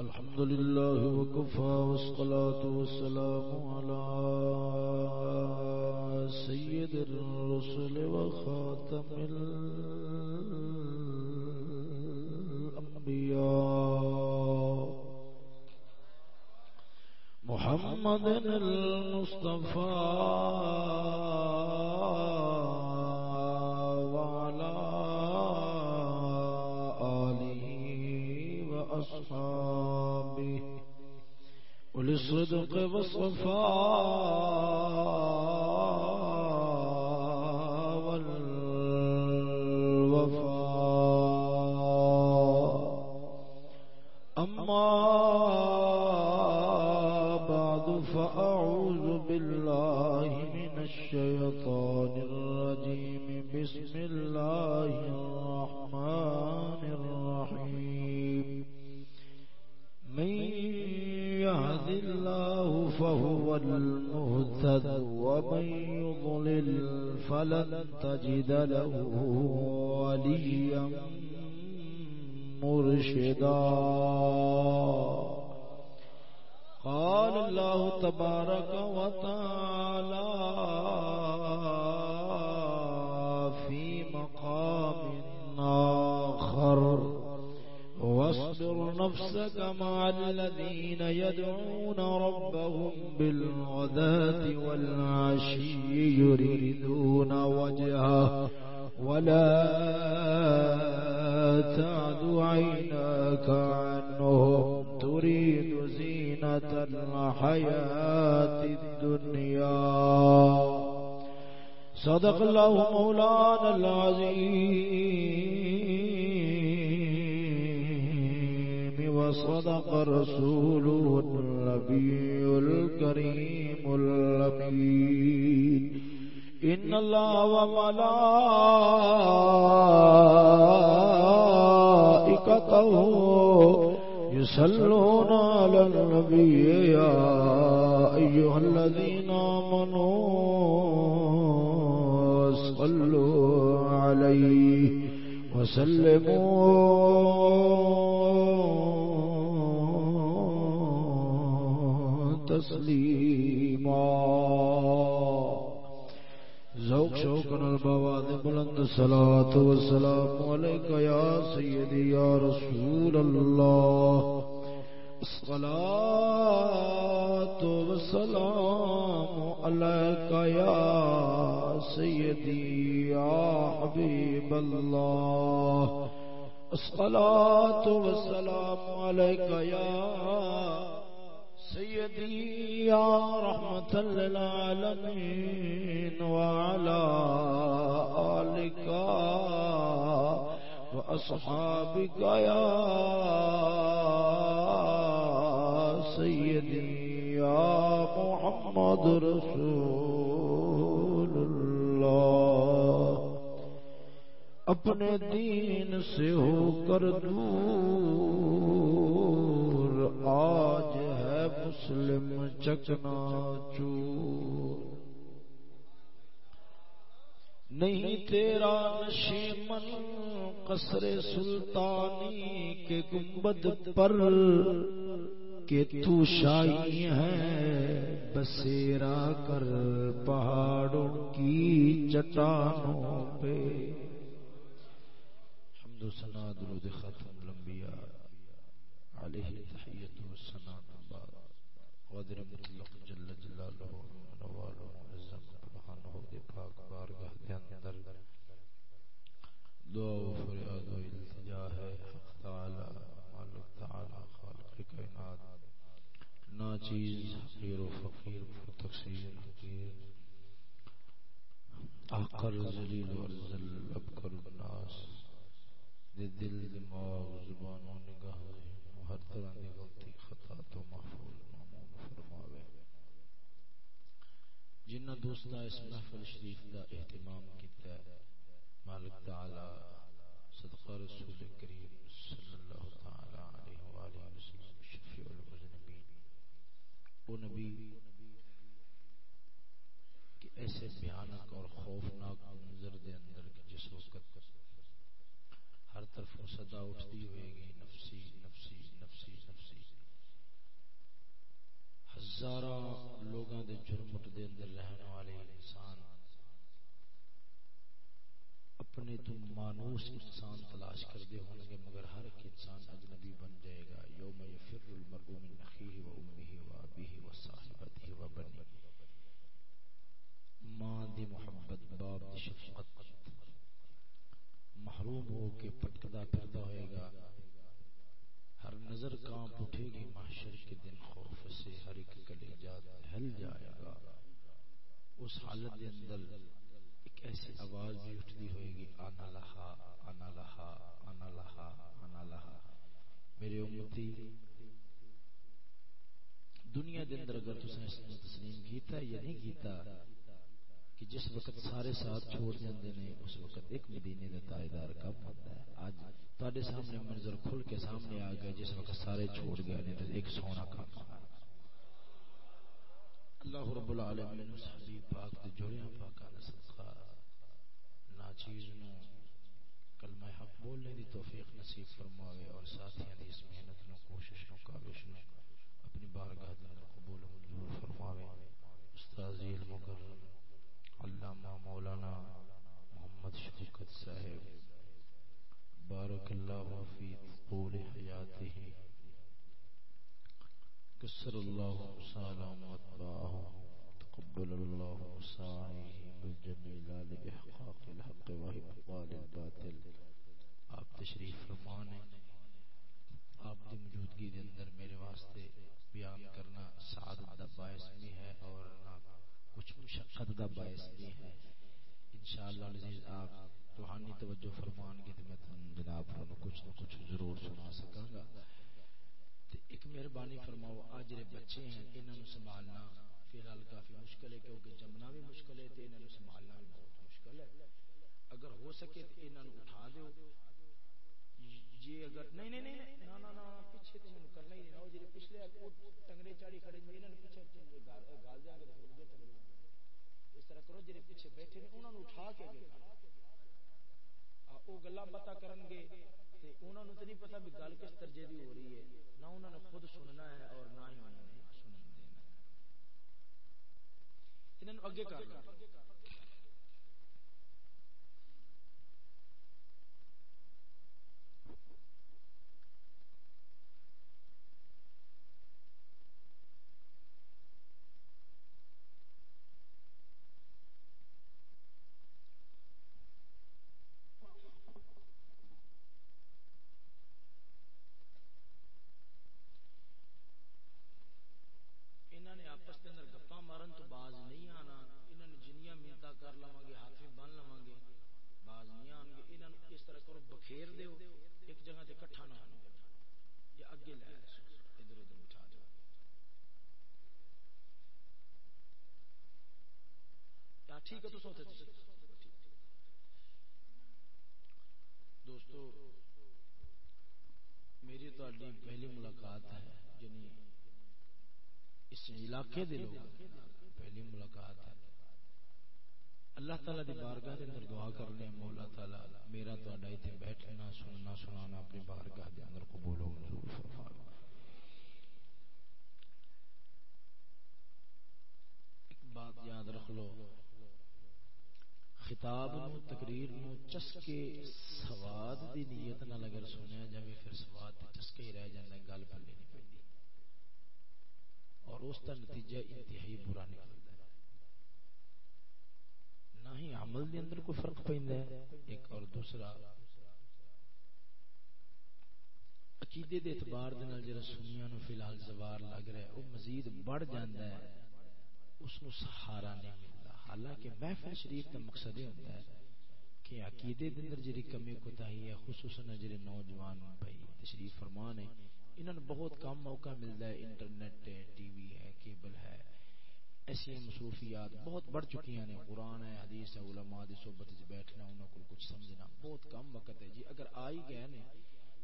الحمد لله وكفى والصلاة والسلام على سيد الرسل وخاتم الأنبياء. محمد المصطفى. بالصدق والصفاء والوفاء أما المهتد ومن يضلل فلن تجد له وليا مرشدا. قال الله تبارك وتعالى نفسك مع الذين يدعون ربهم بالغداة والعشي يريدون وجهه ولا تعد عيناك عنهم. تريد زينة الحياة الدنيا. صدق الله مولانا العظيم. وصدق رسوله النبي الكريم الأمين. إن الله وملائكته يصلون على النبي. يا أيها الذين آمنوا صلوا عليه وسلموا. تسليما ذوق شوق البواد بلند صلاة والسلام عليك يا سيدي يا رسول الله الصلاة والسلام عليك يا سيدي يا حبيب الله الصلاة والسلام عليك يا سيدي يا رحمة للعالمين وعلى آلك وأصحابك يا سيدي يا محمد رسول الله اپنے دین سے ہو کر دور، آج مسلم چکنا چور۔ نہیں تیرا نشیمن قصر سلطانی کے گنبد پر کہ تو شاہی ہے بسیرا کر پہاڑوں کی چٹانوں پہ۔ حمد و ثنا درود ختم الانبیاء علیہ تحیت و ثنا بعد قادر مطلق جل جلالہ نوال و عزم سبحانہ دے پاک بارگاہ دے اندر دعا و فریاد و التجا ہے۔ حق تعالی، مالک تعالی، خالق کائنات۔ نا چیز، حقیر و فقیر و تقصیر حقیر۔ احقر ذلیل و ارزل ابکر الناس۔ دے دل، دماغ زبان و نگاہ ہر طرح کی غلطی خطا تو محفوظ معمول فرماوے جنہ دوستہ اس محفل شریف کا اہتمام کیتا ہے۔ مالک تعالی صدقہ رسول کریم صلی اللہ تعالی علیہ وآلہ وسلم، شفیع المذنبین۔ وہ نبی، کہ ایسے بھیانک اور خوفناک منظر دے اندر کہ جس وقت ہر طرف صدا اٹھتی ہوئے گی دے اندر رہنے والے انسان، اپنے تو مانوس انسان تلاش کر دے ہوں گے، مگر ہر ایک انسان اجنبی بن جائے گا۔ یوم یفر المرء من اخیه و امه و ابیه و صاحبته و بنی ماں دی محبت، باپ دی شفقت۔ محروم ہو کے پٹکدا پھردا ہوئے گا۔ ہر نظر کانپ اٹھے گی، محشر کے دن خوف سے ہر ایک کلیجہ ہل جائے گا۔ اس حالت کے اندر ایک ایسی آواز بھی اٹھتی ہوئے گی، آنا لہا آنا لہا آنا لہا آنا لہا۔ میرے امتی، دنیا دے اندر اگر تسیں اس کو تسلیم کیتا یا نہیں کیتا، کہ جس وقت سارے ساتھ چھوڑ جاندے نے، اس وقت ایک مدینے دا تائیدار کم ہوتا ہے؟ آج تواڈے سامنے منظر کھل کے سامنے آ گیا، جس وقت سارے چھوڑ گئے نے، تو ایک سونا کام اللہ رب العالمین اس حبیب پاک دے جوڑیاں پاکاں دا صدقہ، ناچیز نو کلمہ حق بولنے دی توفیق نصیب فرماوے اور ساتھیاں دی اس محنت نو، کوشش نو، کاوش نو اپنی بارگاہ دے اندر قبول و منظور فرماوے۔ استاد المکرم علامہ مولانا محمد شفقت صاحب، بارک اللہ فی طول حیاته كسر الله سالم واتباعه تقبل الله سعيه بالجميل لإحقاق الحق وإبطال الباطل. آپ تشریف فرمان ہیں. آپ کی موجودگی دے اندر میرے واسطے بیان کرنا سعادت دا باعث بھی ہے اور کچھ مشقت دا باعث بھی ہے. انشاءاللہ عزیز، آپ روحانی توجہ فرمان گے تو میں جناب کچھ نہ کچھ ضرور سنا سکاں گا. ایک مہربانی فرماؤ آ جڑے بچے ہیں انہوں سنبھالنا فی الحال کافی مشکل ہے کیونکہ جمنا بھی مشکل ہے تو انہوں سنبھالنا بھی بہت مشکل ہے اگر ہو سکے تو انہوں اٹھا دو جی اگر نہیں نہیں نہیں نا نا نا پیچھے تو انہوں کرنا ہی نہیں جی پچھلے ٹنگڑے چاڑی کھڑے انہوں پیچھے گال دیا گے تو ٹنگڑے اس طرح کرو جی پیچھے بیٹھے نے انہوں اٹھا کے وہ گلا پتا کرن گے تو نہیں پتا بھی گل کس درجے کی ہو رہی ہے۔ نہ انہوں نے خود سننا ہے اور نہ ہی انہوں نے سنن دینا اگے کر ہے تو سوتے دوستو میری تو پہلی ملاقات ہے یعنی اس علاقے دے لوگ پہلی ملاقات۔ ہے اللہ تعالیٰ دی بارگاہ دے اندر دعا کرنے مولا تعالیٰ، میرا تو ایتھے بیٹھنا، سننا، سنانا، اپنی بارگاہ دے اندر قبول و منظور فرما ایک بات یاد رکھ لو۔ خطاب نو، تقریر نو چسکے سواد دی نیت نال اگر سنیا جائے پھر سواد تے چسکے ہی رہ جاندا گل پلے نہیں۔ اور اس کا نتیجہ انتہائی برا نکلتا ہے۔ نہ ہی عمل دے اندر کوئی فرق پیندا ہے، ایک اور دوسرا عقیدے دے اعتبار دے نال جڑا سنیاں نو فی الحال زوار لگ رہا ہے وہ مزید بڑھ جاندا ہے، اس نو سہارا نہیں ملتا۔ حالانکہ محفل شریف کا مقصد یہ ہوتا ہے کہ عقیدے دے اندر جڑی کمی کوتاہی ہے، خصوصاً جڑے نوجوان بھائی، تشریف فرمان ہے انہوں نے بہت کم موقع ملتا ہے، انٹرنیٹ ہے، ٹی وی ہے، کیبل ہے، ایسی مصروفیات، بہت بڑھ چکی ہیں قرآن ہے، حدیث ہے، علماء دی صحبت وچ بیٹھنا، انہوں کو کچھ سمجھنا، بہت کم وقت ہے۔ جی اگر آ ہی گئے نے،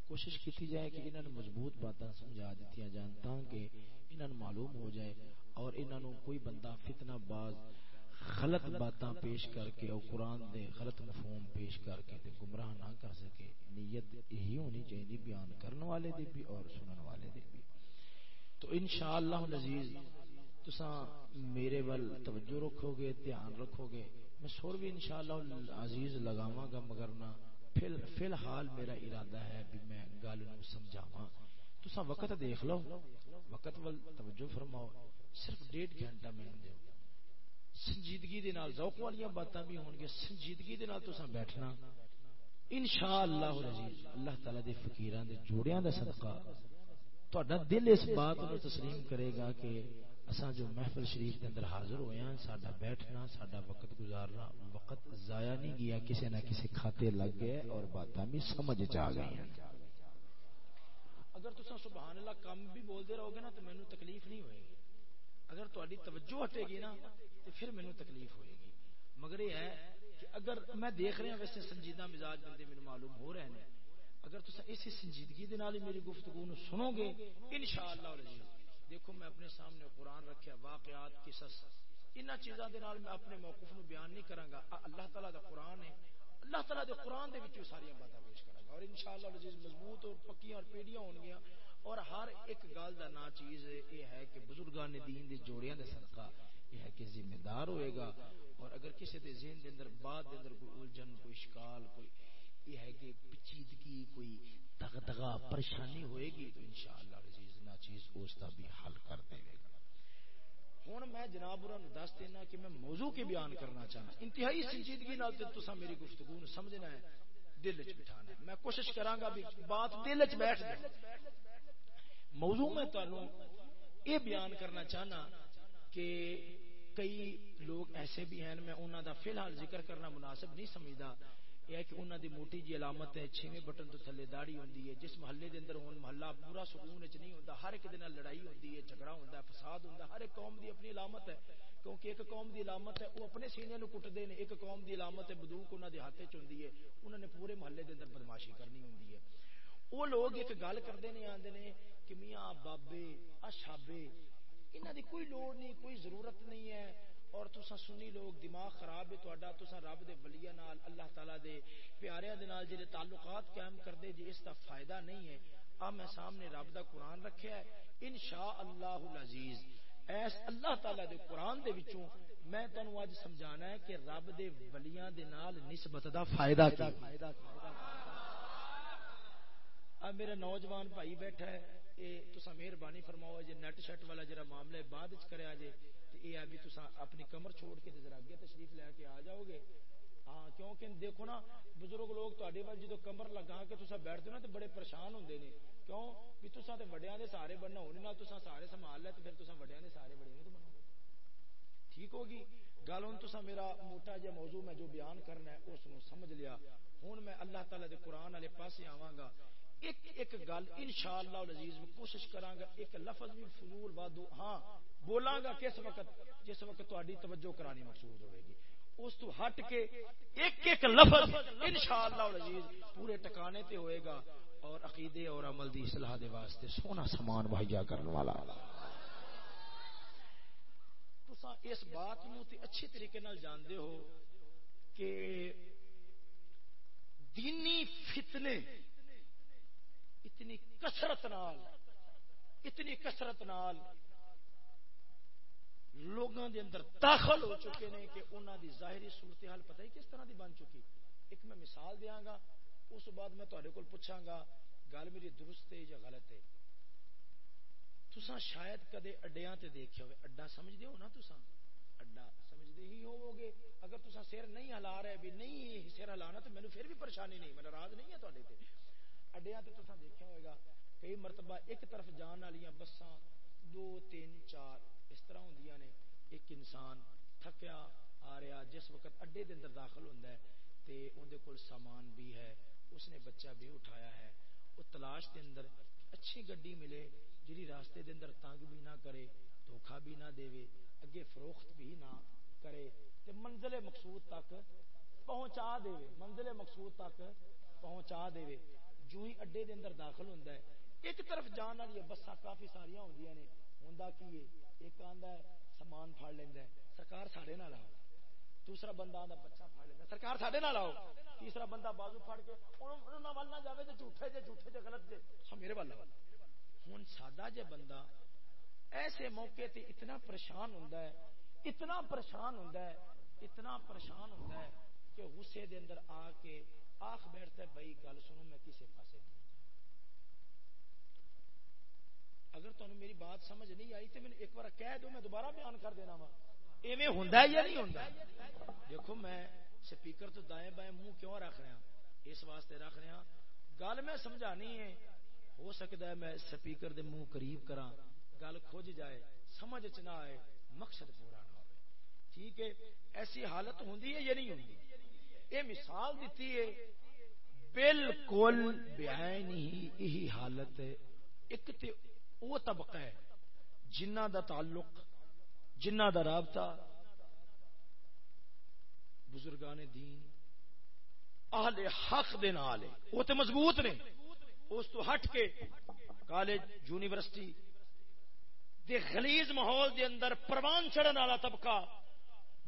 کوشش کی جائے کہ انہوں نے مضبوط باتیں سمجھا دیتی جان، تاکہ انہوں نے معلوم ہو جائے اور انہوں نے کوئی بندہ فتنہ باز غلط باتاں پیش کر کے اور قرآن دے غلط مفہوم پیش کر کے تے گمراہ نہ کر سکے، نیت یہی ہونی چاہیے جی بیان کرنے والے دے بھی اور سنن والے دے بھی۔ تو انشاءاللہ العزیز تسا میرے ول توجہ رکھو گے، دھیان رکھو گے۔ میں سور بھی انشاءاللہ عزیز لگاواں گا، مگر نہ فی الحال میرا ارادہ ہے بھی میں گل نو سمجھاواں۔ تسا وقت دیکھ لو، وقت ول توجہ فرماؤ، صرف ڈیڑھ گھنٹہ میں دیو۔ سنجیدگی دے نال ذوق والی باتاں بھی ہون گے، سنجیدگی دے نال تسا بیٹھنا۔ انشاءاللہ العزیز، اللہ تعالی دے فقیراں دے جوڑیاں دا صدقہ۔ تہاڈا دل اس بات نو تسلیم کرے گا کہ اساں جو محفل شریف کے اندر حاضر ہوئے ہیں ساڈا بیٹھنا، ساڈا وقت گزارنا، وقت ضائع نہیں گیا کسی نہ کسی کھاتے لگ گئے اور باتاں بھی سمجھ جا گئی ہیں۔ اگر تسا سبحان اللہ کم بھی بولتے رہو گے نا، تو مینو تکلیف نہیں ہوئے گی۔ اگر تاری توجہ ہٹے گی نا تو پھر مینو تکلیف ہوئے گی۔ مگر یہ ہے کہ اگر میں دیکھ رہا ویسے سنجیدہ مزاج بندے میرے معلوم ہو رہے ہیں۔ اگر تصا اسی سنجیدگی دے نال میری گفتگو نو سنو گے، انشاءاللہ العزیز دیکھو، میں اپنے سامنے قرآن رکھیا واقعات، قصص۔ ان چیزاں دے نال میں اپنے موقف نو بیان نہیں کراں گا اللہ تعالی دا قرآن ہے۔ اللہ تعالی دے قرآن دے وچوں ساری باتاں پیش کراں گا اور انشاءاللہ العزیز مضبوط اور پکیاں اور پیڑیاں ہون گیاں اور ہر ایک گل دا نا چیز یہ ہے کہ بزرگان دین دے جوڑیاں دے صدقہ، یہ ہے کہ ذمہ دار ہوئے گا۔ اور اگر کسی دے ذہن دے اندر، بعد دے اندر کوئی الجھن، کوئی اشکال کوئی یہ ہے کہ پیچیدگی، کوئی دغدغا پریشانی ہوئے گی، تو انشاءاللہ عزیز، نا چیز اس کا بھی حل کر دے گا۔ ہوں میں جناب دس دینا کہ میں موضوع کے بیان کرنا چاہنا۔ انتہائی سنجیدگی نال تو میری گفتگو سمجھنا ہے، دل چ بٹھانا ہے۔ میں کوشش کراں گا بھی بات دل چ بیٹھ جائے۔ موضوع میں تمہیں یہ بیان کرنا چاہنا کہ کئی لوگ ایسے بھی ہیں، میں انہوں دا فی الحال ذکر کرنا مناسب نہیں سمجھتا یہ کہ انہوں دی موٹی جی علامت ہے، چھویں بٹن تو تھلے داڑی ہوندی ہے۔ جس محلے دے اندر ہون، محلہ پورا سکون وچ نہیں ہوندا۔ ہر ایک دے نال لڑائی ہوندی ہے، جھگڑا ہوندا ہے، فساد ہوندا ہر ایک قوم دی اپنی علامت ہے، کیونکہ ایک قوم دی علامت ہے، وہ اپنے سینے نو کٹدے نے۔ ایک قوم دی علامت ہے، بندوق انہاں دے ہاتھ وچ ہوندی ہے۔ انہوں نے پورے محلے دے اندر بدماشی کرنی ہوندی ہے۔ وہ لوگ ایک گل کردے نے، آندے نے کہ میاں، بابے اشابے انہاں دی کوئی لوڑ نہیں، کوئی ضرورت نہیں ہے۔ اور تسا سنی لوگ، دماغ خراب ہے، تہاڈا تسا رب دے ولیاں نال، اللہ تعالی دے پیاریاں دے نال جڑے تعلقات قائم کردے، جے اس دا فائدہ نہیں ہے۔ ا میں سامنے رب دا قرآن رکھیا ہے انشاءاللہ العزیز۔ ایس اللہ تعالی دے قرآن دے وچوں میں تانوں اج سمجھانا ہے کہ رب دے ولیاں دے نال نسبت دا فائدہ کی؟ اب میرا نوجوان بھائی بیٹھا ہے اے تسا مہربانی فرماؤ، جے نیٹ شٹ والا جڑا معاملہ ہے بعد وچ کریا جے یہ ہے بھی تسا اپنی کمر چھوڑ کے ذرا اگے تشریف لے کے آ جاؤ گے ہاں کیونکہ دیکھو نا، بزرگ لوگ تے وال جدو کمر لگا کے تسا بیٹھتے نا تو بڑے پریشان ہوندے نے۔ کیوں؟ بھی تسا تے وڈیاں دے سارے بننا ہونے نال تسا سارے سنبھال لے تے پھر تسا وڈیاں دے سارے بڑے نہیں بنو ٹھیک ہوگی؟ گل ہوں تسا میرا موٹا جا موضوع میں جو بیان کرنا ہے، اس نو سمجھ لیا۔ ہوں میں اللہ تعالی دے قرآن والے پاسے آواں گا۔ ایک ایک گل انشاءاللہ العزیز میں کوشش کراں گا، ایک لفظ بھی فضول وادو ہاں بولاں گا کس وقت؟ جس وقت تہاڈی توجہ کرانی مقصود ہوے گی۔ اس تو ہٹ کے ایک ایک لفظ انشاءاللہ العزیز پورے ٹکانے تے ہوئے گا اور عقیدے اور عمل دی اصلاح دے واسطے سونا سامان مہیا کرنے والا۔ تساں اس بات نو تے اچھی طریقے نال جاندے ہو کہ دینی فتنے اتنی کسرت نال، اتنی کسرت نال لوگوں دے اندر داخل ہو چکے ہیں کہ انہوں دی ظاہری صورتحال پتہ ہی کس طرح دی بن چکی۔ ایک میں مثال دیاں گا، اس بعد میں تے کو پوچھاں گا، گل میری درست ہے یا غلط ہے؟ تسا شاید کدے اڈیاں تے دیکھے ہوئے۔ اڈا سمجھ ہو نا تسا اڈا سمجھتے ہی ہوو گے اگر تسا سر نہیں ہلا رہے بھی، نہیں سر ہلانا، تو مینو پھر بھی پریشانی نہیں میں ناراض نہیں ہے تہاڈے تے۔ اڈیا تے تسا دیکھا ہوئے گا، کئی مرتبہ ایک طرف جان والی بساں دو، تین، چار، اس طرح ہوں نے۔ ایک انسان تھکیا، آ رہا، جس وقت اڈے دے اندر داخل ہوتا ہے تے اندر کول سامان بھی ہے، اس نے بچہ بھی اٹھایا ہے۔ وہ تلاش دے اندر اچھی گڈی ملے جی راستے دے اندر تنگ بھی نہ کرے دھوکھا بھی نہ دے اگے فروخت بھی نہ کرے۔ تے منزل مقصود تک پہنچا دے منزل مقصود تک پہنچا دے جو ہی اڈے دے اندر داخل ہوتا ہے۔ ایک طرف جان والی بساں کافی ساریا ہوں نے۔ ہوں کی ہے ایک آدھا سامان پھڑ لینا سرکار ساڈے نال آؤ۔ دوسرا بندہ آدھا بچہ پھڑ لینا سرکار ساڈے نال آؤ۔ تیسرا بندہ بازو پھڑ کے ول نہ جائے جی جھوٹے جے جھوٹے جے غلط جے میرے والا ہوں سادہ جے بندہ ایسے موقع تے اتنا پریشان ہوتا ہے، اتنا پریشان ہوتا ہے، اتنا پریشان ہوتا ہے کہ غصے دے اندر آ کے آخ بیٹھتا ہے، بھائی، گل سنو، میں کسی پاس اگر تمہیں میری بات سمجھ نہیں آئی تو میں ایک بار کہہ دو، میں دوبارہ بیان کر دینا وا۔ ایویں ہوں یا نہیں ہوں دیکھو، میں سپیکر تو دائیں بائیں منہ کیوں رکھ رہا ہاں؟ اس واسطے رکھ رہا ہاں۔ گل میں سمجھانی ہے۔ ہو سکتا ہے میں سپیکر دے منہ قریب کرا گل کھج جائے، سمجھ چ نہ آئے، مقصد پورا نہ ہو ٹھیک ہے، ایسی حالت ہوں یا نہیں ہوں یہ مثال دیتی ہے۔ بالکل بےآن ہی یہی حالت ہے۔ ایک تے وہ طبقہ ہے جنہ دا تعلق جنہ دا رابطہ بزرگان دین، اہل حق دے نال وہ تے مضبوط نے۔ اس تو ہٹ کے کالج، یونیورسٹی دے خلیز ماحول دے اندر پروان چڑھن والا طبقہ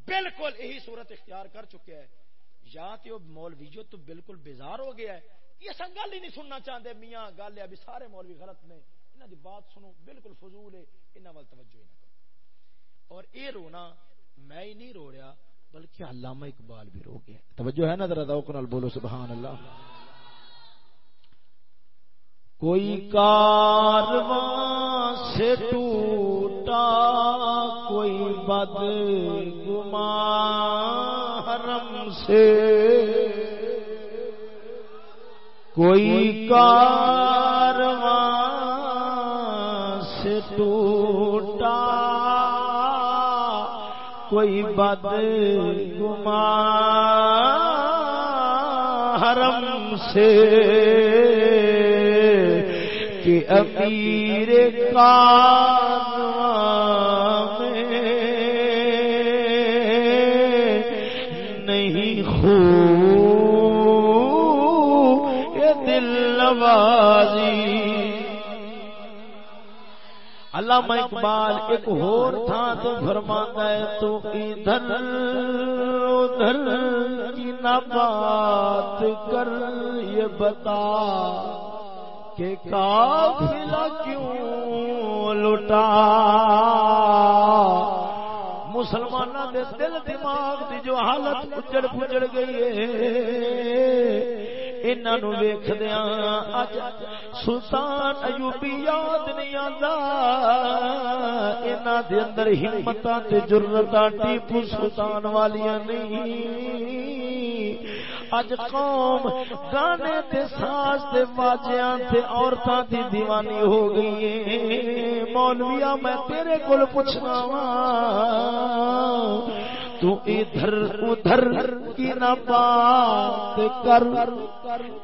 بالکل یہی صورت اختیار کر چکا ہے۔ یا تو مولوی تو بالکل بیزار ہو گیا ہے، یہ سا گل ہی نہیں سننا چاہتے میاں گل ہے ابھی سارے مولوی غلط نے۔ انہوں دی بات سنو، بالکل فضول ہے انہوں وال توجہ ہی نہ کرو۔ اور اے رونا، میں ہی نہیں رو رہا، بلکہ علامہ اقبال بھی رو گیا۔ توجہ ہے نا ذرا، ذوق نال بولو، سبحان اللہ۔ کوئی کارواں سے ٹوٹا، کوئی بد گما حرم سے۔ کوئی کارواں سے ٹوٹا، کوئی بد گما حرم سے۔ کہ امیر کا نہیں خو یہ دل نوازی۔ علامہ اقبال ایک ہور تھا تو فرماتا ہے، تو ادھر ادھر کی نہ بات کر، یہ بتا۔ کہ کافلا کیوں لٹا مسلمانوں دے دل دماغ دی جو حالت اجڑ پجڑ گئی ہے انہوں ویخدیا اج سلطان ایوبی یاد نہیں آتا انہوں دے اندر ہمت جرت ٹیپو سلطان والیاں نہیں۔ اج قوم گانے تے ساز تے واجیاں تے عورتاں دی دیوانی ہو گئی ہے۔ مولویا، میں تیرے کول پوچھنا وا۔ تو ادھر ادھر کی نہ بات کر۔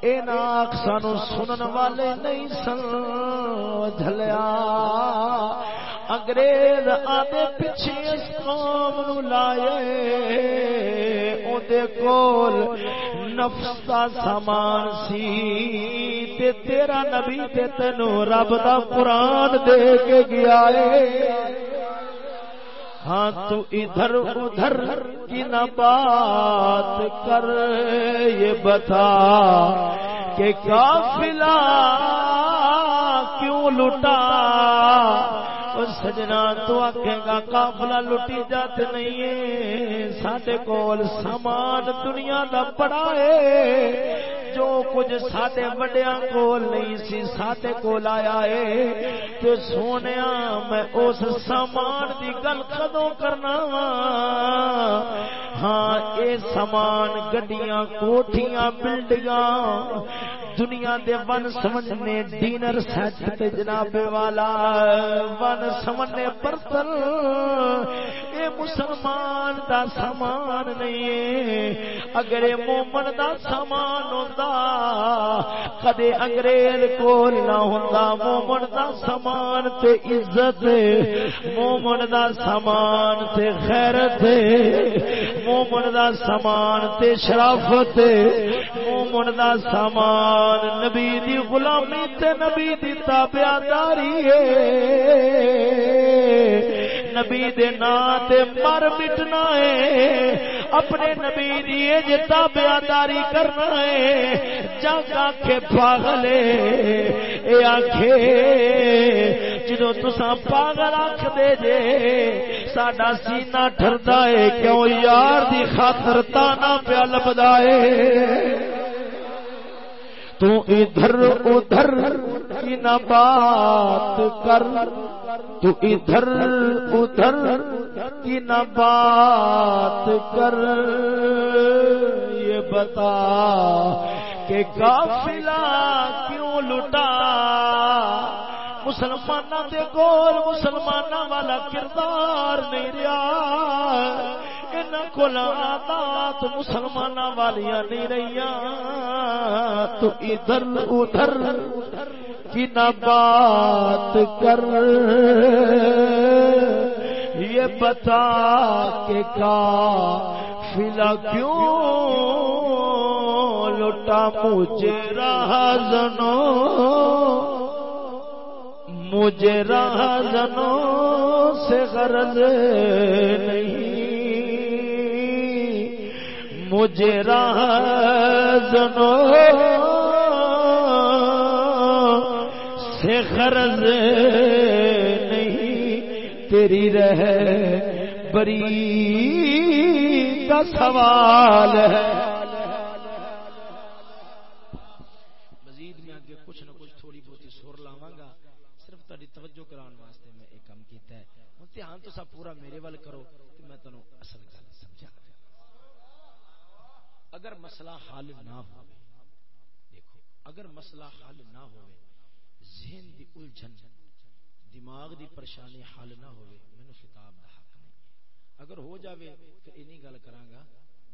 اے ناک سانو سنن والے نہیں سن۔ جھلیا۔ انگریز آدھے پیچھے اس قوم نو لائے۔ اودے کول نفس دا سامان سی تے تیرا نبی تے تینو رب دا قرآن دے کے گیا ہے۔ ہاں تو ادھر ادھر کی نہ بات کر، یہ بتا کہ کافلا کیوں لٹا سجنا تو آخے گا کافلا لٹی جات نہیں ہے سڈے کول سامان دنیا دا بڑا ہے جو کچھ سڈے وڈیا کول نہیں سی سڈے کول آیا ہے تو سونے میں اس سامان دی گل کدو کرنا ہاں اے سامان گڈیاں کوٹیاں بلڈیاں دنیا دے ون سمجھنے ڈینر سیٹ تے جناب والا، ون سمجھنے برتن۔ اے مسلمان دا سامان نہیں ہے۔ اگر مومن دا سامان ہوندا، کدے انگریز کول نہ ہوندا۔ مومن دا سامان تے عزت، مومن دا سامان تے خیرت مومن دا سامان تے شرافت، مومن دا سامان نبی دی غلامی تے نبی دی تابعداری ہے۔ نبی دے نا تے مر مٹنا ہے۔ اپنے نبی دی اے تابعداری کرنا ہے۔ جگ آکھے پاگلے اے آکھے جدو تسا پاگل آخ دے جے، ساڈا سینہ ٹردا ہے۔ کیوں یار دی خاطر تانا پیا لبدا ہے؟ تو ادھر ادھر کی نہ بات کر، تو ادھر ادھر کی نہ بات کر۔ یہ بتا کہ قافلہ کیوں لٹا؟ مسلمانوں دے گول مسلمانوں والا کردار نہیں رہا۔ آدات مسلمان والیاں نہیں رہی تو ادھر ادھر کی نہ بات کر یہ بتا کہ کا فلا کیوں لوٹا مجھے رہا مجھے رہا سے غرض نہیں مجھے زنو سے غرض نہیں تیری رہ بری کا سوال ہے۔ مزید میں آگے کچھ نہ کچھ تھوڑی بہت سور گا۔ صرف تاری توجہ کران واسطے میں ایک کام کیتا ہے۔ ہوں دھیان تو سب پورا میرے وال کرو کہ میں تمہیں اصل گل اگر مسئلہ حل نہ ہو دیکھو، اگر مسئلہ حل نہ ہو ذہن دی الجھن، دماغ دی پریشانی حل نہ ہو مینو خطاب دا حق نہیں۔ اگر ہو جاوے، پھر اینی گل کراں گا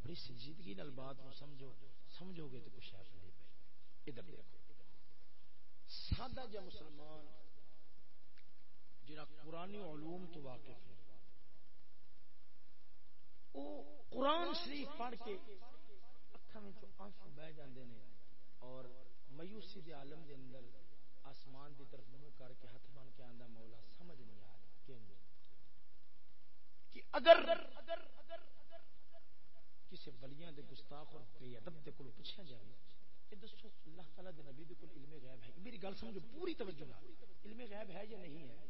بڑی سنجیدگی نال بات نو سمجھو سمجھو گے تو کچھ ایسا پہ۔ ادھر دیکھو، سادہ جا مسلمان جڑا قرآن علوم تو واقف ہے، وہ قرآن شریف پڑھ کے آنسو بہ جاندے نے اور مایوسی دے عالم دے اندر آسمان دی طرف منہ کر کے ہاتھ بن کے آندا مولا، سمجھ نہیں آ رہا، کیوں؟ کہ اگر کسی ولیاں دے گستاخ اور بے ادب دے کول پوچھا جائے اے دسو، اللہ تعالی دے نبی دے کول علم غیب ہے؟ میری گل سمجھو، پوری توجہ نال۔ علم غیب ہے یا نہیں ہے؟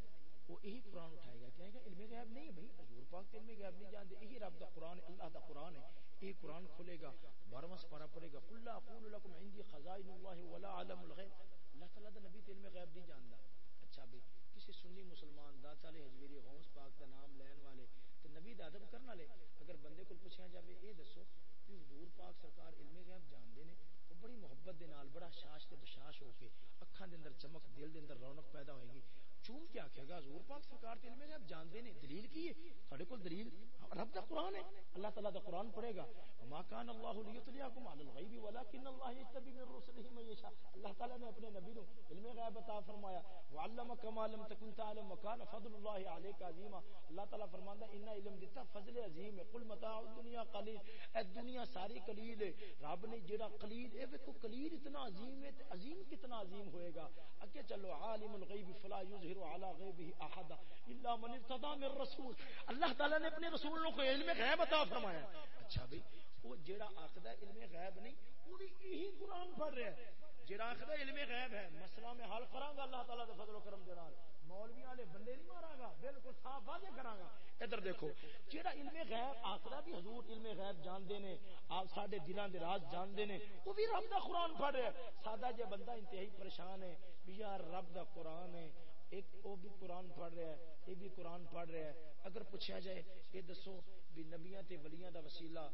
وہ یہی قرآن اٹھائے گا، کہے گا، علم غیب نہیں ہے بھائی، حضور پاک علم غیب نہیں جانتے، یہی رب دا قرآن اللہ دا قرآن ہے۔ یہ قرآن کھولے گا بارہواں سپارہ پڑے گا۔ قل اقول لكم عندي خزائن الله ولا اعلم الغيب اللہ تعالی دا نبی علم غیب نہیں جاندا اچھا بھائی، کسی سنی مسلمان دا چالے حجویری غوث پاک دا نام لین والے، تے نبی دا ادب کرن والے، اگر بندے کو پوچھیا جاوے، اے دسو، کہ حضور پاک سرکار علم غیب جاندے نے وہ بڑی محبت دے نال، بڑا شاش تے بشاش ہو کے اکھاں دے اندر چمک، دل دے اندر رونق پیدا ہوئے گی۔ چون کیا کہے گا، حضور پاک سرکار تے علم غیب جاندے نے، دلیل کی ہے؟ تھوڑے کول دلیل رب دا قرآن ہے۔ اللہ تعالیٰ دا قرآن پڑھے گا۔ ما کان اللہ لیطلعکم علی الغیب ولکن اللہ یجتبی من رسلہ من یشاء اللہ تعالیٰ نے اپنے نبی نو علم غیب عطا فرمایا وعلمک ما لم تکن تعلم وکان فضل اللہ علیک عظیما اللہ تعالیٰ فرماندا ان علم دیتا فضل عظیم ہے قل متاع الدنیا قلیل اے دنیا ساری قلیل ہے۔ رب نے جڑا قلیل، اے ویکھو قلیل اتنا عظیم ہے عظیم کتنا عظیم ہوئے گا؟ اگے چلو، عالم الغیب، فلا یظہر علی غیبہ احد الا من ارتضى من رسول. اللہ تعالیٰ نے اپنے رسول کو علم غیب عطا فرمایا۔ اچھا بھائی، وہ جیڑا آخدا علم غیب نہیں، وہ بھی یہی قرآن پڑھ رہا ہے۔ جیڑا آخدا علم غیب ہے، مسئلہ میں حل کراں گا اللہ تعالیٰ دے فضل و کرم دے نال۔ مولوی والے بندے نہیں ماراں گا، بالکل صاف واضح کراں گا۔ ادھر دیکھو، جیڑا علم غیب، آخدا بھی حضور علم غیب جاندے نے، آپ ساڈے دلاں دے راز جاندے نے، وہ بھی رب دا قرآن پڑھ رہا ہے۔ سادہ جے بندہ انتہائی پریشان ہے، بھی یار رب دا قرآن ہے۔ ایک وہ بھی قرآن پڑھ رہا ہے، یہ بھی قرآن پڑھ رہا ہے۔ اگر پوچھا جائے، یہ دسو بھی نبیاں تے ولیاں دا وسیلہ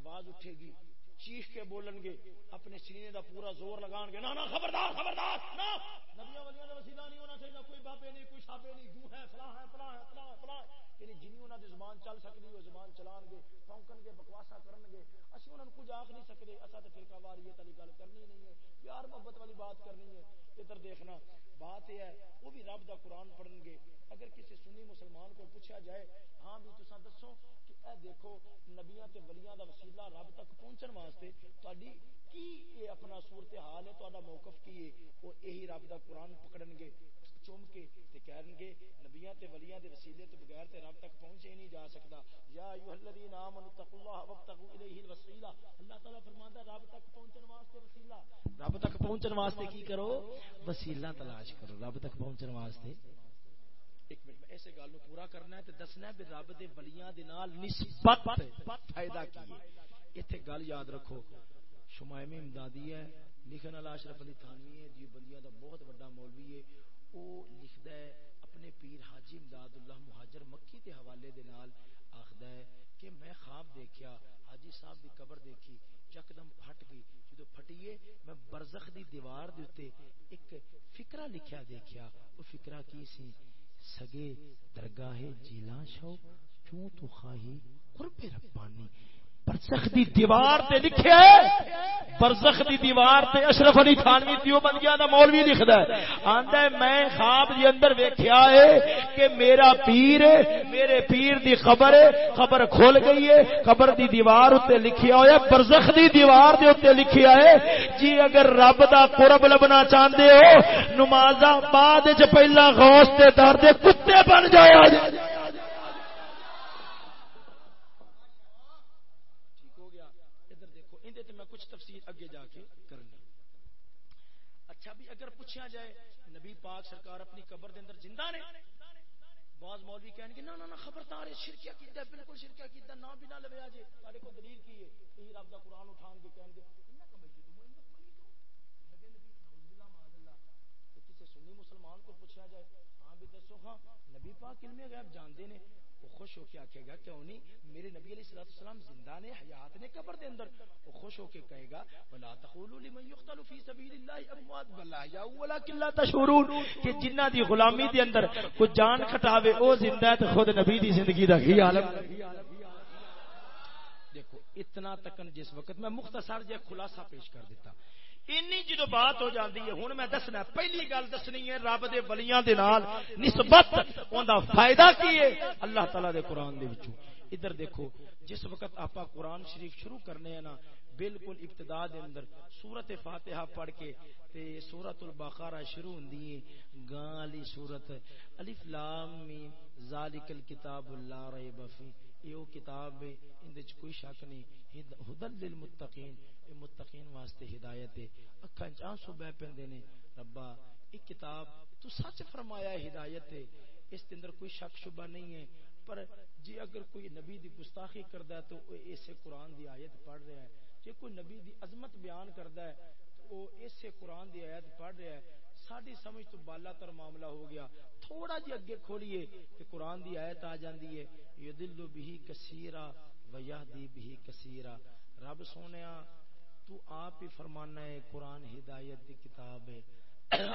آواز اٹھے گی، چیخ کے بولن گے، اپنے سینے دا پورا زور لگان گے۔ نا نا خبردار خبردار نا نبیاں ولیاں دا وسیلہ نہیں ہونا چاہیے، کوئی بابے نہیں، کوئی صاحبے نہیں، یوں ہے، فلاں ہے فلاں ہے فلاں ہے فلاں ہے۔ یعنی جنی انہاں دی زبان چل سکدی، وہ زبان چلان گے پونکن گے، بکواسا کرن گے۔ اسی انہاں کچھ آکھ نہیں سکدے اسا تے فرقہ واریت والی گل کرنی نہیں ہے۔ پیار محبت والی بات کرنی ہے۔ ادھر دیکھنا، بات یہ ہے، وہ بھی رب دا قرآن پڑھن گے۔ اگر کسی سنی مسلمان کو پوچھا جائے ہاں بھی تسا دسو کہ اے دیکھو، نبیاں تے ولیاں دا وسیلہ رب تک پہنچن واسطے تہاڈی کی اے اپنا صورت حال ہے، تہاڈا موقف کی ہے وہ یہی رب دا قرآن پکڑن گے۔ چوم کے تے کہن گے نبیاں تے ولیاں دے وسیلے تو بغیر تے رب تک پہنچے نہیں جا سکدا یا ایھا الذین آمنوا تقوا اللہ وابتغوا الیہ الوسیلہ۔ اللہ تعالی فرماندا رب تک پہنچن واسطے وسیلہ۔ رب تک پہنچن واسطے کی کرو؟ وسیلہ تلاش کرو۔ رب تک پہنچن واسطے۔ ایک منٹ، میں ایسے گل پورا کرنا ہے تے دسنا ہے بھی رب دے ولیاں دے نال نسبت فائدہ کی ہے۔ ایتھے گل یاد رکھو، شمائم امدادی ہے، لکھن والا اشرف علی تھانوی ہے جی بندیاں دا بہت بڑا مولوی ہے۔ او لکھدا ہے، اپنے پیر حاجی امداد اللہ مہاجر مکی دے حوالے دے نال آخدا ہے کہ میں خواب دیکھیا، حاجی صاحب دی قبر دیکھی یکدم پھٹ گئی۔ جدو پھٹیے، میں برزخ دی دیوار دے اوتے ایک فکرہ لکھیا، دیکھیا۔ او فکرہ کی سی؟ سگے درگاہ جیلا شو کیوں تو خواہی قرب ربانی۔ برزخ دی دیوار تے لکھیا ہے۔ برزخ دی دیوار تے اشرف علی تھانوی دیو بندیاں دا مولوی لکھدا ہے۔ آندا ہے، میں خواب دی اندر ویکھیا ہے کہ میرا پیر ہے، میرے پیر دی خبر ہے، خبر کھل گئی ہے۔ خبر دی دیوار تے لکھیا ہویا، برزخ دی دیوار دے اوتے لکھیا ہے۔ جی اگر رب دا قرب لبنا چاہندے ہو، نمازاں بعد وچ پہلا غوث تے در دے کتے بن جایا جائے۔ پوچھا جائے، نبی پاک سرکار اپنی قبر دے اندر زندہ نے۔ بعض مولوی کہیں گے نا نا نا خبردار ہے شرکیہ کیتا ہے، بالکل شرکیہ کیتا نہ بھی نہ لویا جے تہاڈے کو دلیل کی ہے؟ یہ رب دا قران اٹھان کے کہیں گے انہاں کا میت تو انہاں کا میت لگے نبی، نعوذ باللہ، معاذ اللہ۔ کسی سنی مسلمان کو پوچھا جائے ہاں بھی دسو ہاں نبی پاک علم غیب جانتے نے۔ خوش ہو کے آکھے گا، کیوں نہیں؟ میرے نبی علیہ الصلوۃ والسلام زندہ نے، حیات نے قبر دے اندر۔ وہ خوش ہو کے کہے گا، ولا تقولوا لمن يقتل في سبيل الله اموات بلا یا ولكن لا تشعرون۔ کہ جنہ دی غلامی دے اندر کوئی جان کھٹاوے او زندہ ہے تے خود نبی دی زندگی دا کی عالم دیکھو، اتنا تکن جس وقت میں مختصر جے خلاصہ پیش کر دیتا۔ اینی جدو بات ہو جاتی ہے ہوں میں دسنا، پہلی گل دسنی ہے، رب دے ولیاں دے نال نسبت اوندا فائدہ کی ہے؟ اللہ تعالی دے قرآن دے وچوں۔ ادھر دیکھو، جس وقت آپ قرآن شریف شروع کرنے ہیں نا، بالکل ابتدا دے اندر سورت فاتحہ پڑھ کے تے سورت البقرہ شروع ہوندی ہے، گالی سورت، الف لام میم، ذالک الکتاب لا ریب فی یہ کتاب ہے، اندے وچ کوئی شک نہیں۔ ہدن للمتقین اے متقین واسطے ہدایت ہے۔ اکھاں چ آنسو بہ پیندے نے۔ ربا ایک کتاب تو سچ فرمایا ہے ہدایت ہے۔ اس کے اندر کوئی شک شبہ نہیں ہے۔ پر جی اگر کوئی نبی دی گستاخی کردا ہے تو او اسے قرآن دی آیت پڑھ رہا ہے۔ جی کوئی نبی دی عظمت بیان کردا ہے تو او اسے قرآن دی آیت پڑھ رہا ہے۔ ساری سمجھ تو بالا تر معاملہ ہو گیا۔ تھوڑا جی اگے کھولیے کہ قرآن دی آیت آ جاندی ہے۔ یدل بہی کثیرا و یہدی بہی کثیرا۔ رب سونیا تو آپ ہی فرمانا ہے قرآن ہدایت دی کتاب ہے۔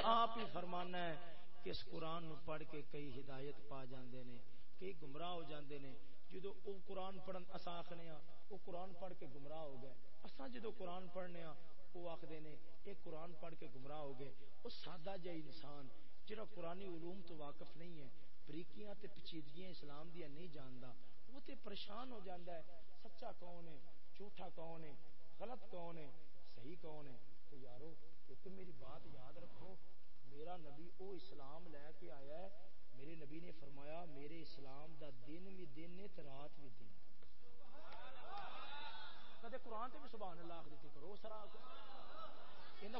آپ ہی فرمانا ہے کہ اس قرآن نو پڑھ کے کئی ہدایت پا جاندے نے، کئی گمراہ ہو جاندے نے۔ جدو او قرآن پڑھن اسا آخنے ہاں او قرآن پڑھ کے گمراہ ہو گئے۔ اسا جدو قرآن پڑھنے ہاں او آخدے نے ایک قرآن پڑھ کے گمراہ ہو گئے۔ او سادہ جا انسان جڑا قرآنی علوم تو واقف نہیں ہے، بریکیاں تے پیچیدگیاں اسلام دیا نہیں جاندا، وہ تے پریشان ہو جاندا ہے، سچا کون ہے، جھوٹا کون ہے۔ غلط کون ہے؟ صحیح کون ہے؟ تو یارو، ایک میری بات یاد رکھو، میرا نبی او اسلام لے کے آیا ہے۔ میرے نبی نے فرمایا، میرے اسلام دا دن بھی دن ہے تو رات بھی دن کدے قرآن تے بھی سبحان اللہ آخ دیتی کرو، سرا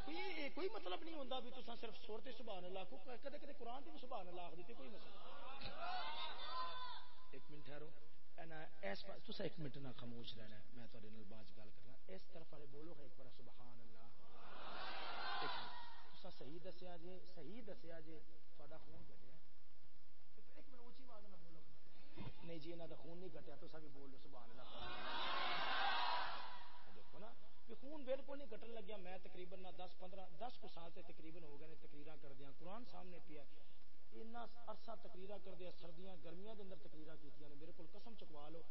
کوئی کوئی مطلب نہیں ہوتا بھی تصا صرف سورتے سبحان اللہ کو کدے کدے قرآن تے بھی سبحان اللہ آخ دیتی، کوئی مطلب ایک منٹ ٹھہرو۔ ایس پاس تسا ایک منٹ نہ خاموش رہنا میں بعد گل کرنا اس طرف والے بولو ایک بار سبحان اللہ صحیح دسیا جی صحیح دسیا جی تا خون گٹیا ایک منٹ اچھی بات نہ بولو۔ نہیں جی یہاں کا خون نہیں گٹیا تو بھی بول لو سبحان اللہ دیکھو نا خون بالکل نہیں گٹن لگیا۔ میں تقریباً نہ دس، پندرہ، دس کو سال سے تقریباً ہو گئے تقریر کر دیا قرآن سامنے پیا عرصہ تقریر کر دیا سردیاں، گرمیاں دے اندر تقریر کی میرے کو قسم چکوا لو،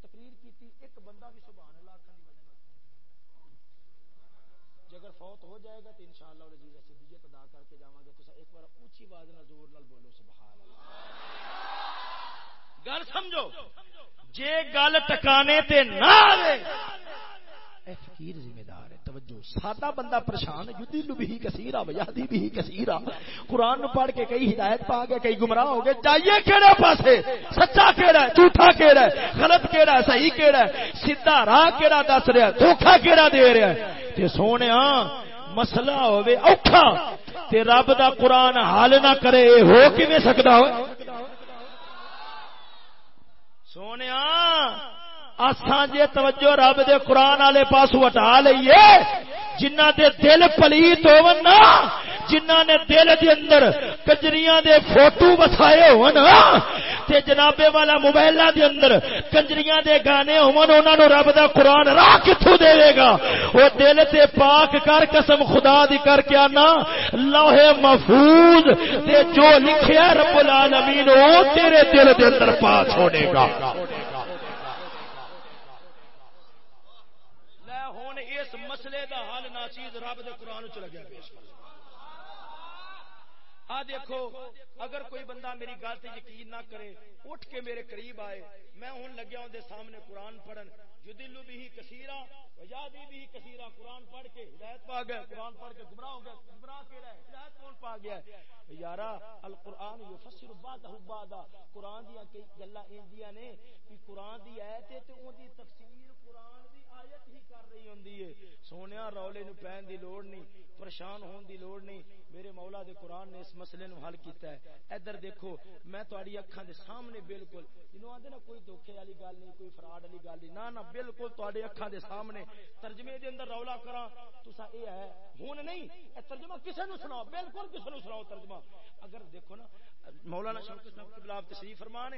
تقریر کی ایک بندہ بھی سبحان اللہ آخر جی اگر فوت ہو جائے گا تو ان شاء اللہ عزیز اسی دیت ادا کر کے جاؤں گے تو ایک بار اونچی آواز نہ زور نال بولو، سبحان اللہ۔ گل سمجھو، جے گل ٹکانے تے نہ آئے فقیر ذمہ دار ہے، توجہ، سادہ بندہ پریشان یدل بھی کثیرا ویادی بھی کثیرا قرآن نو پڑھ کے کئی ہدایت پا کے کئی گمراہ ہو گئے۔ چاہیے کیڑے پاسے؟ سچا کیڑا ہے، جھوٹا کیڑا ہے، غلط کیڑا ہے، صحیح کیڑا ہے، سیدھا راہ کیڑا دس رہا ہے دھوکا کیڑا دے رہا ہے۔ تے سونے مسئلہ ہوئے اوکھا، تے رب دا قرآن حال نہ کرے، اے ہو کی میں سکتا ہو سونے آسان جی توجہ رب دے قرآن والے پاس وٹا لئیے۔ جنہ دے دل پلیت ہو جنہ نے دل دے اندر کنجریاں دے فوٹو وسائے ہون تے جنابے والا موبائل دے اندر کنجریاں دے گانے ہون انہاں نو رب دا قرآن راہ کتھوں دے گا۔ او دل تے پاک کر قسم خدا دی کر کے انا لوح محفوظ تے جو لکھیا رب العالمین او تیرے دل دے اندر پاس ہونے گا مسئلے دا حل رب دے قرآن چ لگیا پیش آ دیکھو، اگر کوئی بندہ میری گل سے یقین نہ کرے، اٹھ کے میرے قریب آئے، میں ہوں لگیا ہوں دے سامنے قرآن پڑھن۔ جدلو بھی کثیرا وجادی بھی کثیرا قرآن پڑھ کے ہدایت پا گیا قرآن پڑھ کے گمراہ ہو گیا گمراہ کیڑا ہے ہدایت کون پا گیا ہے؟ یارا، القرآن یفسر بعدہ بعدا قرآن دی کئی گلاں ایندیاں نے کہ قرآن دی ایت ہے تے اون دی تفسیر ہی کر ہوندی ہے۔ سونے رولے نو پہن دی لوڑ نہیں پریشان ہون دی لوڑ نہیں میرے مولا دے قرآن نے اس مسئلے نو حل کیتا ہے۔ ادھر دیکھو، میں تہاڈی اکھاں دے سامنے بالکل، جنوں آندے نا کوئی دھوکے والی گل نہیں کوئی فراڈ والی گل نہیں نا نا بالکل تہاڈے اکھاں دے سامنے۔ ترجمے دے اندر رولا کراں تسا اے ہے ہن نہیں، اے ترجمہ کسے نو سناؤ؟ بالکل کسے نو سناؤ ترجمہ۔ اگر دیکھو نا مولانا شوکت صاحب قبلہ آپ تشریف فرمان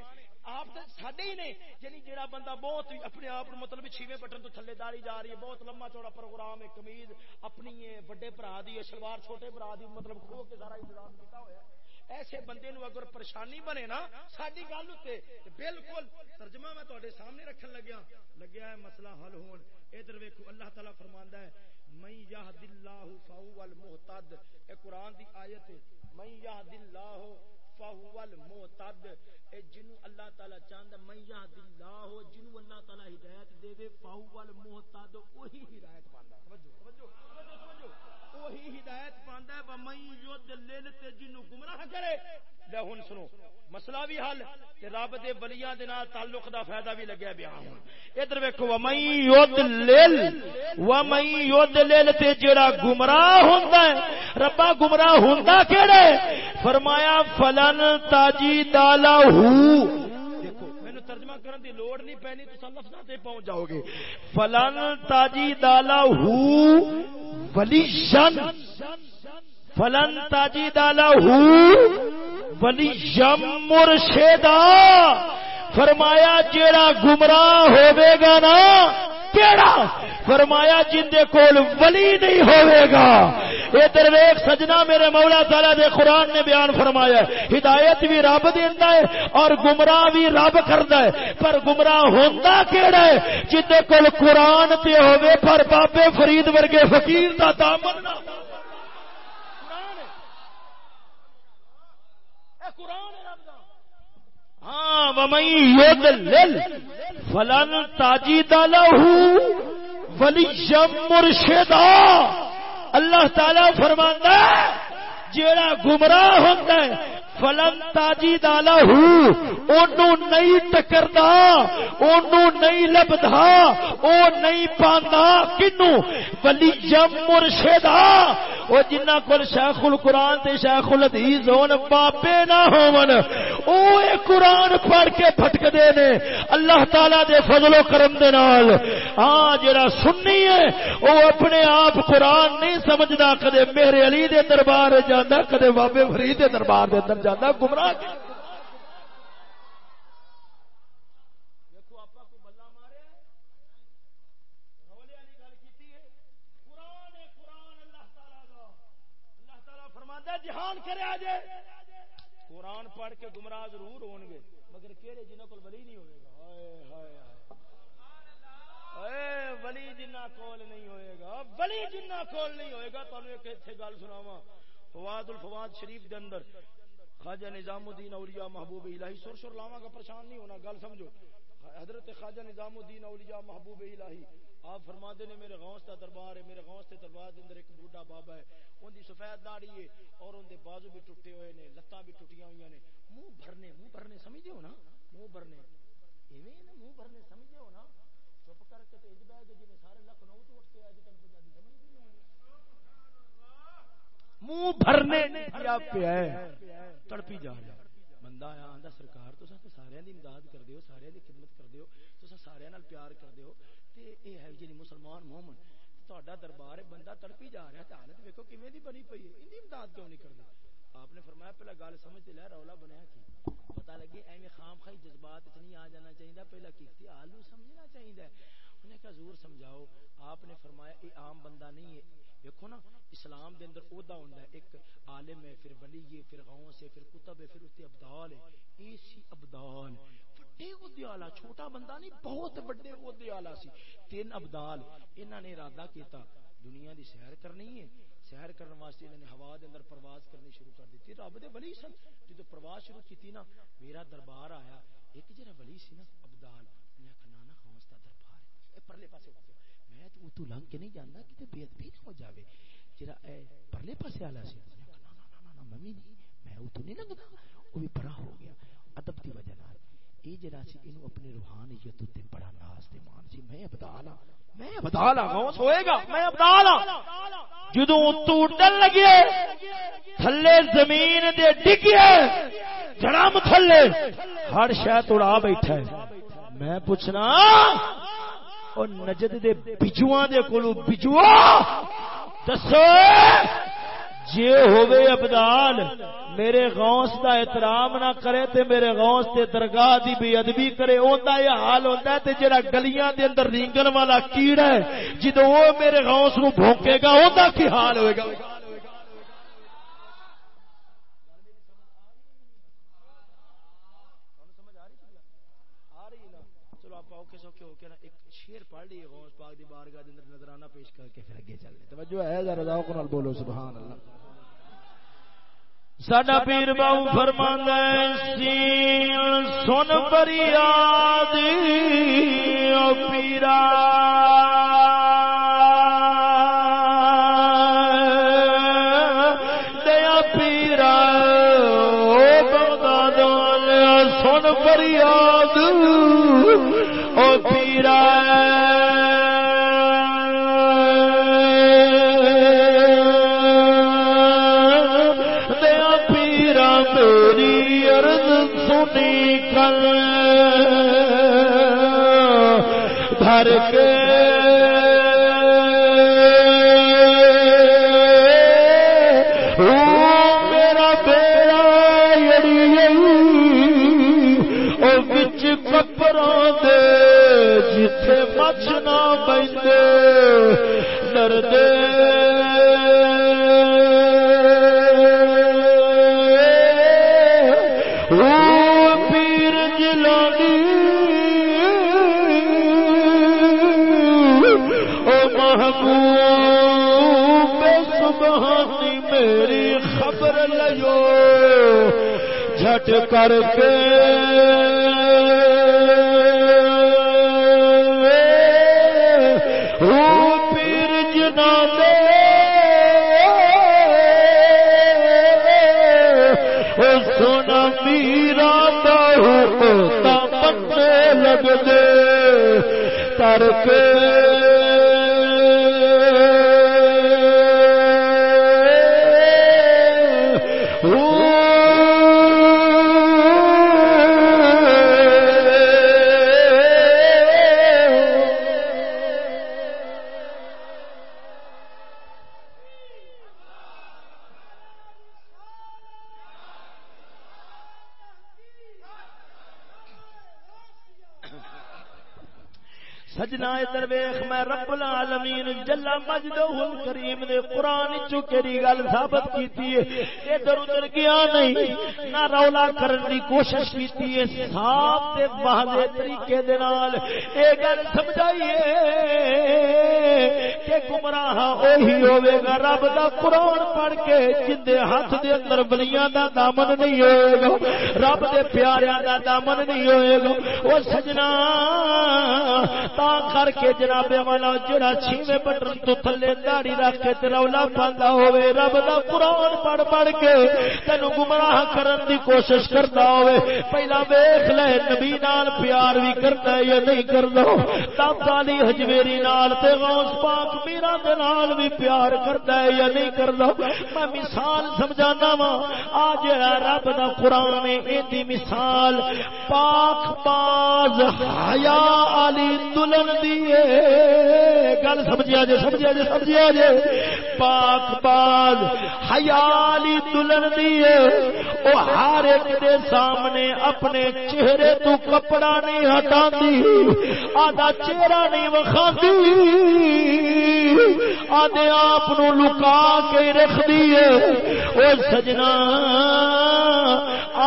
آپ ساڈے ہی نے یعنی جیڑا بندہ بہت اپنے آپ مطلب چھویں بٹن تو تھلے داری جا رہی ہے، بہت لمبا چوڑا پروگرام ہے کمیز اپنی ہے بڑے برا دی ہے، شلوار چھوٹے برا دی مطلب کھو کے سارا انتظام کیتا ہوا ہے۔ ایسے بندے نو اگر پریشانی بنے نا ساری گل اتنے بالکل ترجمہ میں تے سامنے رکھن لگیا لگیا ہے مسئلہ حل ہون۔ ادھر ویکو اللہ تعالیٰ فرماندا ہے میں یہد اللہ فہو المحتد اے قرآن دی آیت ہے میں یہد اللہ فہو المحتد اے جنو اللہ تعالی چاہندا میں یہد اللہ جنو اللہ تعالی ہدایت دے دے فہو المحتد وہی ہدایت پاندا توجہ توجہ توجہ۔ وہی ہدایت پاندا ہے و میں یود تے جنو گمراہ کرے۔ لے ہن سنو، مسئلہ بھی حل تے رب دے ولیاں دے نال تعلق دا فائدہ بھی لگیا بیان ہن۔ ادھر ویکھو و میں یود لیل و میں تے جڑا گمراہ ہوندا ہے، ربا گمراہ ہوندا کیڑے؟ فرمایا، فلن تاجی دالا ہو ترجمہ دی لوڑ نہیں پینی تو لفظاں تے پہنچ جاؤ گے۔ فلن تاجی دالا ہو ولی شن۔ فلن تاجی دالا ہو ولی یم مرشدا فرمایا، جیڑا گمراہ ہوے گا نا، کیڑا؟ فرمایا جن دے کول ولی نہیں ہوئے گا۔ ادھر ویک سجنا میرے مولا تعالی دے قرآن نے بیان فرمایا ہدایت بھی رب دینا ہے اور گمراہ بھی رب کردا ہے۔ پر گمراہ ہوندا کیڑا ہے؟ جن دے کول قرآن تے ہوے پر بابے فرید ورگے فقیر دا دامن نہ ہاں ومئی یدلل فلن تاجید له ولی مرشدا اللہ تعالی فرماندا ہے جیڑا گمراہ ہوندا ہے فلن تاجی دالا ہوں نہیں ٹکردا اونوں نہیں لبدا او نہیں پاندا۔ کنو؟ ولی جم مرشدا او جنہ کول شیخ القران تے شیخ الحدیث ہون، بابے نہ ہون۔ او اے قران پڑھ کے پھٹکدے نے۔ اللہ تعالی دے فضل و کرم دے نال۔ ہاں جڑا سنی ہے، او اپنے آپ قران نہیں سمجھدا، کدے میرے علی دے دربار جاندا، کدے بابے فرید دے دربار دے اندر جانا گمراہ جہان کرے آجے قرآن پڑھ کے گمراہ ضرور ہون گے، مگر کہڑے جنہوں کو ولی نہیں ہوئے گا؟ ولی جنہ کول نہیں ہوئے گا، ولی جنہ کول نہیں ہوئے گا تو ایک گل سناوا فواد الفواد شریف دے اندر خواجہ نظام الدین اولیاء محبوب الہی سر سر لاواں کا پریشان نہیں ہونا، گل سمجھو۔ حضرت خواجہ نظام الدین اولیاء محبوب الہی، آپ فرما نے میرے غوث کا دربار ہے، میرے غوث کے دربار کے اندر ایک بوڑھا بابا ہے۔ ان دی سفید داڑھی ہے اور ان دے بازو بھی ٹوٹے ہوئے نے، لتاں بھی ٹوٹیاں ہوئی نے۔ منہ بھرنے منہ بھرنے، سمجھے ہو نا؟ منہ بھرنے۔ ایویں منہ بھرنے، سمجھے ہو نا چپ کر کے تے اجبا کے جی سارے لکھنؤ تو اٹھ کے اج تک پنجابی سمجھ نہیں منہ بھرنے پہ ہے تڑپی جا رہا بندہ آیا آندا، سرکار تو سارے دی امداد کر دیو، سارے دی خدمت کر دیو، تو سارے نال پیار کر دیو۔ تے اے ہے جی مسلمان مومن، تہاڈا دربار ہے، بندہ تڑپی جا رہا تے حالت ویکھو کیویں دی بنی پئی ہے؟ ان دی امداد کیوں نہیں کردے آپ نے فرمایا پہلا گل سمجھ تے لے، رولا بنیا کی۔ پتہ لگے ایویں خام خائی جذبات وچ نہیں آ جانا چاہیے پہلا کیتی حال نو سمجھنا چاہیے انہیں کہا، حضور سمجھاؤ، آپ نے فرمایا، یہ عام بندہ نہیں ہے۔ دیکھو نا، اسلام دے اندر عہدہ ہوندا ہے، ایک عالم ہے، پھر ولی ہے، پھر غوث ہے، پھر کتب ہے، پھر اس ابدال ہے۔ اے سی ابدال بڑے عہدے والا، چھوٹا بندہ نہیں، بہت بڑے عہدے والا سی۔ تین ابدال، انہاں نے ارادہ کیتا، دنیا دی سیر کرنی ہے۔ سیر کرنے واسطے انہوں نے ہوا دے اندر پرواز کرنی شروع کر دیتی۔ رب دے ولی سن جدو پرواز شروع کیتی نا، میرا دربار آیا۔ ایک جرا ولی سی نا، ابدال نے آخر نانا خاص کا دربار ہے۔ اے پرلے پاسے۔ ہو تو لنگ کے نہیں جانا کہ بے ادبی نہ ہو جاوے۔ جرا اے پرلے پاسے والا سی۔ نے آخر نا جی، میں نہیں میں اتو نہیں لنگنا وہ بھی بڑا ہو گیا۔ ادب دی وجہ نال۔ اے جڑا سی، اینو اپنی روحانیت تے بڑا ناز تے مان سی۔ میں ابدال ہاں میں ابدال ہاں غوث ہوئے گا، میں ابدال ہاں جدوں تو ڈل لگے، تھلے زمین دے ڈگے جڑام تھلے ہر شہ اڑا بیٹھا ہے۔ میں پوچھنا اور نجد دے بجواں دے کولو بجوا! دسو! جے ہوے ابدال، میرے غوث دا احترام نہ کرے تے میرے غوث تے درگاہ دی بے ادبی کرے، اوندا یہ حال ہوندا ہے تے جڑا گلیاں دے اندر رینگن والا کیڑا ہے، جدوں وہ میرے غوث نو بھونکے گا، اوندا کی حال ہوئے گا؟ توجہ ہے، ذرا ذوق نال بولو، سبحان اللہ۔ ساڈا پیر باو فرماندا ہے، سین سن فریاد پیرا۔ ڈردے او پیر جلانی او محبوب سبحانی میری خبر لیو جھٹ کر کے کر کے سجنا ادھر ویخ، میں رب العالمین جلا مجدہ کریم نے قرآن چکری گل ثابت کیتی ہے۔ ادھر ادھر گیا نہیں، نہ رولا کرن دی کوشش کیتی ہے۔ صاف تے واضح طریقے دے نال، اے گل سمجھائیے۔ کہ گمراہ اوہی ہوے گا رب دا قرآن پڑھ کے جندے ہاتھ دے اندر بلیاں دا دامن نہیں ہوئے گا رب دے پیاریاں دا دامن نہیں ہوئے گا او سجنا تا کر کے جناب والا جڑا چھویں بٹن تو تھلے داڑھی رکھ کے ترولا پاندا ہوے رب دا قرآن پڑھ پڑھ کے تینو گمراہ کرن دی کوشش کرتا ہوے پہلا ویکھ لے نبی نال پیار بھی کرتا ہے یا نہیں کردا تب والی حجویری نال تے غوث پاک میرا دنال بھی پیار کرتا ہے یا نہیں کرتا میں مثال سمجھانا وا آج رب دا قرآن یہ مثال۔ پاک باز حیا علی دلن دیے گل سمجھا جے سمجھا جے سمجھا جے۔ پاک باز حیا علی دلن دیے او ہر ایک دے سامنے اپنے چہرے تو کپڑا نہیں ہٹا آدھا چہرہ نہیں وکھا آدھے آپ لکا کے رکھ دیے وہ سجنا،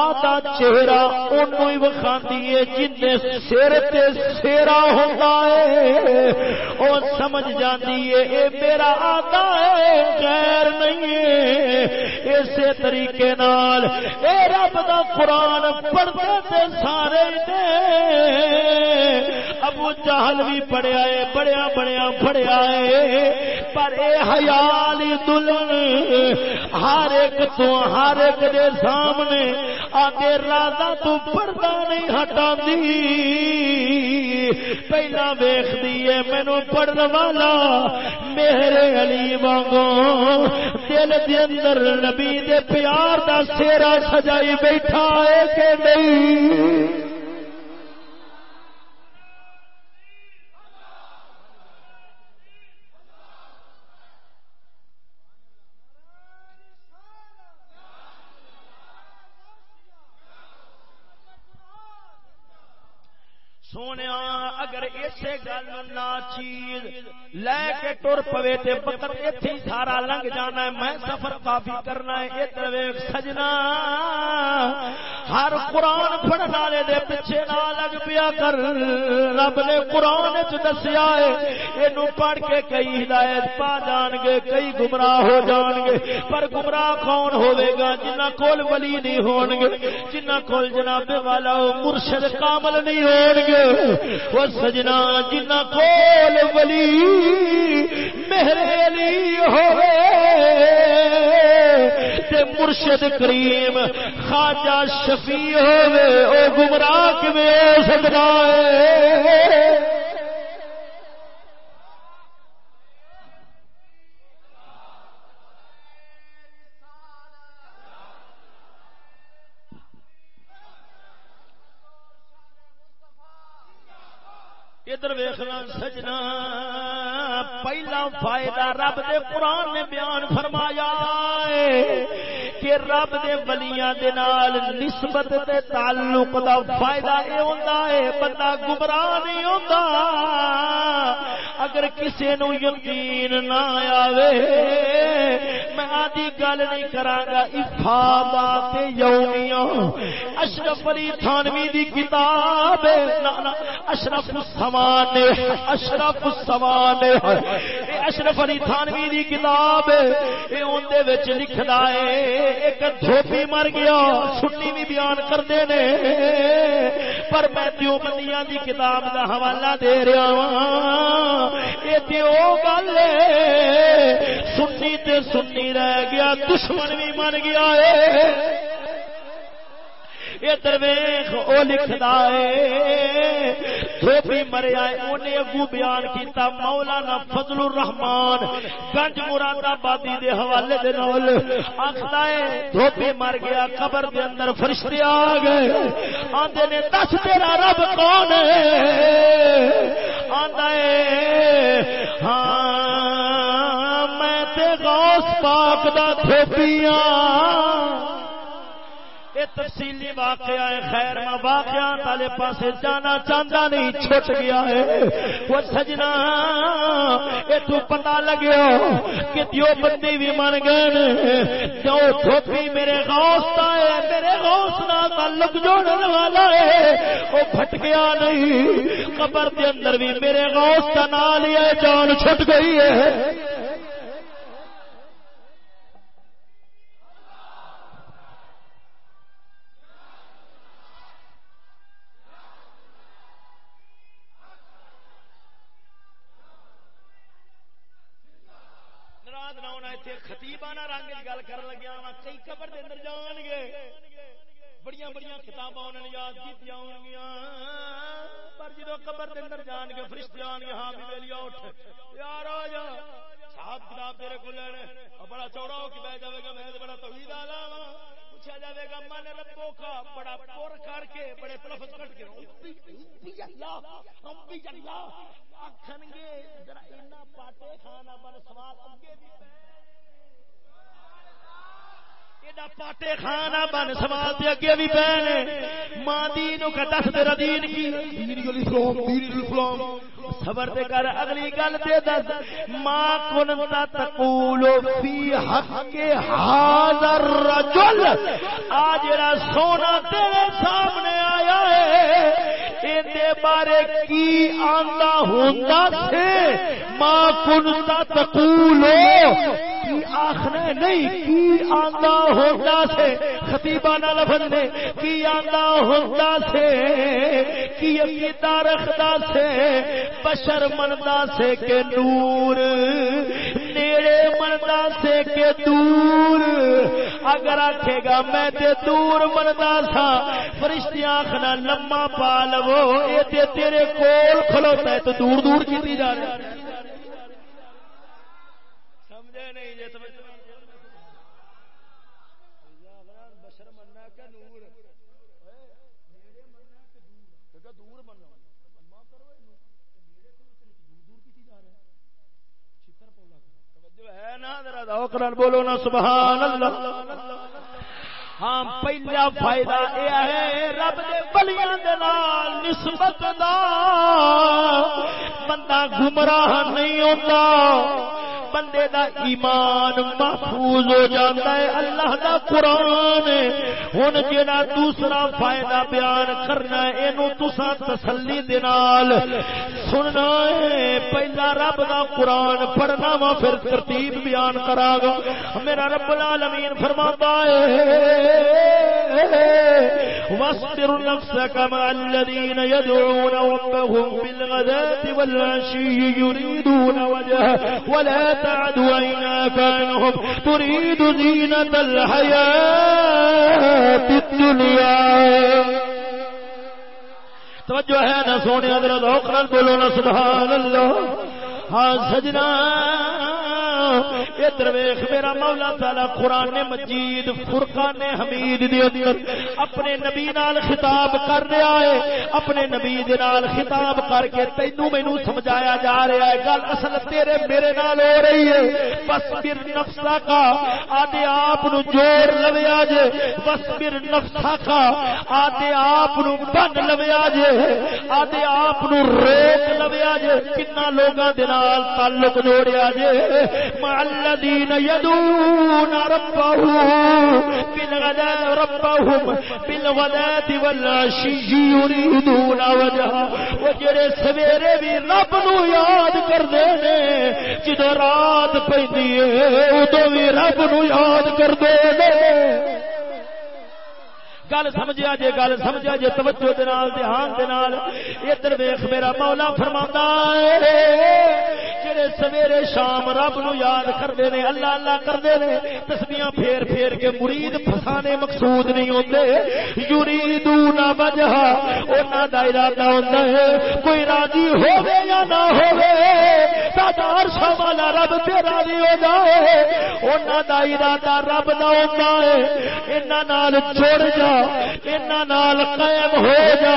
آدھا چہرہ ان وکھا دیے جن سر تے سیرا ہوتا ہے۔ وہ سمجھ جاتی ہے اے میرا آتا ہے، غیر نہیں ہے۔ اسی طریقے نال اے رب دا قرآن پڑھتے تھے سارے دے۔ ابو جہل بھی پڑھیا ہے بڑیا بڑیا پڑھیا ہے۔ پر اے حیال دلن ہر ایک تو ہر ایک دے سامنے آگے رادا تو پردہ نہیں ہٹا دی پہلا ویخ دیے مینو پڑھنے والا میرے علی وانگو دل دے اندر نبی دے پیار دا سیرا سجائی بیٹھا ہے کہ نہیں؟ سونے اگر اسے گل نہ چیز لے کے ٹر پوے تے پتر ایتھے سارا لنگ جانا ہے، میں سفر کافی کرنا ہے، ادھر ویکھ سجنا۔ ہر قرآن پڑھنے والے دے پیچھے نہ لگ پیا کر۔ رب نے قرآن وچ دسیا ہے، اینو پڑھ کے کئی ہدایت پا جان گے، کئی گمراہ ہو جان گے۔ پر گمراہ کون ہوے گا؟ جنہ کول ولی نہیں ہون گے، جنہ کول جناب والا مرشد کامل نہیں ہون گے۔ وہ سجنا جنا کول ولی علی ہوئے۔ تے مرشد کریم خواجہ شفیع ہوئے، او گمراہ میں ہو سکتا ہے؟ ادھر ویخنا، سجنا، پہلا فائدہ رب دے قرآن نے بیان فرمایا کہ رب دے ولیاں دے نال نسبت تے تعلق دا فائدہ اے ہوندا ہے، بندہ گمراہ نہیں ہوندا۔ اگر کسی نو یقین نہ آوے میں آدھی گل نہیں کراں گا افادات یومیہ اشرف علی تھانوی دی کتاب اشرف السمان اشرف السمان اشرف علی تھانوی دی کتاب اے اون دے وچ لکھدا ہے، ایک دھوپی مر گیا چھٹی بھی بیان کرتے نے۔ پر میں دیو بندیاں دی کتاب دا حوالہ دے رہا ہاں۔ ہوں یہ گل سنی تے سنی رہ گیا، دشمن بھی من گیا ہے۔ یہ درویش وہ لکھتا ہے۔ دھوپی مریا انہیں اگو بیان کیتا، مولانا فضل الرحمان گنج مراد آبادی دے حوالے دے نول آخلا ہے دھوپی مر گیا، قبر دے اندر فرشتے آ گئے۔ آندے نے دس، تیرا رب کون ہے؟ آندا ہے ہاں میں تے غوث پاک دا دھوپیاں تفصیلی واقعہ ہے خیر میں واقعہ والے پاس جانا چاہتا نہیں چھٹ گیا ہے وہ سجنا یہ تو پتا لگیا کہ دیو بندی بھی من گئے جو دھوپی میرے غوث ہے میرے غوث نہ تعلق جوڑنے والا ہے وہ پھٹ گیا نہیں قبر کے اندر بھی میرے غوث کا نام لیا جان چھٹ گئی ہے خطیبانہ رنگ گل کر لگیا وا کئی قبر دے اندر جان گے۔ بڑی بڑی کتاباں انہوں نے یاد کی ہو گیا پر جدو قبر کے اندر جان کے فرشتے آن گے ہاں بھی ویلی، اٹھ۔ یار آ جا صاحب کتاب تیرے کو لینے بڑا چوڑا ہو کے بہ جائے گا، میں بڑا توحید آ ہاں۔ پوچھا جائے گا، من ربو کا بڑا پور کر کے، بڑے تلفظ کٹ کے۔ ہم بھی اللہ آخن گے، ذرا اینا پاٹے کھانا بن، سوال اگے بھی۔ پاٹے بن سوال دے اگے بھی ماں دین کا دس تیرا دین کی دین الاسلام دین الاسلام صبر تے کر اگلی گل تے دس ماں کنتا تقول فی حق حاضر رجل آ جڑا سونا تیرے سامنے آیا ہے دے بارے کی آندا ہوندا سے ماں کنتا تقول کی آخنا نہیں، کی آندا ہوتا سے؟ خطیبہ نہ لفظ نے کی آندا ہوتا سے؟ کی عقیدہ رکھدا سے؟ بشر مندا سے کہ نور، نیڑے مندا سے کہ دور؟ اگر آکھے گا میں تے دور مندا سا فرشتے آخنا لما پا لو اے تے تیرے کول کھلوتا ہے تو دور دور کی جا رہا ہے۔ بولو نا سبحان اللہ ہاں پہلا فائدہ یہ ہے، رب دے بلیاں دے نال نسبت دا۔ بندہ گمراہ نہیں ہوتا بندے دا ایمان محفوظ ہو جاتا ہے، اللہ دا قرآن ہن جڑا دوسرا فائدہ بیان کرنا ہے، اینو تساں تسلی دے نال سننا ہے۔ پہلا رب دا قرآن پڑھنا وا، پھر ترتیب بیان کرا گا۔ میرا رب العالمین فرماتا ہے واصبر نفسك مع الذين يدعون ربهم بالغداة والعشي يريدون وجهه ولا تعد وإناك عنهم تريد زينة الحياة الدنيا. توجہ ہے نا سونے حضرت اوکرل بولو نا، سبحان اللہ. ہاں سجنا۔ ادھر ویخ میرا مولا تعالی قرآن مجید، فرقان حمید دے اندر اپنے نبی نال خطاب کر رہا ہے۔ اپنے نبی دے نال خطاب کر کے تینو مینو سمجھایا جا رہا ہے۔ گل اصل تیرے میرے نال ہو رہی ہے۔ بس پھر نفسا کا، آدھے آپ نو جوڑ لوے آج۔ بس پھر نفسا کا، آدھے آپ نو بن لوے آج۔ آدھے آپ نو روک لوے آج۔ کنا لوگاں دے نال نال تعلق جوڑیا جے۔ الذين يدون ربهم بالغداء ربهم بالغداة والعشي يريدون وجهه وجرے سویرے بھی رب نو یاد کردے نے، جدو رات پیندی ہے، ادو بھی رب نو یاد کردے نے۔ گل سمجھا جے، گل سمجھا جے، توجہ دے نال، دھیان دے نال۔ ادھر ویکھ میرا مولا فرماندا ہے، جڑے سویرے شام رب نو یاد کرتے ہیں اللہ اللہ کرتے ہیں تسبیاں پھیر پھیر کے مرید فسانے مقصود نہیں ہوتے یریدو نہ وجہ، انہاں دا ارادہ ہوندا ہے، کوئی راضی ہوے یا نہ ہوے سادار والا رب تے راضی ہو جائے۔ انہاں دا ارادہ رب دا ہوندا ہے، انہاں نال جڑ جا۔ انہاں نال قائم ہو جا۔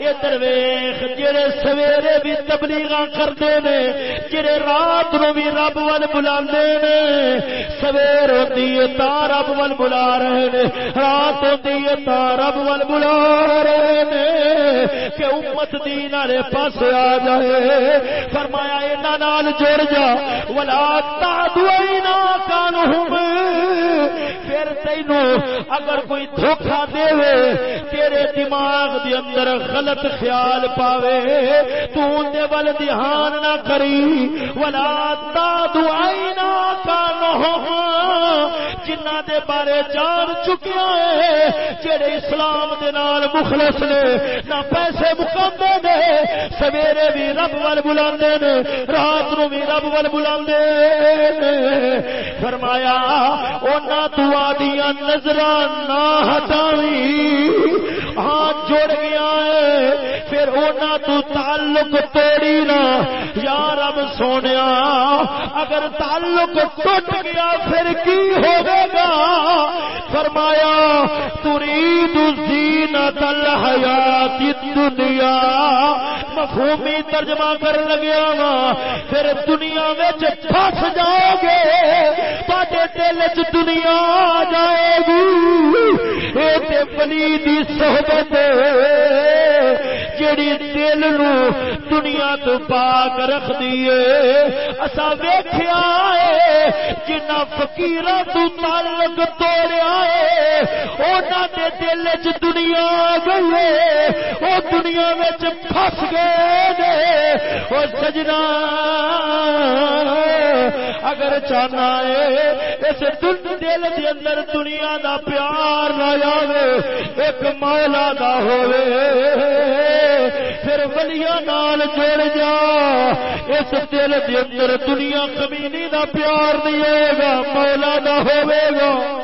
ادھر ویکھ، جڑے سویرے بھی تبلیغاں کردے نے، جڑے رات نو بھی رب ول بلا سویر ہوتی ہے تا رب ول بلا رہے نے، رات ہوتی ہے تا رب ول بلا رہے نے۔ کہ امت دین والے پاس آ جائے۔ فرمایا یہاں نال جڑ جا۔ ولا تا دعائی نہ کانہم پھر تینو اگر کوئی دھوکا دے تیرے دماغ دے اندر غلط خیال پاوے، تو دے ول دھیان نہ کری۔ ولا تا دعائنا کانہم جنہ دے بارے جان چکیا ہے، جڑے اسلام دے نال مخلص نے، نہ پیسے مکاندے نے، سویرے بھی رب ول بلاندے نے، رات نو بھی رب ول بلاندے نے۔ فرمایا او نہ تو آدیاں نظراں نہ ہٹاویں۔ ہاں جڑ گیا ہے، پھر اونا تو تعلق توڑی نا۔ یا رب سونے اگر تعلق ٹوٹ گیا، پھر کی ہوگے گا؟ فرمایا، ترید زینت الحیات الدنیا۔ مفہومی ترجمہ کر لگیا وا پھر دنیا وچ پھس جاؤ گے، تواڈے دل وچ دنیا آ جائے گی۔ اے تے بلی دی صحبت جیڑی دل نو دنیا تو پاک رکھ دیے اسا ویکھیا اے جنہ فقیراں تو تعلق توڑیا اے انہاں دے دل وچ دنیا گئی او دنیا وچ پھس گئے نے۔ او سجنا، اگر چاہنا ہے، اس دل دل دے اندر دنیا دا پیار نہ آوے، ایک مولا دا ہوئے پھر ولیاں نال جڑ جا۔ اس دل دے اندر دنیا کمینی دا پیار نہیں ہوئے گا، مولا دا ہوئے گا۔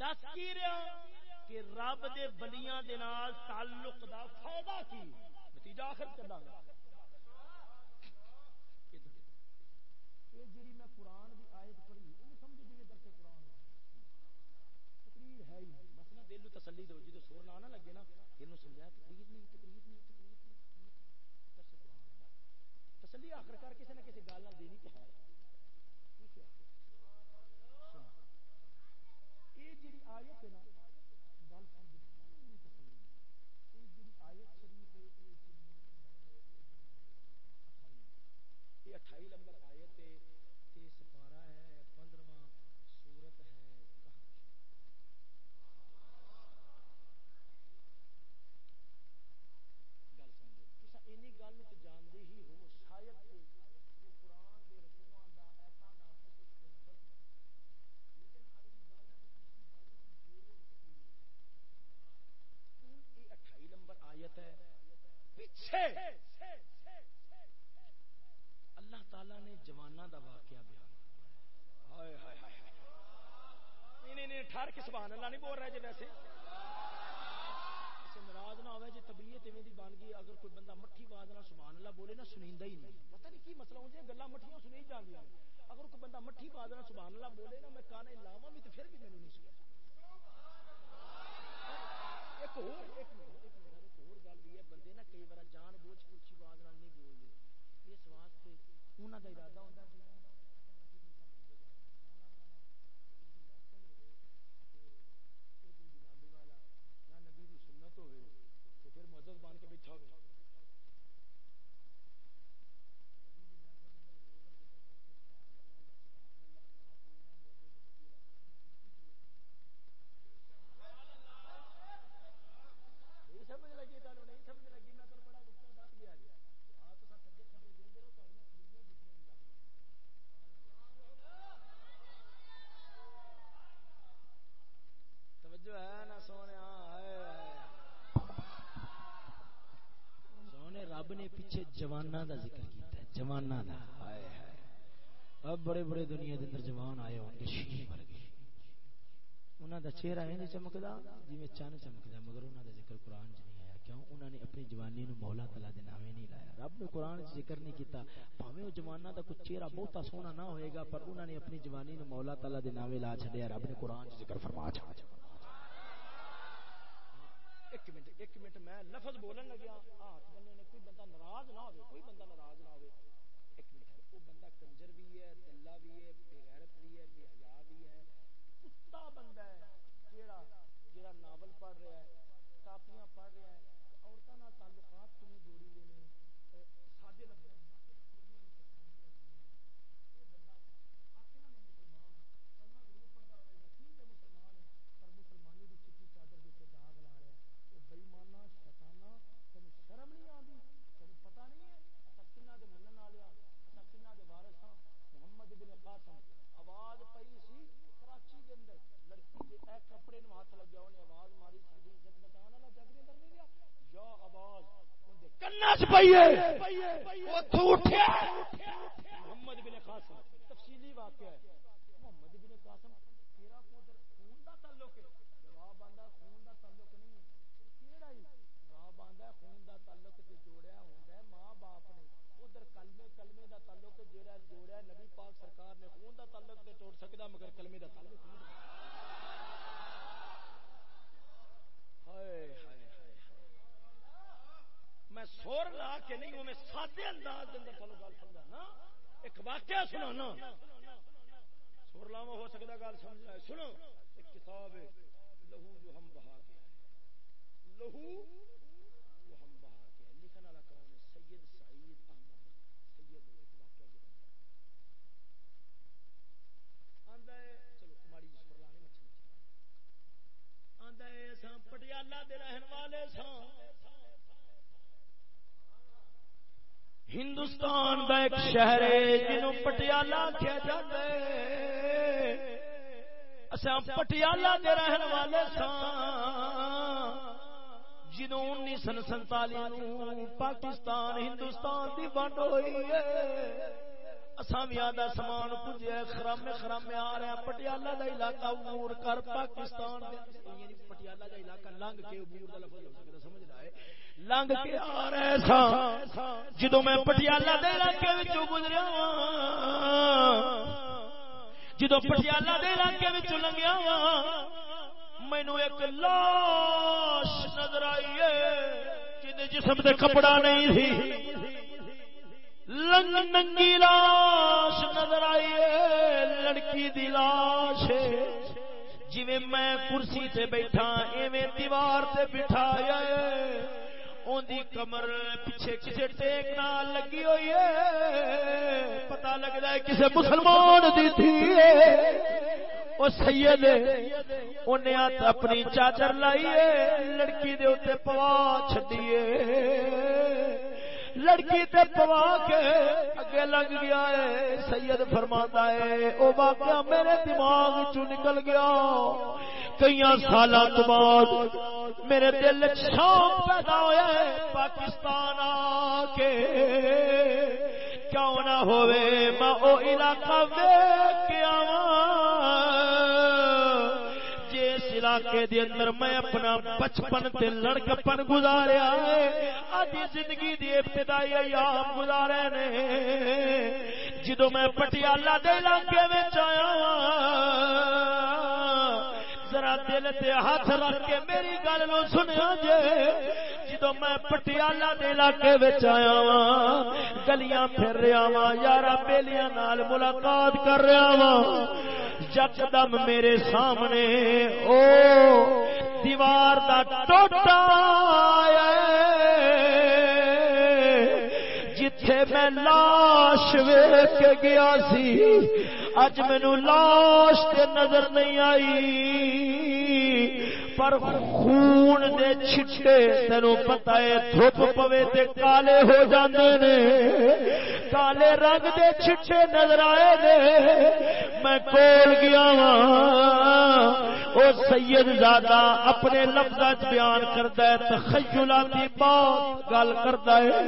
دس کی رہا کہ رب دے بلیاں دے نال تعلق دا فائدہ کی؟ نتیجہ آخر چلا گا۔ جی میں قرآن کی آیت پڑھی سمجھ جی درس قرآن تقریر ہے ہی۔ بس مسئلہ دل تسلی دو جی تو سور نہ لگے نا یہ سمجھایا تقریر نہیں تقریر نہیں تقریر نہیں درس قرآن تسلی آخر کر کسی نہ کسی گل دینی تو ہے یہ جی آیت ہے نا گل یہ آیت شریف یہ اٹھائی نمبر آیت ہے سپارہ ہے پندرواں سورت ہے گل سمجھو تصا اینی گل جانتے ہی ہو پیچھے اللہ تعالی نے جوانا دا واقعہ بیان نہیں نہیں ٹھہر کے نہیں بول رہے جی ویسے۔ ناراض نہ ہوئے جی طبیعت ایویں دی بن گئی، اگر کوئی بندہ مٹھی آواز نہ، سبحان اللہ بولے نا سنیندا ہی نہیں۔ پتہ نہیں کی مسئلہ ہوں جی گلاں مٹھیاں سنی جاندیاں اگر کوئی بندہ مٹھی آواز نہ، سبحان اللہ بولے نا میں کانے لاواں بھی تے پھر بھی مینوں نہیں سنیا۔ ایک اور، ایک گل بھی ہے، بندے نا کئی بار جان بوجھ کے اچھی آواز نہیں بولتے اس واسطے انہوں کا ارادہ ہوتا جوانا دا ذکر کیتا ہے جوانا دا۔ ہائے ہائے۔ اب بڑے بڑے دنیا دے اندر جوان آئے ہوں گے، شیر شین گئے۔ انہاں دا چہرہ ہے جی چمکدا جی جویں چن چمکدا، مگر انہاں دا ذکر قرآن وچ نہیں آیا۔ کیوں؟ انہاں نے اپنی جوانی نو مولا تعالی دے نامے نہیں لایا۔ رب نے قرآن وچ ذکر نہیں کیتا۔ بھاویں او جواناں دا کوئی چہرہ بہتا سونا نہ ہوئے گا، پر انہاں نے اپنی جوانی نو مولا تعالی دے نامے لا چھڈیا۔ رب نے قرآن وچ ذکر فرما چھڈیا۔ ہاں۔ ایک منٹ ایک منٹ، میں لفظ بولن لگا ہاں۔ چھا پیے اٹھیا محمد بن قاسم تفصیلی واقعہ ہے۔ محمد بن قاسم تیرا خون دا تعلق ہے۔ جواب آندا خون دا تعلق نہیں کیڑا ہی۔ جواب آندا خون دا تعلق تے جوڑیا ہوندا ہے ماں باپ نے ادھر کلمے کلمے دا تعلق جڑا جوڑیا نبی پاک سرکار نے خون دا تعلق تے توڑ سکدا مگر کلمے دا تعلق نہیں میں سور لا کے نہیں ہوں میں سادے انداز اندر تھانوں گل سمجھا نا۔ ایک واقعہ سنا نا۔ سور لاوا ہو سکتا گل سمجھ آئے۔ سنو۔ ایک کتاب ہے، لہو جو ہم بہا کے لہو جو ہم بہا کے لکھن والا کون ہے؟ سید سعید احمد۔ سید ایک واقعہ جو آندا ہے، چلو ماڑی جس پر لانے مچھلی۔ آندا ہے ساں پٹیالہ دے رہن والے ساں۔ ہندوستان کا ایک شہر ہے جنوں پٹیالہ کیا جاتا ہے۔ اچھا پٹیالہ کے رہن والے سان جنوں انیس سن سنتالی پاکستان، ہندوستان کی ونڈ ہوئی ہے۔ اسامیاں سامان پجیا خرامے خرامے آ رہے ہیں پٹیالہ دا علاقہ عبور کر پاکستان یعنی پٹیالہ دا علاقہ لنگ کے عبور دا لفظ ہو سمجھ لنگ کے آ رہے جدو میں پٹیالہ دے علاقے وچوں گزریا ہاں، جدو پٹیالہ دے علاقے وچوں لنگیا ہاں، مینو ایک لاش نظر آئی ہے جسم تے کپڑا نہیں تھی۔ لنگ ننگی لاش نظر آئی لڑکی دی لاش۔ جی میں کرسی تے بیٹھا، ایویں دیوار تے بٹھایا اندی کمر پیچھے کسی ٹیک نہ لگی ہوئی ہے۔ پتا لگتا ہے کسی مسلمان دی تھی وہ سید انہیں اپنی چادر لائی ہے، لڑکی دے اتنے پوا چڈیے لڑکی تے پوا کے اگے لگ گیا ہے، سید فرماتا ہے، او واقعہ میرے دماغ چ نکل گیا۔ کئی سال تو بعد میرے دل شوق پیدا ہوا ہے، پاکستان آ کے۔ کیوں نہ ہوئے، میں او علاقہ ویک کے جس علاقے دے اندر میں اپنا بچپن تے لڑکپن گزاریا ہے۔ اج زندگی دی ابتدائی ایام گزارے نے۔ جدو میں پٹیالہ دے علاقے وچ آیا ہاں، ذرا دل تے ہاتھ رکھ کے میری گل نو سنیا جے۔ جدو میں پٹیالہ دے علاقے وچ آیا وا گلیاں پھر رہا وا یارا بیلیاں نال ملاقات کر رہا وا جک دم میرے سامنے، او دیوار دا ٹوٹا جتھے میں لاش ویک گیا سی، اج مینو لاش تے نظر نہیں آئی۔ پر خون دے چھٹے تینو پتا ہے، دھوپ پوے تے کالے ہو جاندے نے۔ کالے رنگ دے چھٹے نظر آئے نے۔ میں کول گیا وا او سید زادہ اپنے لفظ بیان کرتا ہے، تخیلاتی بات گل کرتا ہے۔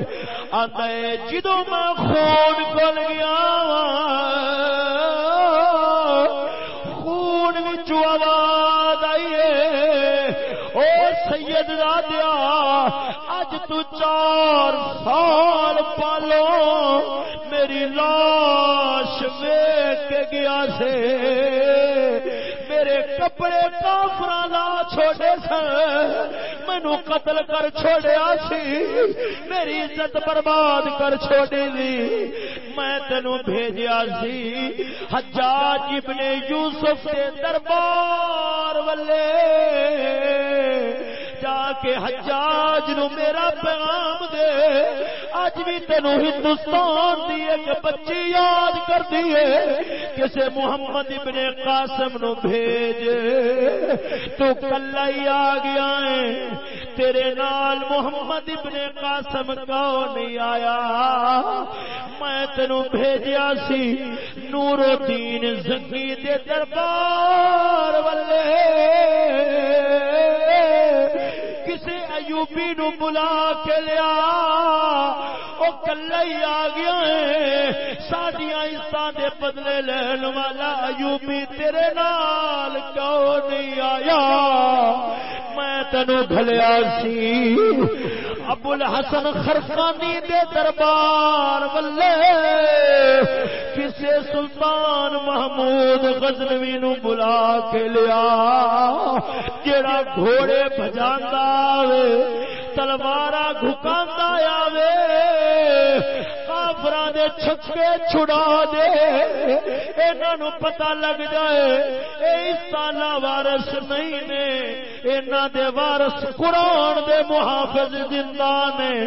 آتا ہے جدو میں خون کول گیا خون چار سال پالو، میری لاش ویک گیا سے۔ میرے کپڑے کافر لا چھوڑے سن مینو قتل کر چھوڑیا سی۔ میری عزت برباد کر چھوڑی لی میں تینو بھیجیا سی۔ حجاج ابن یوسف کے دربار والے۔ کے حجاج نو میرا پیغام دے۔ اج بھی تینو ہندوستان دی ایک بچی یاد کر دیے کسے محمد ابن قاسم نو بھیج۔ تو کلا ہی آ گیا ہے۔ تیرے نال محمد ابن قاسم کو نہیں آیا؟ میں تینو بھیجیا سی نور الدین زنگی دے دربار والے۔ کسی ایوبی نو بلا کے لیا۔ وہ کلا ہی آ گیا ہے۔ سڈیا عزت دے بدلے لین والا ایوبی تیرے نال کیوں نہیں آیا؟ میں تینوں گلیا سی۔ ابو الحسن خرفانی دے دربار ولے کسے سلطان محمود غزنوی نو بلا کے لیا۔ جڑا گھوڑے بجاندا وے تلوارا گھکاندا آوے۔ دے چھکے چھڑا دے۔ انہاں نو پتہ لگ جائے، اے اس سالہ وارث نہیں نے، انہاں دے وارث قرآن دے محافظ زندہ نے۔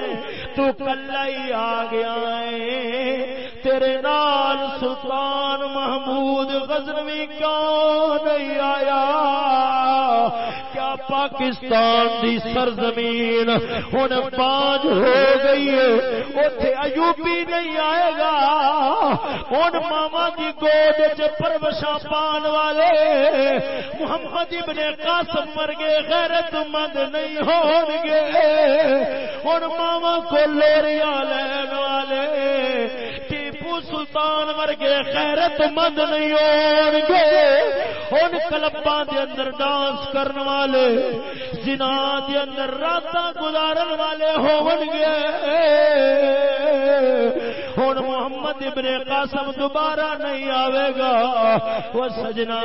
تو کلا ہی آ گیا ہے۔ تیرے نال سلطان محمود غزنوی کیوں نہیں آیا؟ پاکستان دی سرزمین ہن پانچ ہو گئی ہے۔ اوتھے ایوبی نہیں آئے گا۔ ہن ماما دی گود وچ پرورشاں پان والے۔ محمد ابن قاسم ورگے غیرت مند نہیں ہون گے۔ ہن ماما کو لوریاں لین والے۔ سلطان ورگے خیرت مند نہیں ہون گے ان کلباں دے اندر ڈانس کرن والے، زنا دے اندر راتاں گزارن والے ہون گے ہن محمد ابن قاسم دوبارہ نہیں آوے گا۔ وہ سجنا،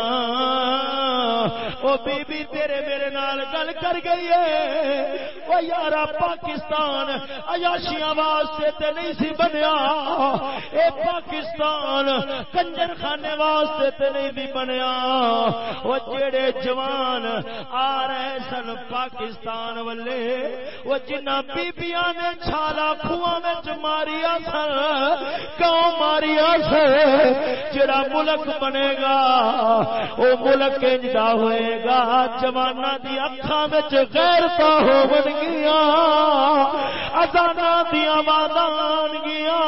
وہ بی بی تیرے میرے نال گل کر گئی ہے۔ وہ یارا پاکستان، عیاشیاں واسطے تے نہیں سی بنیا۔ اے پاکستان کنجر خانے واسطے تے نہیں بھی بنیا۔ وہ جڑے جوان آ رہے سن پاکستان والے، وہ جنہ بیبیاں نے چھالا کھواں وچ ماریا سن کیوں ماریا سن جڑا ملک بنے گا وہ ملک انجدا ہوئے گا۔ جوانا دی اکھاں وچ غیرتا ہون گیا اذانا دی آوازاں آن گیا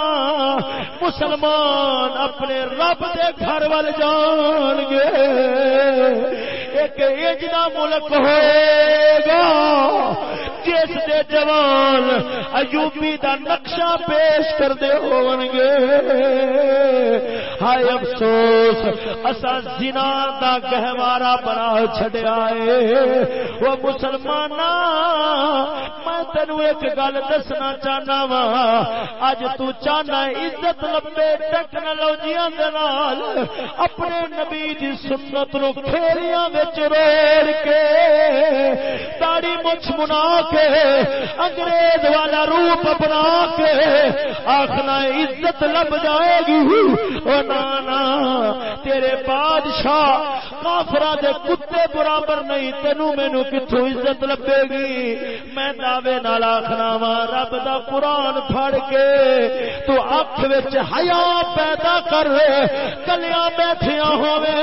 مسلمان اپنے رب دے گھر ول جان گے۔ ایک اجنا ملک ہوئے گا۔ جس دے جوان ایوبی دا نقشہ پیش کر دے ہون گے ہائے افسوس اسا زنا دا گہوارا بنا چھڈیا اے وہ مسلمان میں تینو ایک گل دسنا چاہنا وا۔ اج تو چاہنا عزت لبے ٹیکنالوجیاں دے نال اپنے نبی دی سنت نو کھیریاں وچ روڑ کے داڑھی مچھ منا کے، انگریز والا روپ بنا کے آخنا، عزت لب جائے گی او نانا، تیرے بادشاہ کافرا دے کتے برابر نہیں تینو مینو کتوں عزت لبے گی؟ میں دعوے نال آخنا وا رب دا قرآن پھڑ کے تو اکھ وچ حیا پیدا کر، کلیاں بیٹھیاں ہوے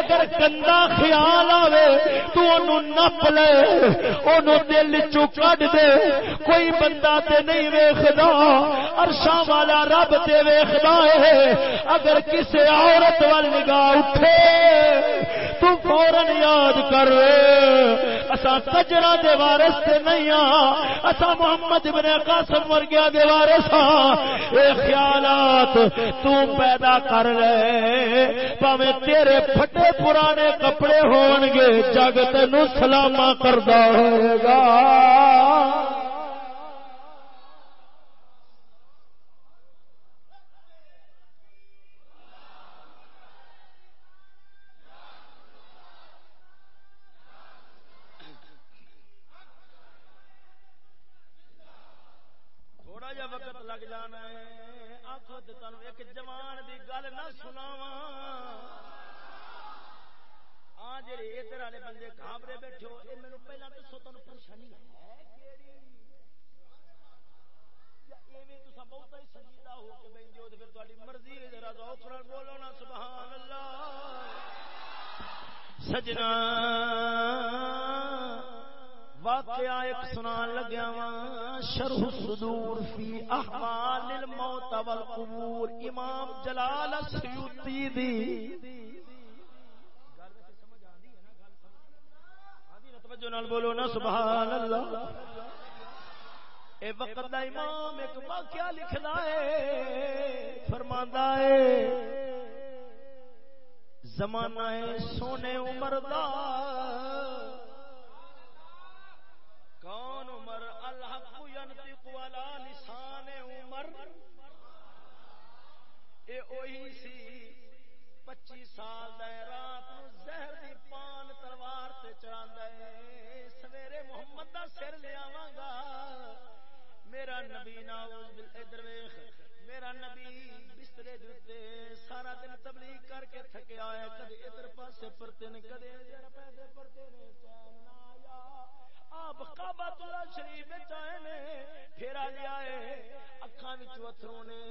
اگر گندا خیال آوے تو انہوں نپ لے انہوں دل چو کڈ دے۔ کوئی بندہ تے نہیں ویکھدا، عرشاں والا رب تے ویکھدا ہے اگر کسے عورت وال نگاہ اٹھے تو فورن یاد کر اسا کجرا دے وارث تے نہیں ہاں۔ اسا محمد ابن قاسم ورگیا دے وارث ہاں۔ اے خیالات تو پیدا کر لے۔ پاویں تیرے پھٹے پرانے کپڑے ہون گے جگ تینو سلاما کردا ہوئے گا تھوڑا جا وقت لگ جانا ہے آخو تو تمہیں ایک جوان دی گل نہ سناوا ہاں ادھر والے بندے گھابرے بیٹھے ہو یہ میرے پہلے دسو تمہیں پریشانی ہے بہت ہی سنجیدہ ہو کے بہن جو پھر تاری مرضی ہے، ذرا ذوق بولو نا، سبحان اللہ۔ سجنا، واقعہ ایک سنان لگیا وا شرح صدور فی احوال الموت والقبور، امام جلال السیوطی دی۔ توجہ نال بولو نا، سبحان اللہ۔ اے وقت دا امام ایک واقعہ لکھنا ہے، فرماندا ہے، زمانہ ہے سونے عمر دا۔ کون عمر؟ الحق ينطق ولا لسان عمر۔ اے اوہی سی پچی سال رات نو زہر دی پان تلوار تے چڑھاندا ہے سویرے محمد دا سر لے آواں گا۔ میرا نبی ناؤز ادھر ویکھ۔ میرا نبی بسترے دے سارا دن تبلیغ کر کے تھکیا ہے کدی ادھر پاسے پرتے نے، کدی ادھر پاسے پرتے نے۔ چین نہ آپ کعبۃ اللہ شریف وچ آئے نے، پھیرا لیا ہے اکھاں وچ وتھروں نے۔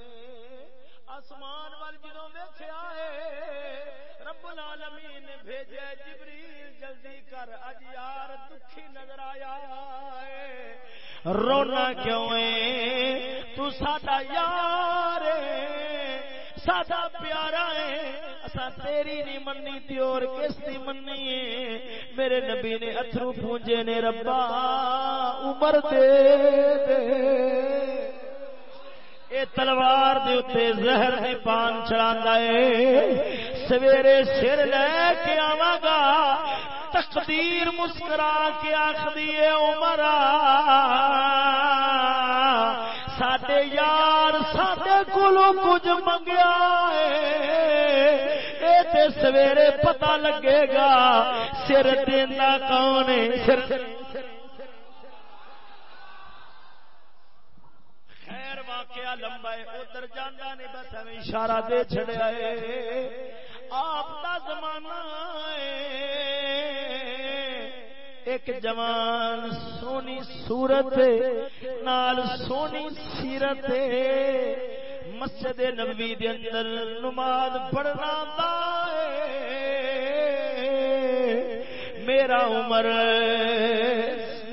آسمان وال جدوں ویکھیا ہے رب العالمین نے بھیجا جبریل جلدی کر، اج یار دکھی نظر آیا ہے۔ رونا کیوں ہے؟ تو ساڈا یار ساڈا پیارا ہے۔ اسا تیری نہیں مننی تے اور کس دی مننی ہے؟ میرے نبی نے اتھرو پونجے نے ربا، عمر دے دے۔ اے تلوار دے اتے زہر دی پان چڑھاندا اے سویرے سر لے کے آواں گا۔ تقدیر مسکرا کے آخدی اے عمر ساڈے کچھ منگیا اے تے سویرے پتہ لگے گا سر دیندا کون ہے۔ سر خیر واقعہ لمبا ہے، ادھر جانا نہیں، بس ہمیں اشارہ دے چھڑیا ہے۔ آپ کا زمانہ ہے۔ ایک جوان سونی صورت نال سونی سیرت مسجد نبوی دے اندر نماز پڑھنا میرا عمر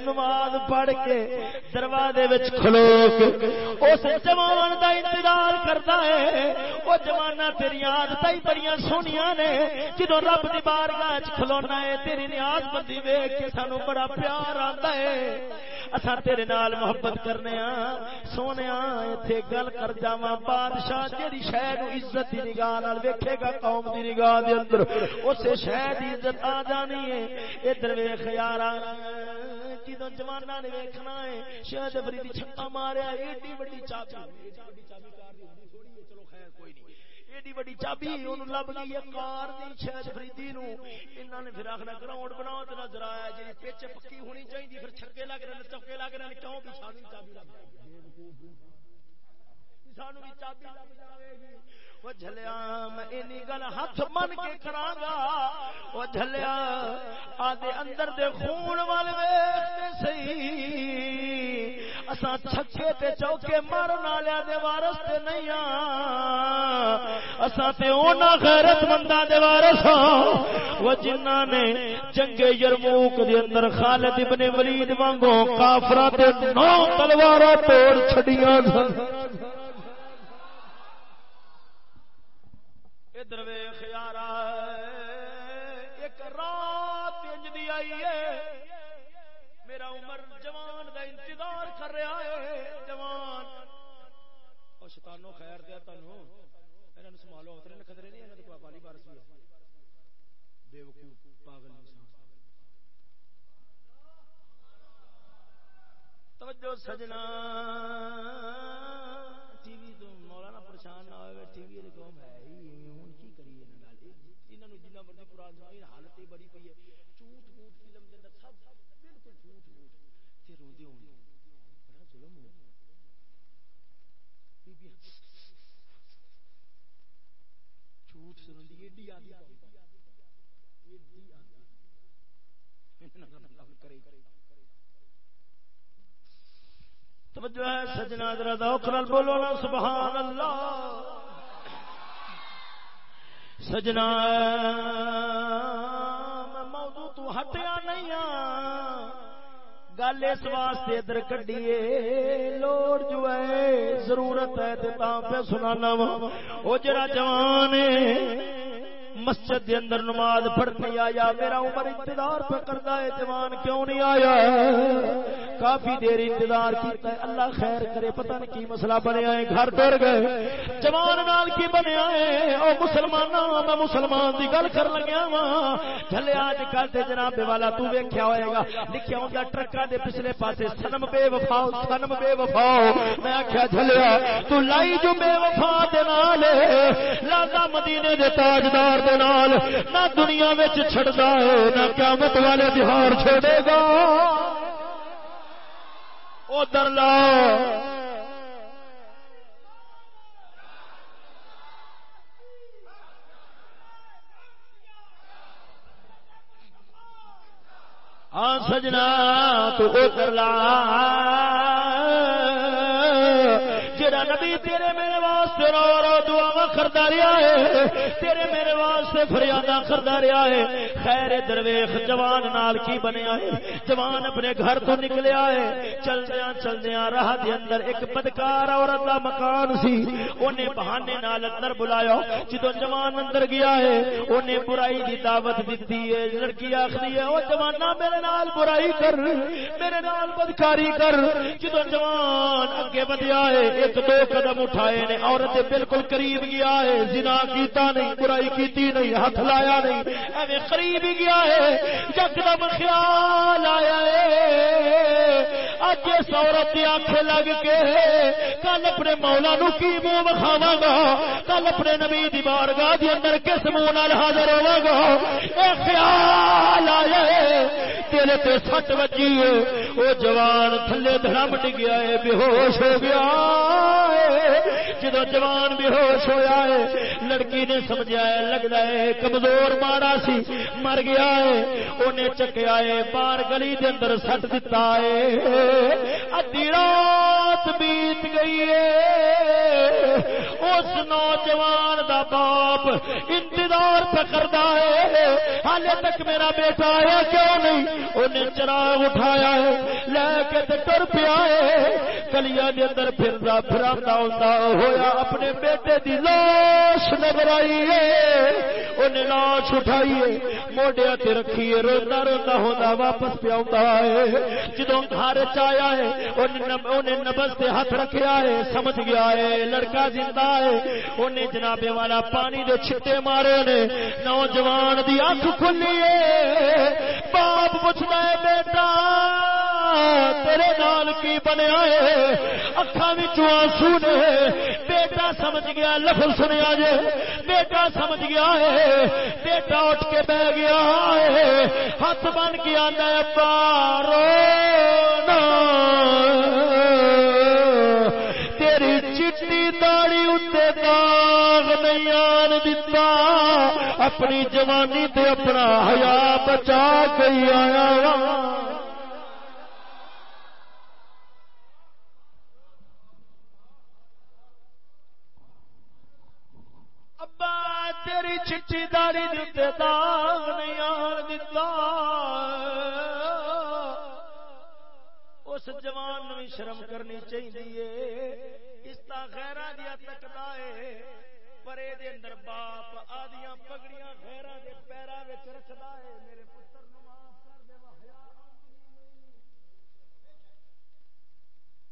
نماز پڑھ کے دروازے وچ کھلو اس جوان دا انتظار کرتا ہے۔ وہ جوانا تیری عادت ہی بڑی سونیاں نے۔ جدو رب دی بارگاہ وچ کھلونا ہے، تیری نیاز بندی ویکھ کے سانو بڑا پیار آندا ہے۔ اسا تیرے نال محبت کرنے ہاں سونے ایتھے گل کر جاواں، بادشاہ جیڑی شے نو عزت دی نگاہ نال ویکھے گا، قوم دی نگاہ دے اندر، اسے شے دی عزت آ جانی ہے۔ ادھر ویکھ یارا جدوں جواناں نے ویکھنا ہے شہد فریدی چھکا ماریا، ایڈی وڈی چابی چلو خیر کوئی نہیں ایڈی وڈی چابی اونوں لب گئی ہے، کار دی، شاید فریدی نو انہاں نے پھر آخنا، گراؤنڈ بناؤ تے نظر آیا جی پچ پکی ہونی چاہیے پھر چھکے لگ رہے چوکے لگ رہے کیوں بھی سانو چابی لگ سانو بھی چابی لگ جاوے گی۔ وہ جھلیا میں اینی گل ہاتھ من کے کراں گا وہ جھلیا آدے اندر دے خون والے ویکھتے سہی اساں چھکے تے چوکے مارن والے دے وارث تے نہیں آ اساں تے اونا غیرت منداں دے وارث ہاں وہ جنہاں نے جنگ یرموک دے اندر خالد ابن ولید وانگو کافراں تے نو تلواراں توڑ چھڈیاں سن۔ ادھر ویخ یار ایک رات انج دی آئی ہے۔ میرا عمر جوان دا انتظار کر رہا ہے، جوان۔ اور شیطانو خیر دیا تانو انہاں نوں سنبھالو اترے خطرے نہیں انہاں دے کوئی والی بارس بھی بے وقوف پاگل انسان۔ توجہ سجنا۔ ٹی وی تو مولانا پریشان نہ ہوئے، ٹی وی قوم ہے ہی ہوں کی کریے انہوں نے جنہ مرضی قرآن ہی بڑی پی ہے۔ جھوٹ موٹ فلم کے اندر سب بالکل جھوٹ موٹ تے روندے ہوں بڑا ظلم ہو بی بی جھوٹ ایڈی آدھی ایڈی اللہ کرے کرے توجہ ہے سجنا ذرا ذوق نال بولو نا سبحان اللہ۔ سجنا میں موضوع تو ہٹیا نہیں ہاں گل اس واسطے ادھر کڈیے۔ لوڑ جو ہے، ضرورت ہے تے تاں پہ سنانا وا۔ او جڑا جوان ہے مسجد دے اندر نماز پڑھنے آیا، میرا عمر انتظار پہ کرتا ہے، جوان کیوں نہیں آیا؟ کافی دیر انتظار کیتا ہے، اللہ خیر کرے، پتہ نہیں کی مسئلہ بنیا ہے، گھر ٹر گئے، جوان نال کی بنیا ہے؟ او مسلمان ہاں، میں مسلمان دی گل کر لگیا ہاں۔ وا چلے اج کل تے جناب والا، تو ویکھیا ہوئے گا، لکھیا ہوندا ٹرکا دے پچھلے پاسے سنم بے وفا سنم بے وفا۔ میں آکھیا جھلیا تو لائی جو بے وفا دے نال لادا مدینے دے تاجدار دے نال، نہ دنیا وچ چھڑدا ہے، نہ قیامت والے بہار چھوڑے گا۔ ادھر لا ہاں سجنا، تو ادھر لا جڑا نبی تیرے میرے واسطے رو کردا رہا ہے۔ تیرے میرے واسطے فریاداں کردا رہا ہے۔ خیر درویش، جوان نال کی بنیا ہے؟ جوان اپنے گھر تو نکلیا ہے۔ چلدیاں چلدیاں راہ دے اندر ایک بدکار عورت دا مکان سی۔ اونے بہانے نال اندر بلایا۔ جدوں جوان اندر گیا ہے، اونے برائی دی دعوت دتی ہے۔ لڑکی آکھدی ہے، او جوانا، میرے نال برائی کر، میرے نال بدکاری کر۔ جدوں جوان اگے ودیا ہے، ایک دو قدم اٹھائے نے، عورت بالکل قریب گیا ہے۔ زنا کیتا نہیں، برائی کیتی نہیں ہاتھ لایا نہیں۔ ایویں قریب ہی گیا ہے، یکدم خیال آیا ہے۔ اج اس عورت کی آنکھیں لگ کے کل اپنے مولا نو کی منہ بکھاوا گا؟ کل اپنے نبی دی بارگاہ دی اندر کس منہ نال حاضر ہوا گا؟ اے خیال آیا ہے، تیرے تے سٹ وجی ہے۔ وہ جوان تھلے دھڑم ڈگیا ہے، بے ہوش ہو گیا جدو جوان بے ہوش ہویا ہے، لڑکی نے سمجھا ہے لگتا ہے کمزور مارا سی، مر گیا ہے۔ انہیں چکیا ہے بار گلی دے اندر سٹ دتا ہے۔ ادی رات بیت گئی ہے۔ اس نوجوان دا باپ انتظار پکڑتا ہے۔ حالے تک میرا بیٹا آیا کیوں نہیں؟ انہیں چراغ اٹھایا ہے، لے کے ٹر پیا ہے۔ گلیا کے اندر پھردا پھرا ہویا اپنے بیٹے دی لاش نظر آئی ہے۔ انہیں لاش اٹھائی ہے۔ موڈیا تے رکھی ہے۔ روتا روتا ہوتا واپس پیا ہے۔ جدو گھر چیا ہے انہیں نبز سے ہاتھ رکھیا ہے۔ سمجھ گیا ہے، لڑکا زندہ ہے۔ انہیں جنابے والا پانی دے چھٹے مارے نے۔ نوجوان دی اکھ کھلی ہے۔ باپ پوچھتا ہے، بیٹا، تیرے نال کی بنیا ہے؟ اکھا آنسو نے بیٹا سمجھ گیا، لفظ سنیا جے۔ بیٹا سمجھ گیا ہے، بیٹا اٹھ کے بہ گیا ہے۔ ہاتھ بن کے آنا پارو تیری چٹی داڑی اتنے داغ نہیں آن دتا۔ اپنی جوانی تے اپنا حیا بچا کے آیا تیری چٹی داری دے داغ نہیں آن دتا۔ اس جوان بھی شرم کرنی چاہیے اس کا خیرا دیا تکتا ہے۔ پرے دے اندر باپ آدیاں پگڑیاں خیرا دے پیرا رکھتا ہے۔ میرے پتر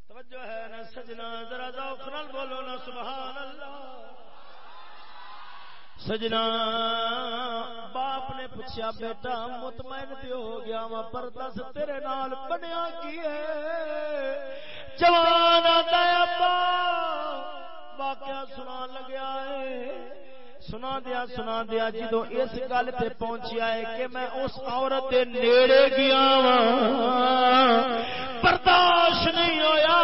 توجہ ہے نا سجنا، ذرا ذوق نال بولو نا، سبحان اللہ۔ سجنا، باپ نے پوچھا، بیٹا، مطمئن پہ ہو گیا وا، پر دس تیرے نال بنیا کی ہے؟ جوان آتا واقعہ سنا لگیا ہے۔ سنا دیا سنا دیا، جدو اس گل پہ پہنچیا ہے کہ میں اس عورت کے نیڑے گیا وا، برداشت نہیں ہویا۔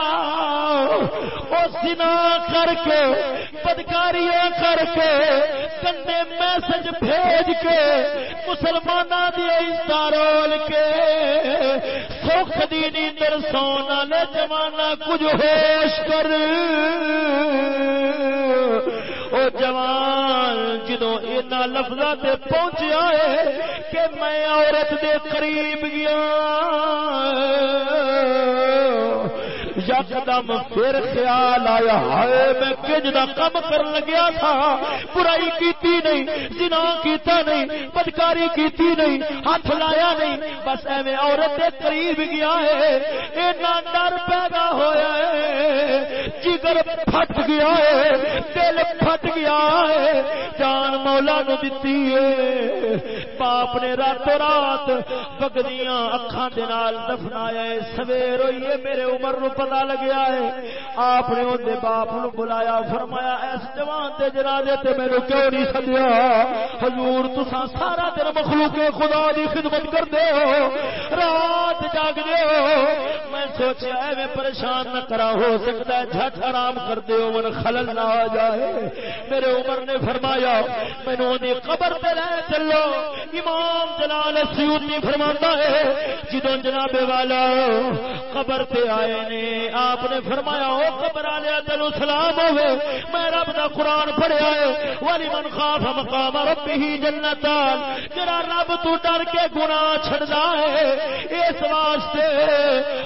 سنا کر کے، بدکاریاں کر کے کندے میسج بھیج کے مسلمان رول کے سکھ دی نیندر سونا نے جمانا کچھ ہوش کر۔ او جوان جدو ان لفظ سے پہنچیا ہے کہ میں عورت دے قریب گیا۔ یکدم پھر خیال آیا، ہائے میں کج دا کم کر لگیا تھا، برائی کیتی نہیں جنا کیتا نہیں، بدکاری کیتی نہیں، ہاتھ لایا نہیں، بس ایویں عورت دے قریب گیا ہے اتنا ڈر پیدا ہویا ہے۔ جگر پھٹ گیا ہے، دل پھٹ گیا ہے۔ جان مولا نو دتی ہے۔ باپ نے راتوں رات بگدیاں اکھاں دے نال دفنایا ہے۔ سویر ہوئی ہے، میرے عمر نو پتہ لگیا ہے۔ آپ نے اون دے باپ نو بلایا، فرمایا، اس جوان دے جنازے تے میرے کیوں نہیں سدیا؟ حضور، تساں سارا دن مخلوق خدا دی خدمت کردے ہو۔ رات جاگ دے ہو میں سوچیا اے میں پریشان نہ کرا، ہو سکتا ہے جھٹ آرام کر دے ہو من خلل نہ آ جائے۔ میرے عمر نے فرمایا، مینوں دی قبر تے لے چلو۔ امام جلال سیوطی فرماتا ہے، جدوں جناب والا قبر تے آئے نے، آپ نے فرمایا، او قبر والے، تینو سلام ہوے میں رب دا قرآن پڑھیا ہے۔ ولی من خاف مقام ربه جنتان۔ جڑا رب تو ڈر کے گناہ چھڑدا ہے، اس واسطے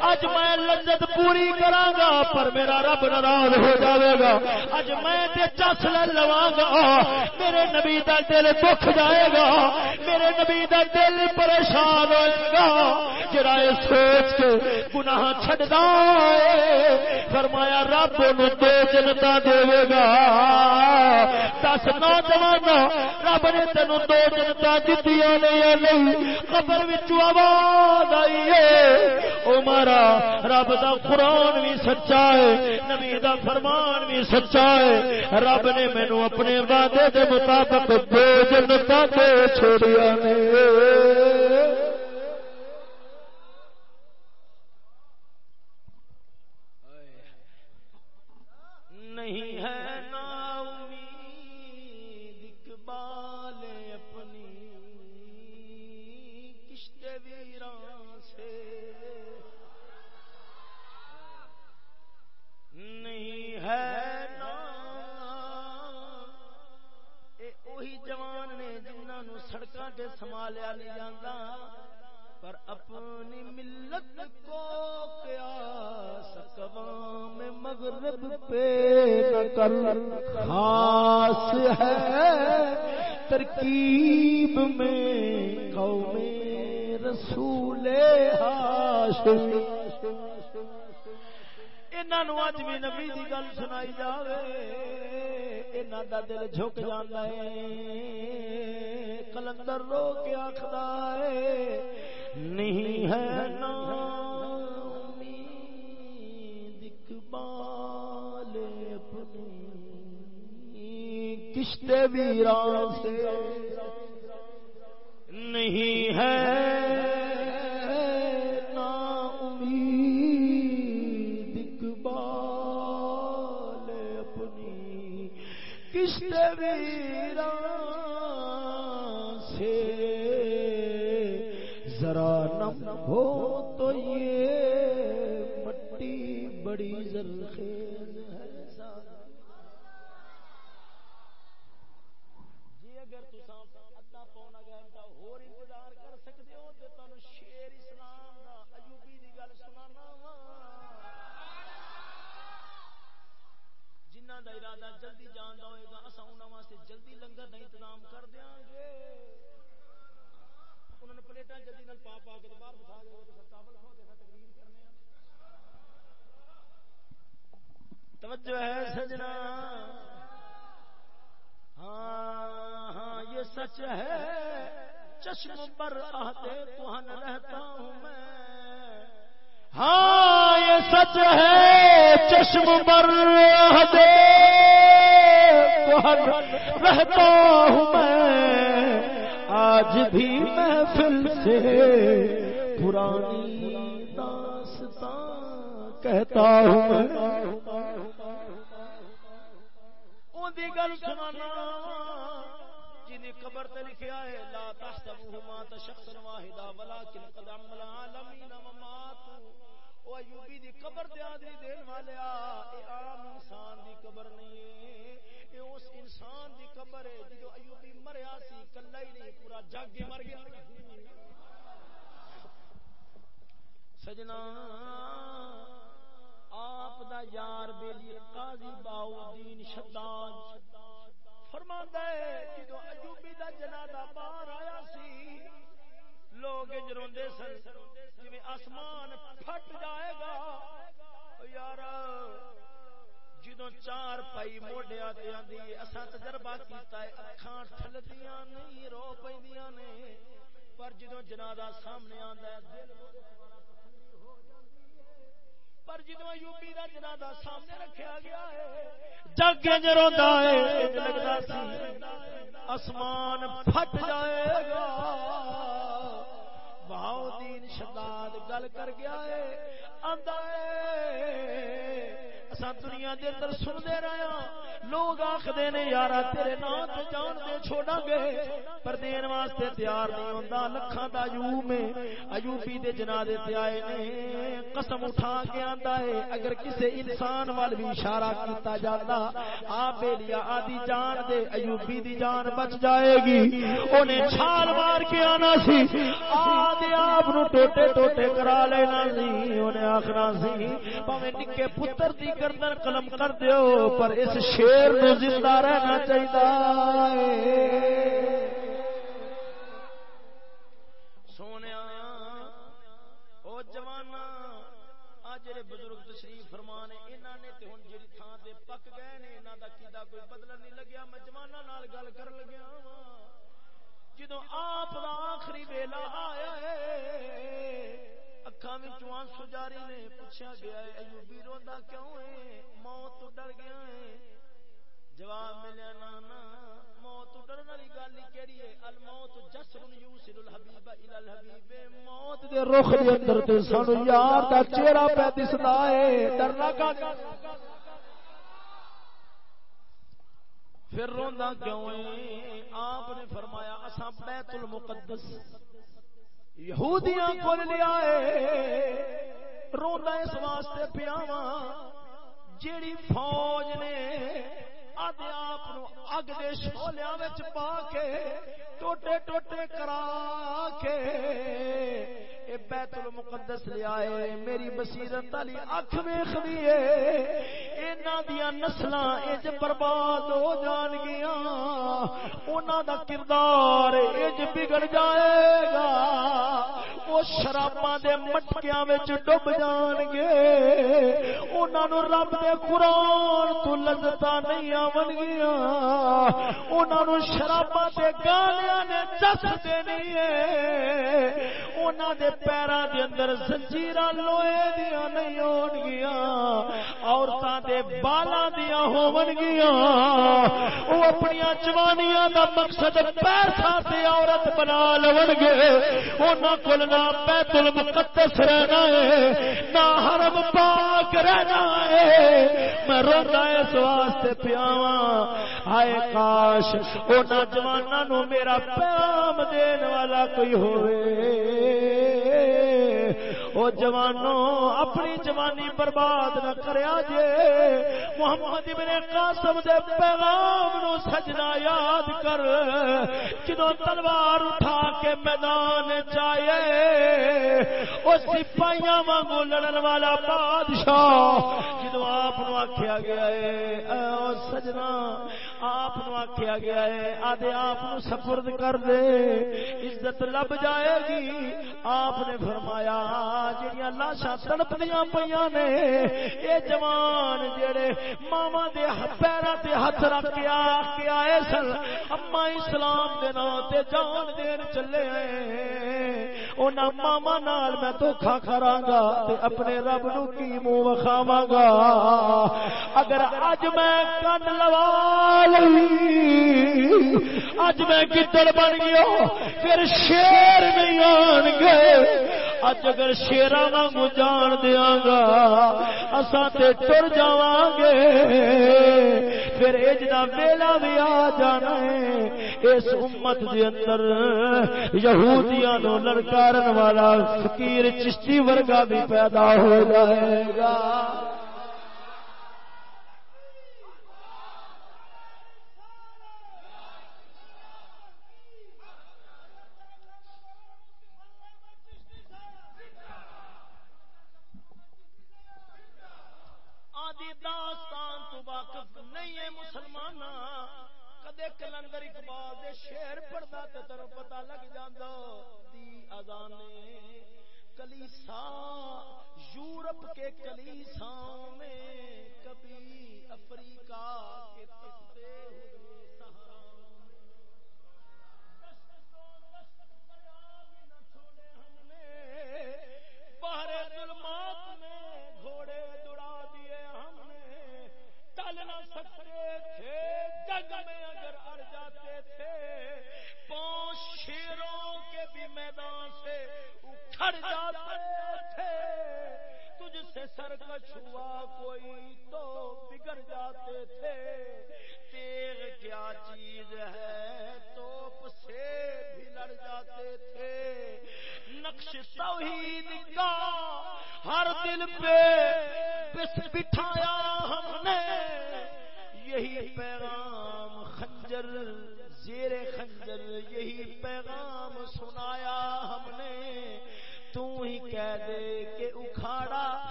اج میں لذت پوری کراں گا، پر میرا رب ناراض ہو جاوے گا۔ اج میں تے چس لے لواں گا۔ میرے نبی دا دل دکھ جائے گا۔ میرے نبی دا دل پریشان ہوئے گا۔ جڑا اے سوچ کے گناہ چھڑدا ہے فرمایا رب نو دو جنتا دے گا۔ دس نوجوان رب نے تین دو جنتا دیتی نہیں؟ قبر آواز آئی ہے او مارا، رب دا قرآن بھی سچا ہے نبی دا فرمان بھی سچا ہے۔ رب نے مینو اپنے وعدے دے مطابق دو جنتا دے چھوڑیا نے۔ نہیں ہے۔ ہے نا جوان نے جنہاں نو سڑکاں تے سنبھالیا نہیں جاندا پر اپنی ملت کو کیا سکواں مغرب پہ نہ کر خاص ہے ترکیب میں قوم رسول ہاشمی انہوں اج بھی نبی دی گل سنائی جاوے۔ انہاں دا دل جھک جاندا ہے۔ کلندر رو کے آکھدا ہے، نہیں ہے نا امید ویران سے۔ نہیں ہے تے تانوں شیر اسلام دا ایوبی دی گل سنانا وا۔ جنہاں دا ارادہ جلدی جان دا ہوئے گا، اساں انہاں واسطے جلدی لنگر دا انتظام کر دیاں گے۔ انہوں نے پلیٹاں جلدی نال پا پا کے باہر بٹھا دے تو ستاول ہو کے تقریر کرنے توجہ ہے سجنا۔ ہاں ہاں یہ سچ ہے۔ چشم پر آتے توہن رہتا ہوں میں۔ ہاں یہ سچ ہے چشم پر آتے توہن رہتا ہوں میں۔ آج بھی محفل سے پرانی داستان کہتا ہوں گل سنانا۔ جنہیں قبر تے لکھیا ہے، لا تحسبوه مات واحدا ولكن قد عمل العالمین ومات او ایوبی دی قبر تے آدری دین والیا اے عام انسان دی قبر نہیں ہے۔ اے اس انسان دی قبر ہے جی جدو ایوبی مریا سی، کلا ہی نہیں، پورا جگ ہی مر گیا۔ سجنا، آپ دا یار بیلی قاضی باؤ دین شداد۔ فرما ہے جدو ایوبی دا جنازہ باہر آیا سی، لوگ روندے سن جی آسمان پھٹ جائے گا۔ یار جدو چار پائی موڈیا اصا تجربہ کیتا ہے، اکھاں ٹھلدیاں نہیں، رو پیندیاں نے۔ پر جدو جنازہ سامنے آندا ہے، دل پر جدو یوپی کا جنازہ سامنے رکھا گیا ہے، جگ جروندا ہے لگدا سی، آسمان پھٹ جائے گا۔ بہاؤ دین شداد گل کر گیا ہے، آندا ہے اساں دنیا دے اندر سنتے رہے ہاں۔ لوگ آخر نے یار تیرے نام تے جان دے چھوڑا گے۔ پر دین واسطے تیار نہیں ہوندا۔ لکھاں دا ایوب میں ایوبی دے جنازے تے آئے نے۔ قسم اٹھا کے آندا ہے۔ اگر کسے انسان وال بھی اشارہ کیتا جاتا آ بیلیا آدی جان دے ایوبی دی جان بچ جائے گی۔ اونے چھال مار کے آنا سی۔ آدے آپ نو ٹوٹے ٹوٹے کرا لینا سی۔ اونے آخنا سی پاویں نکے پتر دی کر گردن قلم کر دیو، پر اس شیر نو زندہ رہنا چاہیے سونے او جوانا جڑے بزرگ تشریف فرمانے، انہاں نے تے ہن جڑی تھاں تے پک گئے نے، انہاں دا کیدا کوئی بدلہ نہیں لگیا۔ میں جوانا نال گل کر لگیا ہاں۔ جدوں آپ دا آخری ویلا آیا ہے اکھاں وچوں آنسو جاری نے پوچھا گیا ہے ایوبی روندا کیوں ہے موت تو ڈر گیا ہے جواب ملیا نا نا موت تو ڈرن والی گل کیڑی ہے الموت جسر یوسل الحبیب الى الحبیب موت دے رخ دے اندر تے سانو یار دا چہرہ پہ دسدا ہے ڈرنا کا پھر روندا کیوں ہے آپ نے فرمایا اساں بیت المقدس یہودیاں کول لیا ہے روندا اس واسطے پیاواں جیڑی فوج نے آدھے آپ اگ دے شولیاں وچ پا کے ٹوٹے ٹوٹے کرا کے اے بیت المقدس لے آئے، میری بصیرت علی اکھ ویکھدی اے، انہاں دیاں نسلاں اج برباد ہو جان گیاں، انہاں دا کردار اج بگڑ جائے گا وہ شراباں دے مٹکیاں وچ ڈب جان گے، انہاں نو رب دے قرآن تو لذتاں نہیں آون گیاں انہاں نو شراباں دے گانیاں نے چس دینی ہے۔ انہاں دے پیراں دے اندر زنجیراں لوہے دیاں نہیں ہون گیاں۔ عورتاں دے بالاں دیاں ہون گیاں۔ او اپنی جوانیاں دا مقصد پیسہ تے عورت بنا لون گے۔ انہاں کول نہ بیت المقدس رہنا ہے، نہ حرم پاک رہنا ہے۔ میں روندا اس واسطے پیاں پیاواں ہائے کاش انہاں جواناں نو میرا پیام دین والا کوئی ہوئے او جوانوں اپنی جوانی برباد نہ کریا جے۔ محمد ابن قاسم دے پیغام نو سجنا یاد کر۔ جدو تلوار اٹھا کے میدان چاہیے او سپاہیاں وانگو لڑن والا بادشاہ جدو آپ آخیا گیا ہے او سجنا آپ آخیا گیا ہے، آدھے آپ سپرد کر دے، عزت لب جائے گی۔ آپ نے فرمایا جہیا لاشا تڑپدیا پہ نے یہ جوان جڑے ماوا دے پیروں تے ہاتھ رکھ کے آ آئے سن اما اسلام دے نام تے جان دین چلے ان ماما نال میں دھوکھا کرا گا تے اپنے رب نو کی منہ وکھاوا گا۔ اگر اج میں کن لوا اج میں کدڑ بن گیا؟ پھر شیر نہیں آن گے۔ اج اگر شیرا واگ جان دیا گا، اساں تے ٹر جا گے۔ پھر اج کا ویلا بھی آ جانا ہے۔ اس امت دے اندر یہودیاں نو لڑکارن والا فقیر چشتی ورگا بھی پیدا ہو جائے گا۔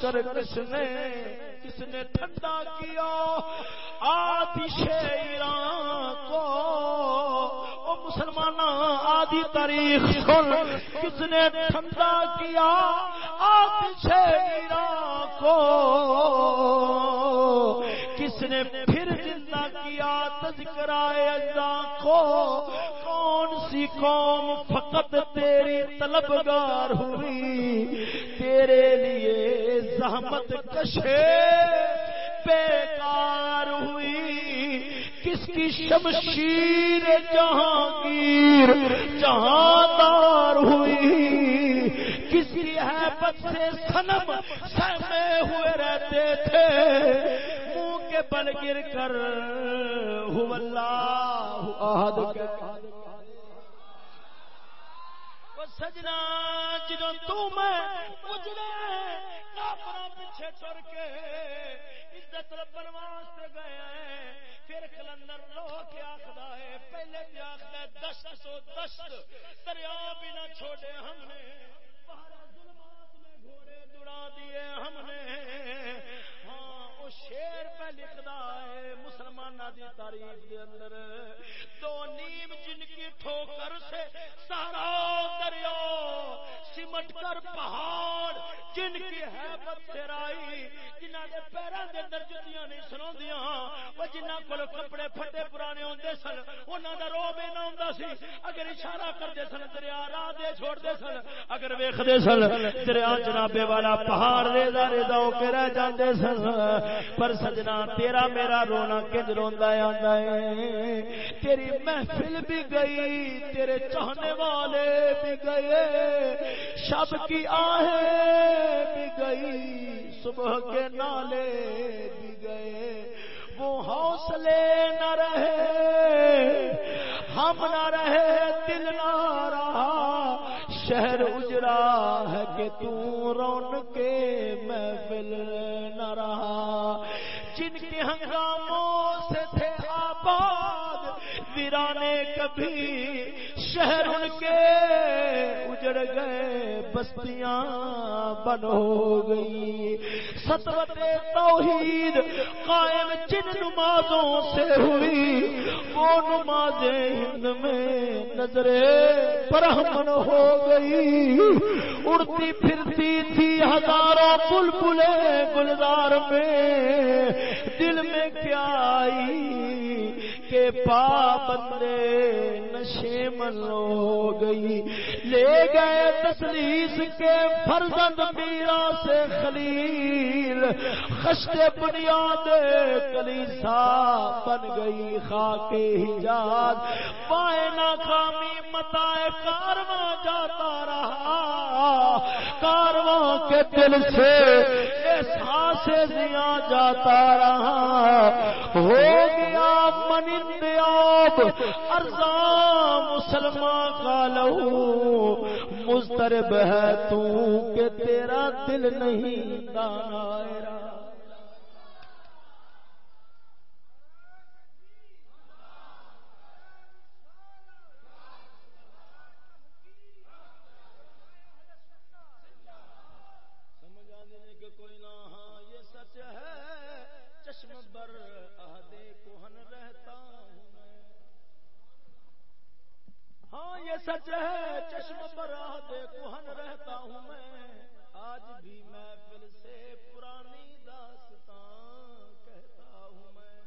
کے کس نے کس نے ٹھنڈا کیا؟ آتش ایران کو۔ او مسلمان آدھی تاریخ سن۔ کس نے شمشیر جہانگیر جہاندار ہوئی، کس کی حیبت سے سنم سہمے ہوئے رہتے تھے؟ منہ کے بل گر کر ہو اللہ احد کے سجنا جدو تم اجڑے کافر پیچھے ٹر کے عزت لبن واسطے دست سو دست دریا بھی نہ چھوڑے ہم نے۔ ظلمات میں گھوڑے دوڑا دیے ہم نے۔ ہاں وہ شیر پہ لکھدا ہے مسلمانہ دی تاریخ دے اندر۔ دو نیم جن کی ٹھوکر سے سارا دریا سمٹ کر پہاڑ، جن کی جنہ دے دے اندر جتیاں نہیں جنہ کول کپڑے پھٹے پرانے ہوندے سن، انہاں دا روب نہ ہوندا سی۔ اگر اشارہ کردے سن، دریا راہ دے چھوڑ دے سن، اگر ویکھدے سن، دریا جنابے والا پہاڑ ریزا ریزا ہو کے رہ جاندے سن۔ پر سجنا، تیرا میرا رونا کنج روندا آندا ہے۔ تیری محفل بھی گئی، تیرے چاہنے والے بھی گئے۔ شب کی آہیں بھی گئی، صبح کے نالے بھی گئے۔ وہ حوصلے نہ رہے، ہم نہ رہے، دل نہ رہا۔ شہر اجڑا ہے کہ تو رون کے محفل نہ رہا۔ جن کے ہنگاموں سے تھے آباد، ویرانے کبھی گئے بستیاں بن ہو گئی۔ ستوت توحید قائم جن نمازوں سے ہوئی، وہ نمازیں ہند میں نظر برہمن ہو گئی۔ اڑتی پھرتی تھی ہزاروں بل بلے گلزار میں۔ دل میں کیا آئی کہ پابندے نشے ہو گئی۔ لے گئے تسلیس کے فرزند میرا سے خلیل۔ خشتے بنیاد کلیسا بن گئی خاک حجاز۔ پائے ناکامی متائے کارواں جاتا رہا۔ کارواں کے دل سے سانس دیا جاتا رہا۔ ہو گیا منند آب ارزاں مسلمان کا لہو۔ مسترب ہے تو کہ تیرا دل نہیں دانا یہ سچ ہے چشم پر دے کوہن رہتا ہوں میں۔ آج بھی میں پھر سے پرانی داستان کہتا ہوں میں۔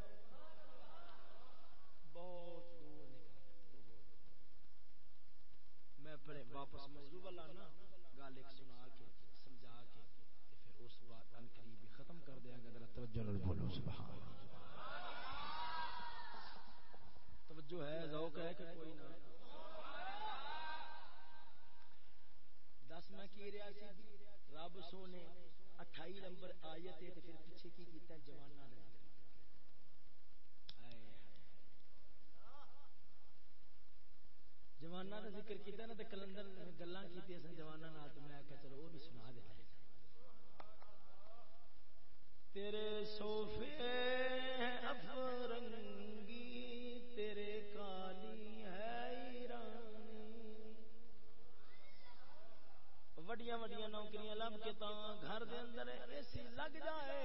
بہت دور میں پھر واپس موضوع والا نا گل ایک سنا کے، سمجھا کے پھر اس بات ان قریب ختم کر دیا گا۔ ذرا توجہ بولو، سبحان توجہ ہے، ذوق ہے کہ کوئی نہ کی رہا سی جی۔ رب سونے، اٹھائی نمبر آیت ہے پھر پیچھے کی کیتا جوانا دا جوانا دا ذکر کیتا نا تے کلندر گلاں کیتی سن جوانا نال تے میں کہ چلو او بھی سنا دے۔ تیرے صوفے افرنگی کے تا گھر دے اندر اے سی لگ جائے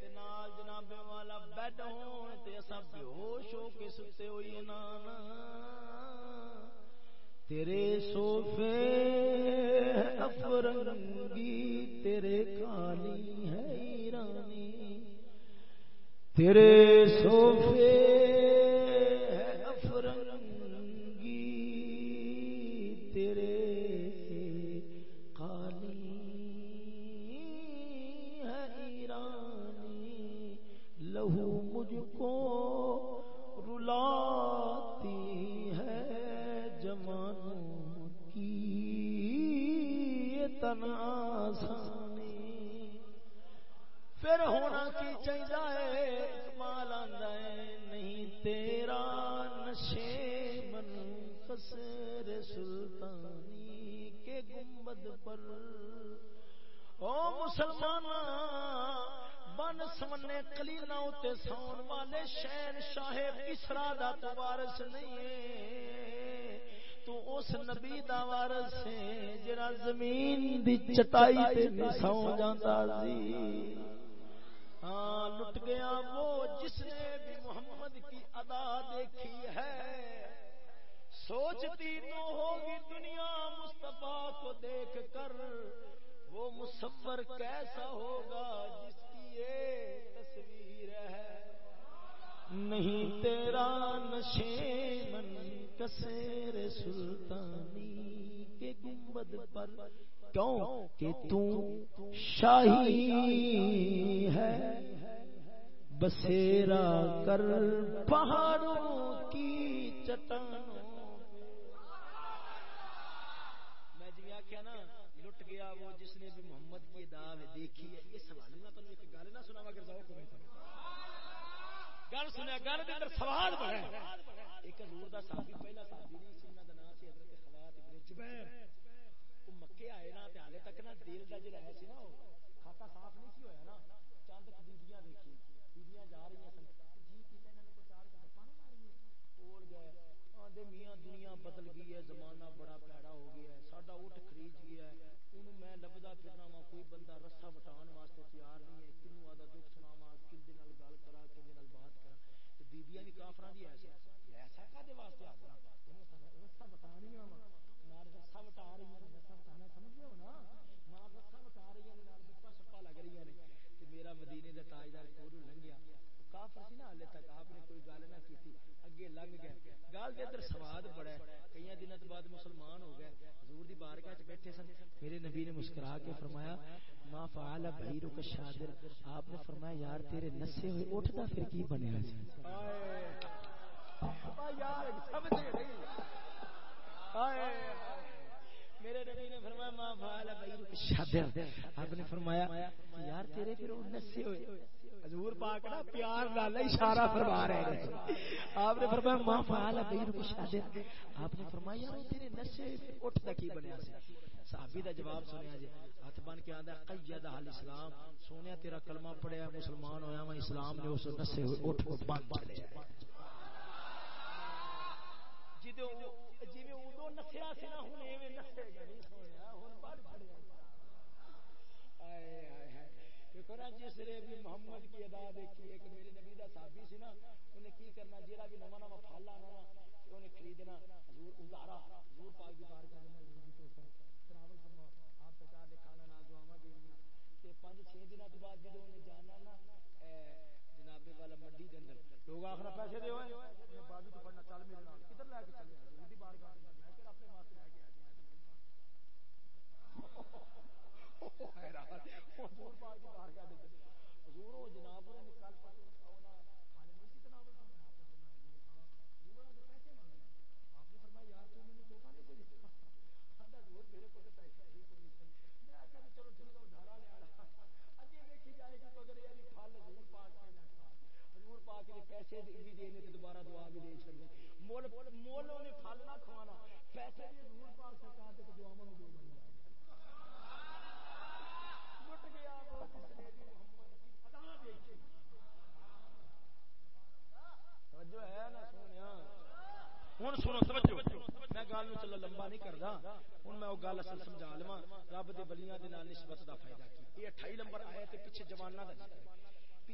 تے نال جناب والا بیڈ ہون تے اسا بے ہوش ہو کے ستے ہوئی نا تیرے صوفے افرنگی تیرے کالی ہے ایرانی۔ تیرے صوفے چاہیے کمال آدھا نہیں تیرا نشے من کسر سلطانی کے گنبد پر۔ او مسلمان بن سمنے کلینا اتنے سون والے شہر شاہ کسرا دا تو وارث نہیں ہے۔ تو اس نبی دا وارث ہے، جڑا زمین دی چٹائی تے سو جاندا سی۔ ہاں لٹ گیا وہ جس نے بھی محمد کی ادا دیکھی ہے۔ سوچتی تو ہوگی دنیا مصطفیٰ کو دیکھ کر، وہ مصور کیسا ہوگا جس کی یہ تصویر ہے۔ نہیں تیرا نشے من کسیر سلطانی کے گنبد پر کیوں کہ تو شاہی ہے۔ بسیرا کر پہاڑوں کی چٹانوں میں۔ جی آخیا نا لٹ گیا وہ جس نے بھی محمد کی دعوے دیکھی ہے۔ یہ سوال ایک گل نہ جاؤ گل سنیا گل اندر سوال بڑا ایک حضور دا صحابی پہلا صحابی نہیں انہاں دا نام سی حضرت ابن جبیر۔ او مکے آئے نا تے حالے تک جڑا ہے نا کھاتا صاف نہیں سی ہویا نا، چند بیبییاں دیکھی بیبییاں جا رہی ہیں جی کیتا نے چار کے گپاں ماری کول گئے۔ آندے میاں دنیا بدل گئی ہے، زمانہ بڑا پیڑا ہو گیا ہے۔ ساڈا اٹھ خرید گیا ہے۔ اونوں میں لبدا پھرنا وا، کوئی بندہ رسا وٹان واسطے تیار نہیں ہے۔ کنوں آدا دکھ سناواں کن گل کرا کن بات کرا تے بیبییاں بھی کافراں دی ایسے ایسا کدے واسطے آ گیا رسا وٹانی وا نال رسا وٹا رہی ہیں رسا وٹانا سمجھ ہو نا نال رسا وٹا رہی ہیں نال گپا شپا لگ رہی ہیں تے میرا مدینے دا تاجدار کورو لنگیا کافر تک آپ نے کوئی گل نہ کیتی اگے لنگ گئے۔ گل دے اندر سواد بڑا ہے۔ کئی دنوں تو بعد مسلمان ہو گئے۔ حضور دی بارگاہ وچ بیٹھے سن۔ میرے نبی نے مسکرا کے فرمایا، ما فعل بھیرو کا شادر آپ نے فرمایا، یار تیرے نسے ہوئے اٹھدا پھر کی بنیا سی ہائے یار سمجھ نہیں۔ میرے نبی نے فرمایا ما فعل بھیرو کا شادر آپ نے فرمایا، یار تیرے پھر نسے ہوئے۔ حضور پاک نا پیار نال اشارہ فرما رہے ہیں۔ آپ نے فرمایا ما فعل بیر شادر آپ نے فرمایا، یار تیرے نسے اٹھ دا کی بنیا سی؟ صحابی دا جواب سنیا جی ہاتھ بن کے آندا قید حال اسلام، سونیا تیرا کلمہ پڑھیا، مسلمان ہویا میں اسلام نے اس نسے اٹھ کو بند چلے جدوں جویں اودوں نسیا ایویں نسے گا، نہیں بڑھ دیکھو نا جس نے بھی محمد کی ادا دیکھی، ایک میرے نبی دا صحابی سی نا انہیں کی کرنا، جیڑا بھی نواں نواں پھل آنا نا انہیں خریدنا، حضور ادارا حضور پاک دی بارگاہ میں حضور دی تراول فرما آپ سرکار دے کھانا نال دعاواں دینیاں تے چھ دنوں تو بعد جدوں انہیں جانا نا جناب والا منڈی دے اندر، لوگ آخر پیسے دے تو پڑھنا، چل میرے نال کدھر لے کے چلے حضور دی بارگاہ میں کہ اپنے واسطے لے کے آیا حضور پاک جناب نے نکال پاتے اونا کھانے نہیں سی تناول فرمایا آپ نے فرمایا حضور نے پیسے مانگے آپ نے فرمایا یار تو میں نے توفہ نہیں کوئی دیتا ہندا حضور میرے کو تے پیسے ہی کوئی نہیں میں آکھیا چلو ٹھیک ہے ادھارا لے آ اگے دیکھی جائے گی تو اگر یہ پھل حضور پاک نے نہ حضور پاک نے پیسے بھی دینے تے دوبارہ دعا بھی دے چھڑنی مول مول نے پھل نہ کھوانا پیسے بھی حضور پاک سرکار تے دعاواں نوں دو بنی لٹ گیا وہ کسی بھی محمد کی ادا دیکھی توجہ ہے نا سونیا. ہن سنو، سمجھو. میں گل چلو لمبا نہیں کردا. ہوں میں وہ گل اصل سمجھا لوا رب دے بلیاں دے نال نسبت دا فائدہ کی؟ یہ 28 نمبر آیا تے پیچھے جواناں دا ذکر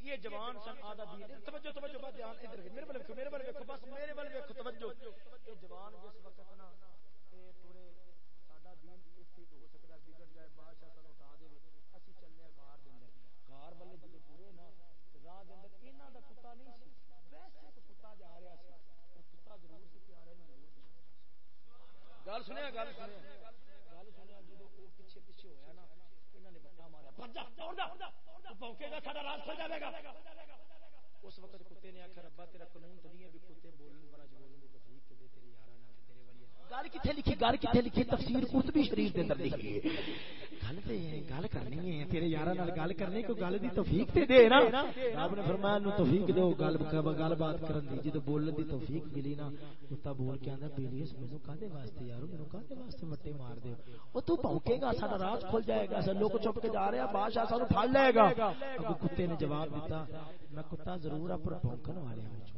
یہ جوان سن آدھا دین توجہ توجہ بات دھیان ادھر میرے بل ویکھو، میرے بل ویکھو، بس میرے بل ویکھو، توجہ۔ یہ جوان جس وقت نا اے تھوڑے ساڈا دین اتھے ہو سکدا بگڑ جائے بادشاہ سن اٹھا دے اسی چلنے غار دے اندر غار والے جدوں پورے نا راہ دے اندر انہاں دا کتا نہیں سی ویسے تو کتا جا رہا سی پر کتا ضرور سی پیارے نے ضرور گل سنیا گل سنیا۔ گل سنیا، جدو وہ پیچھے پیچھے ہویا نا انہوں نے بٹا مارا بھج جا دوڑ جا بھونکے گا ساڈا راز کھل جاوے گا۔ اس وقت کتے نے آخر ربا تیرا قانون تو نہیں ہے بھی کتے بولن، بڑا جو بولن دی توفیق تے دے تیرے یاراں نال تیرے ولی گل کتھے لکھی، گل کتھے لکھی؟ تفسیر قرطبی شریف دے اندر لکھی ہے۔ گل تے گل کرنی ہے، تیرے یاراں نال گل کرنی کوئی گل دی توفیق تے دے نا۔ رب نے فرمایا نو توفیق دو گل گل بات کرن دی جے بولن دی توفیق ملی نا، کتا بول کے آندا بیلیس مینوں کادے واسطے یارو، مینوں کادے واسطے وٹے مار دیو او تو بھونکے گا، ساڈا راز کھل جائے گا سن لوگ چپ کے جا رہے ہیں بادشاہ سانو پھڑ لے گا۔ اگو کتے نے جواب دیتا میں کتا ضرور اپنا بھونکن والے ہاں۔ وچ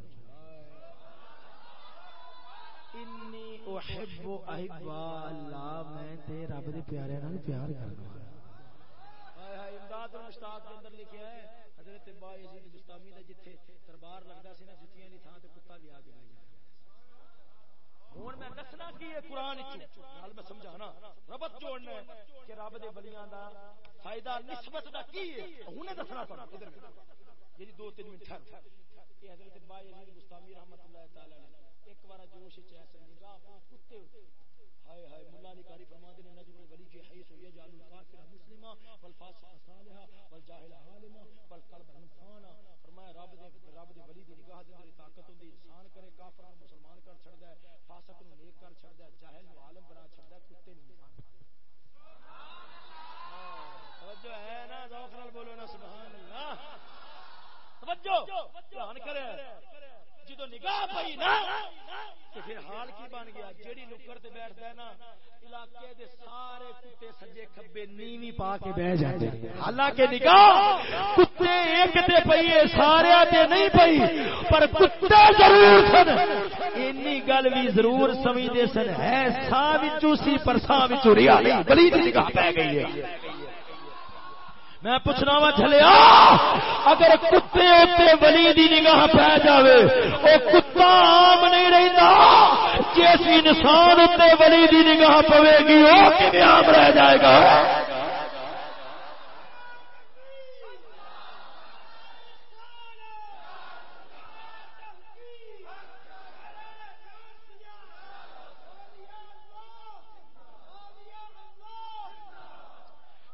انی احب احب، اللہ، میں تے رب دے پیارے نال پیار کرنا۔ ہائے ہائے، امداد المشتاق کے اندر لکھیا ہے، حضرت با یزید بستامی دا جتھے دربار لگدا سی نا جتیاں دی تھاں تے کتا بھی آ کے بیٹھ ہن میں دسنا کی ہے قران وچ؟ گل میں سمجھانا۔ ربط جوڑنا ہے کہ رب دے ولیاں دا فائدہ نسبت دا کی ہے؟ ہن دسنا تھا۔ ادھر یعنی دو تین منٹ۔ ٹھہر یہ حضرت با یزید بستامی رحمتہ اللہ تعالی علیہ۔ ایک بار جوش چ ایسا نگاہ اپنے کتے ہائے ہائے مولا علی قاری فرماتے ہیں، نجم الولی کے حیث یجعل الکافر مسلما والفاسق صالحا والجاہل عالما والقلب انسانا فرمایا، رب دے رب دے ولی دی نگاہ دے اندر طاقت ہوندی، انسان کرے، کافر نو مسلمان کر چھڑدا ہے، فاسق نو نیک کر چھڑدا ہے، جاہل نو عالم بنا چھڑدا ہے، کتے نو انسان ہاں، توجہ ہے نا، ذوق نال بولو نا سبحان اللہ توجہ دھیان کرے۔ جدو نگاہ پئی نا پھر حال کی بن گیا؟ جیڑی نکر تے بیٹھدا ہے نا، علاقے دے سارے کتے سجے کھبے نیوی پا کے بیٹھ جاندے حالانکہ نگاہ کتے ایک تے پئی ہے، سارے تے نہیں پئی، پر کتے ضرور سن۔ اینی گل بھی ضرور سمجھدے سن۔ ہے سا وچوں سی، پر سا وچوں ریا نہیں بلی دی نگاہ پہ گئی ہے۔ میں پوچھنا وا چلیا اگر کتے اتنے ولی دی نگاہ پہ جاوے، او کتا عام نہیں رہتا جس انسان اتنے ولی دی نگاہ پوے گی، وہ عام رہ جائے گا؟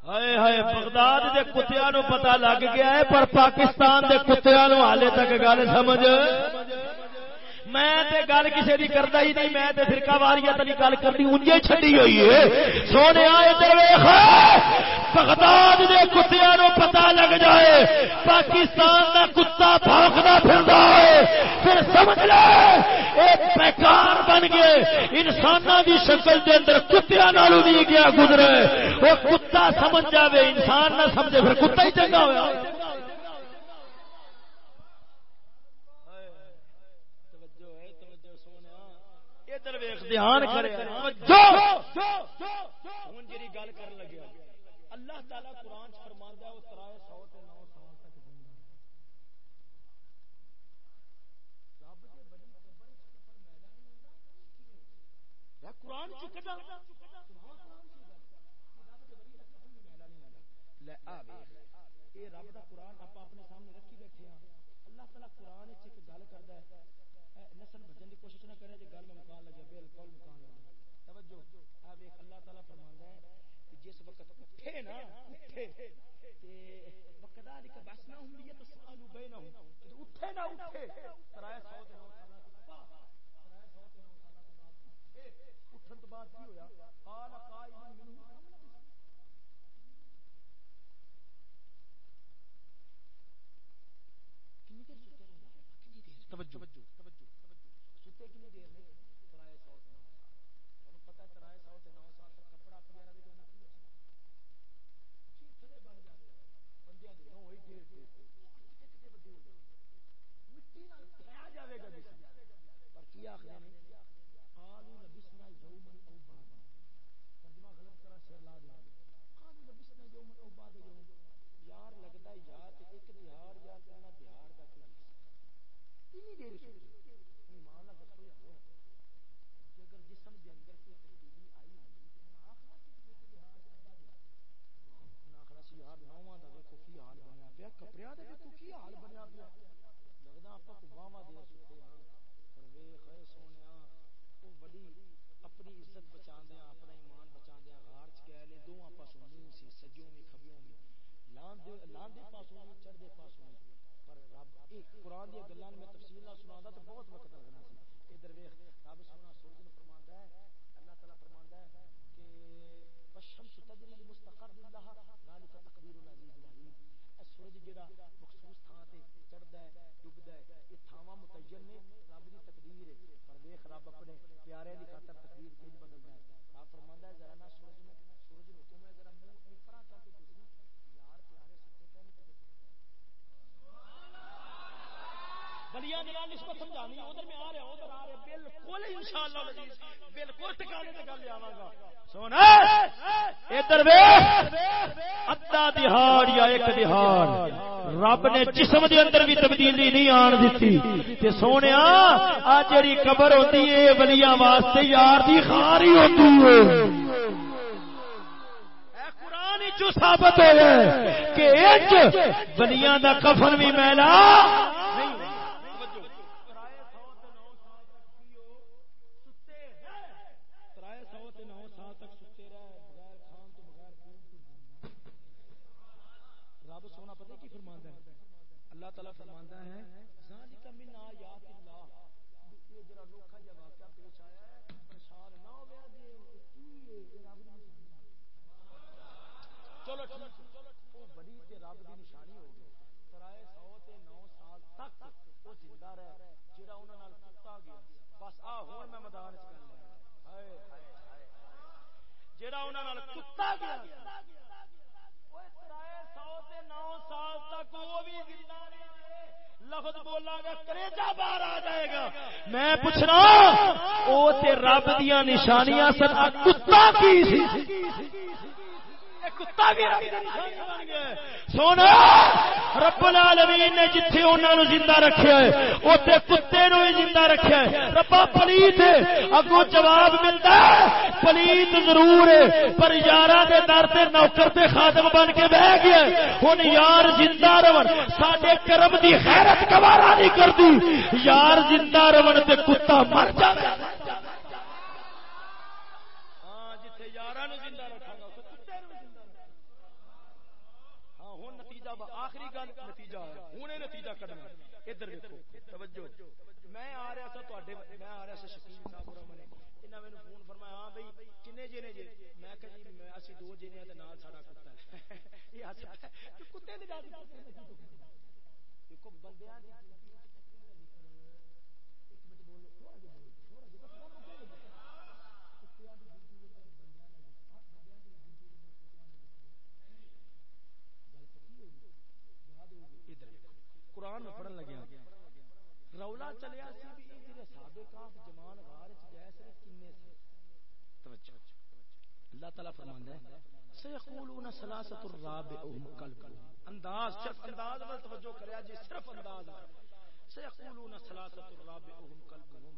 ہائے ہائے، بغداد دے کتیاں نو پتہ لگ گیا ہے، پر پاکستان دے کتیاں نو حالے تک گل سمجھ گل کسی کی کرتا ہی نہیں، میں تے فرقہ واریت والی گل کرنی انجے چھڈی ہوئی ہے۔ سونے آئے ویخ بغداد دے کتیا نو پتا لگ جائے، پاکستان دا کتا بھاگنا پھردا ہے۔ پھر سمجھ لے، ایک بیکار بن گئے۔ انسان دی شکل دے اندر کتیا نالو نہیں گیا گزرے۔ وہ کتا سمجھ جاوے، انسان نہ سمجھے، پھر کتا ہی چنگا ہوا دھیان کرے۔ گل کر لگیا اللہ تعالی قرآن فرماندا ہے ترائے سو تے نو سو تک زندہ قرآن چکدا لے آ اے رب دا قرآن آپ اپنے سامنے رکھی بیٹھے ہیں اللہ تعالی قرآن وچ ایک گل کردا ہے نسل بھجن دی کوشش نہ کرے جے گل میں مکان لگے بالکل مکان لگے توجہ آ ویکھ اللہ تعالی فرماندا ہے کہ جس وقت اٹھے نا اٹھے تے وقذالک بسناہم لیتسالوا بینہم اٹھے نہ اٹھے ترائے سو تے نو اٹھن تو بعد کی ہویا قال قائل منهم توجہ ستے کنی دیر نے ترائے سو تے نو سال پتا ترائے سو تے نو سال تک کپڑا پیارا بھی کوئی نہ کھڑے بن جاتے بندیاں دے نو ہوئی ڈیڑھ ڈیڑھ کتے بڑے ہو جاتے مٹی نال کھایا جاوے گا جس پر کیا آخر نے قالوا لبسنا يوما او بعد ترجمہ غلط کرا سر لا دیا قالوا لبسنا يوما او بعد يوم یار لگدا یا تے ایک دیہار یا کہنا دیہار دا کی کنی دیر سوچی ایمان نال دسو یارو کہ اگر جسم دے اندر کوئی تبدیلی آئی ہوئی آخرا سی ایک دیہار دا ادھا دیہار آخرا سی یار نواں دا ویکھو کی حال بنیا پیا کپڑیاں دے ویکھو کی حال بنیا پیا لگدا آپا کو واواں دیر سوتے ہاں پر ویکھ اے سونیا او وڈی اپنی عزت بچاندیاں اپنا ایمان بچاندیاں غار چ گئے لے دوواں پاسوں منہ سی سجوں میں کھبیوں میں لاندے لاندے پاسوں میں چڑھدے پاسوں میں پر رب ایک قرآن دی گلاں میں تفصیل نال سناوندا تے بہت وقت لگنا سی ادھر ویکھ رب سونا سورج نو فرماندا ہے اللہ تعالی فرماندا ہے کہ والشمس تجری لمستقر لها ذلك تقدير العزيز العليم اے سورج جڑا مخصوص تھاں تے چڑھدا ہے ڈوبدا ہے یہ تھاواں متعین نے رب دی تقدیر ہے پر ویکھ رب اپنے پیارے دی خاطر تقدیر کیوں بدلدا ہے رب فرماندا ہے ذرا نہ سورج میں سورج نو حکم ہے ذرا منہ اوپر کر کے گزری یار پیارے سچے کہنے تے بلیا دلال نسبت سمجھانی ادھر میں آ رہا ہوں، ادھر آ رہا بالکل انشاءاللہ العزیز بالکل ٹکانے تے گل آواں گا۔ سونا، ادھر ویکھ، ادا دہاڑ یا ایک دہاڑ۔ رب نے جسم دے اندر بھی تبدیلی نہیں آن دتی۔ تے سونیا، آ جڑی قبر ہوندی ہے ولیاں واسطے یار دی خار ہی ہوندی ہے جو ثابت ہوئے کہ اج ولیاں دا کفن بھی میلا نہیں رب سونا پتہ کی فرماندا ہے اللہ تعالی فرماندا ہے ذالک من آیات اللہ یہ جڑا لوکھا جا واقعہ پیش آیا ہے پریشان نہ ہو گیا جی کی ہے یہ رب دی چلو ٹھیک او بڑی تے رب دی نشانی ہو گئی ترائے سو تے نو سال تک وہ زندہ رہے جڑا انہاں نال کتا گیا بس آ ہن میں میدان چ کر لیا ہائے ہائے ہائے جڑا انہاں نال کتا گیا اوے ترائے سو تے نو سال تک وہ بھی زندہ رہے لفظ بولا گا کریجا باہر آ جائے گا میں پوچھنا او تے رب دیاں نشانیاں سن آ کتا کی سی کتا بھی رب دی نشانی بن گیا سونا رب العالمین نے جتھے انہاں نو زندہ رکھیا ہے، اوتے کتے نو بھی زندہ رکھیا ہے۔ ربا پلیت ہے، اگوں جواب ملتا ہے، پلیت ضرور ہے، پر یاراں دے در تے نوکر تے خادم بن کے بیٹھ گیا ہے۔ ہن یار زندہ رہن ساڈے کرم دی خیرت گوارا نہیں کردی۔ یار زندہ رہن تے کتا مر جاوے ہاں جتھے یاراں نو زندہ رکھاں گا اوتھے کتے نو بھی زندہ رکھاں ہاں ہوں نتیجہ آخری گل نتیجہ ہوں یہ نتیجہ کٹنا ادھر دیکھو توجہ میں آ رہا تھا تے میں آ رہا سا شکیل صاحب نے انہیں میرے فون فرمایا ہاں بھائی کنے جنے جی میں کہ جی اسی دو جنے ہیں نال ساڈا کتا ہے یہ کتے دی گل دیکھو بندیاں دی قرآن میں پڑھن لگیا ہاں۔ رولا چلیا سی بھی یہ جڑے سابقات جمان غار وچ گئے سے کنے سے توجہ۔ اللہ تعالی فرماندا ہے سيقولون ثلاثه الرابعهم قلب انداز، صرف انداز ول توجہ کریا جی صرف انداز سيقولون ثلاثه الرابعهم قلبهم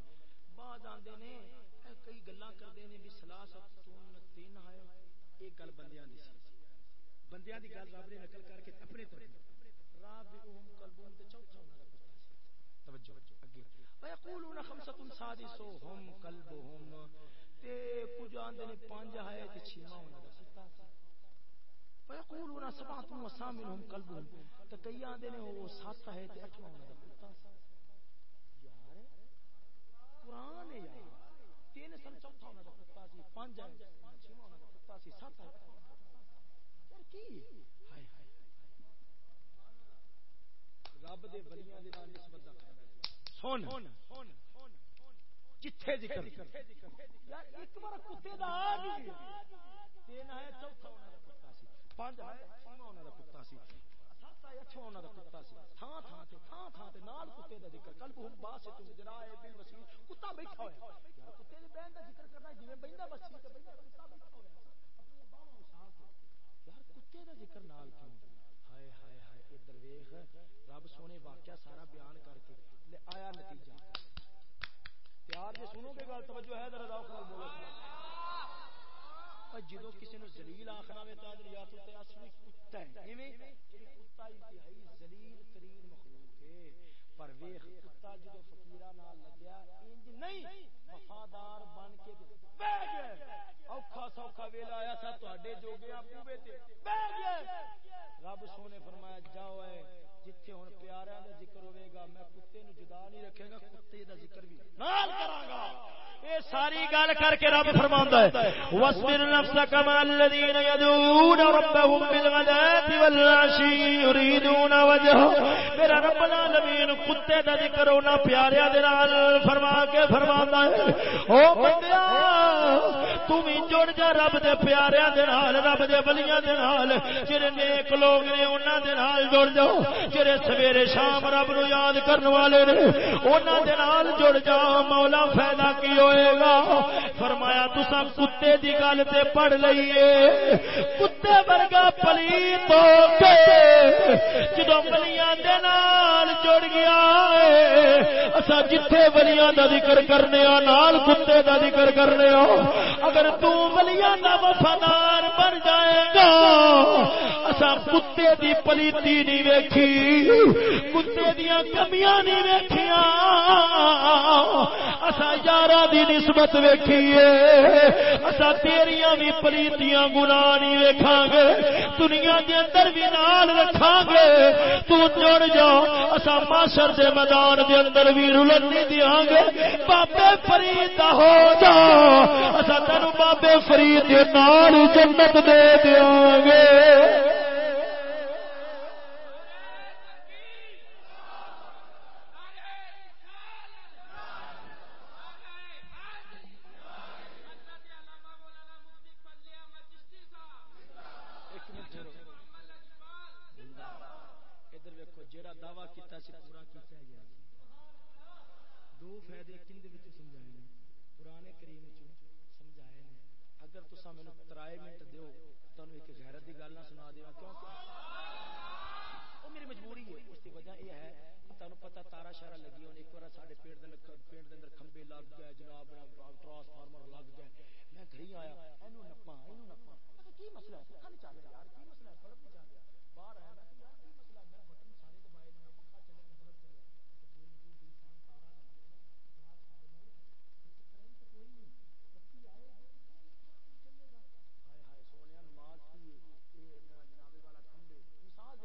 بعد آندے نے کئی گلاں کردے نے بھی ثلاثه تین ہے ایک گل بندیاں دی سی۔ بندیاں دی گل رب نے نقل کر کے اپنے طرف رابعهم قلبهم تے چوتھا انہاں دا پتر سی توجہ اگے ويقولون خمسه سادسهم قلبهم تے کچھ آندے نے پانچ ہے تے چھواں انہاں دا پتر سی ويقولون سبعه وثامنهم قلبهم تے کئی آندے نے وہ سات ہے تے اٹھواں انہاں دا پتر یار قرآن ہے یار۔ تین سن چوتھا انہاں دا پتر سی پانچ ہے چھواں انہاں دا پتر سی سات ہے یار کی؟ ہائے ہائے رب دے ولیاں دے نال نسبت دا سن۔ جتھے ذکر یار، ایک بار کتے دا آ جی تین ہے چوتھا انہاں دا کتا سی۔ پانچ ہے چھواں انہاں دا کتا سی۔ سات ہے اٹھواں انہاں دا کتا سی۔ تھاں تھاں تے، تھاں تھاں تے نال کتے دا ذکر۔ قلب ہم باس تم جرائے بل وسیع۔ کتا بیٹھا ہویا۔ یار، کتے دی بہن دا ذکر کرنا جویں بیندا بچی تے بیندا کتا بیٹھا ہویا۔ اپنی باہوں صاف یار، کتے دا ذکر نال کیوں؟ ہائے ہائے ہائے، ادھر ویکھ۔ رب سونے، واقعہ سارا بیان کر کے لے آیا نتیجہ۔ پیار جی سنو گے گل، توجہ ہے ذرا ذوق نال بولو۔ پر جدو کسی نے ذلیل آخنا وے تاج ریاست تے اصلی کتا ہے۔ ایویں جڑی کتا انتہائی ذلیل ترین مخلوق ہے۔ پر ویکھ کتا جدو فقیراں نال لگیا، انج نہیں، وفادار بن کے بیٹھ گئے اوکھا سوکھا ویلا آیا تھا تواڈے جوگے پوے تے بیٹھ گئے رب سونے فرمایا، جاؤ اے جتھے ہن پیاریاں دا ذکر ہوے گا، میں کتے نو جدا نہیں رکھے گا، کتے دا ذکر بھی نال کراں گا۔ اے ساری گل کر کے رب فرماندا ہے واسبر نفسك مع الذين يدعون ربهم بالغداة والعشي يريدون وجهه۔ میرا رب العالمین، کتے دا ذکر انہاں پیاریاں دے نال فرما کے فرماندا ہے، او بندیا تو بھی جڑ جا رب دے پیاریاں دے نال، رب دے ولیاں دے نال، جڑے نیک لوگ نے انہاں دے نال جڑ جاؤ جڑے سویرے شام رب نو یاد کرن والے نے انہاں دے نال جڑ جا مولا فائدہ کی ہوئے گا فرمایا تسا کتے دی گل تے پڑھ لئیے کتے ورگا پلیت ہو کے جدو ولیاں دے نال جڑ گیا اسا جتھے ولیاں دا ذکر کرنے آ نال کتے دا ذکر کرنے آ اگر تو ولیاں دا وفادار بن جائے گا اسا کتے دی پلیتی نہیں ویکھی کتے دیاں کمیاں نہیں ویکھیاں۔ اسا یارا دی نسبت ویکھیے۔ اسا تیریاں بھی پلیتیاں گناہ نہیں ویکھاں گے۔ دنیا دے اندر بھی نال رکھاں گے۔ تو جڑ جا اسا معاشر دے میدان دے اندر بھی رلن نہیں دیاں گے۔ بابے فرید دا ہو جا۔ اسا تینو بابے فرید دے نال جنت دے دیاں گے ادھر ویکو جیڑا دعویٰ کیتا سی پورا کیتا گیا دو فائدے کند وچ سمجھائے نے قرآن کریم وچ سمجھائے نے اگر تساں مینوں 3 منٹ دیو تانوں ایک غیرت دی گل نہ سنا دیواں کیوں او میری مجبوری ہے اس دی وجہ یہ ہے تانوں پتہ تارا شارا لگی ہون ایک بار ساڈے پیڑ دے اندر پیڑ دے اندر کھمبے لگ گئے جناب ٹرانسفارمر لگ گئے میں گھری آیا۔ اینو نپا اینو نپا کی مسئلہ ہے؟ کھن چل رہا یار کی مسئلہ ہے بلب نہیں چل رہا باہر آیا میں کہا یار کی مسئلہ ہے میرا بٹن سارے دبائے نے پنکھا چلے نا بلب چلے تو پھر مجھے کوئی انسان تارا لگ گیا ٹرانسفارمر کرنٹ کوئی نہیں بتی آئے گی چلے گا ہائے ہائے سونیا نماز کی اے جناب والا کھمبے مثال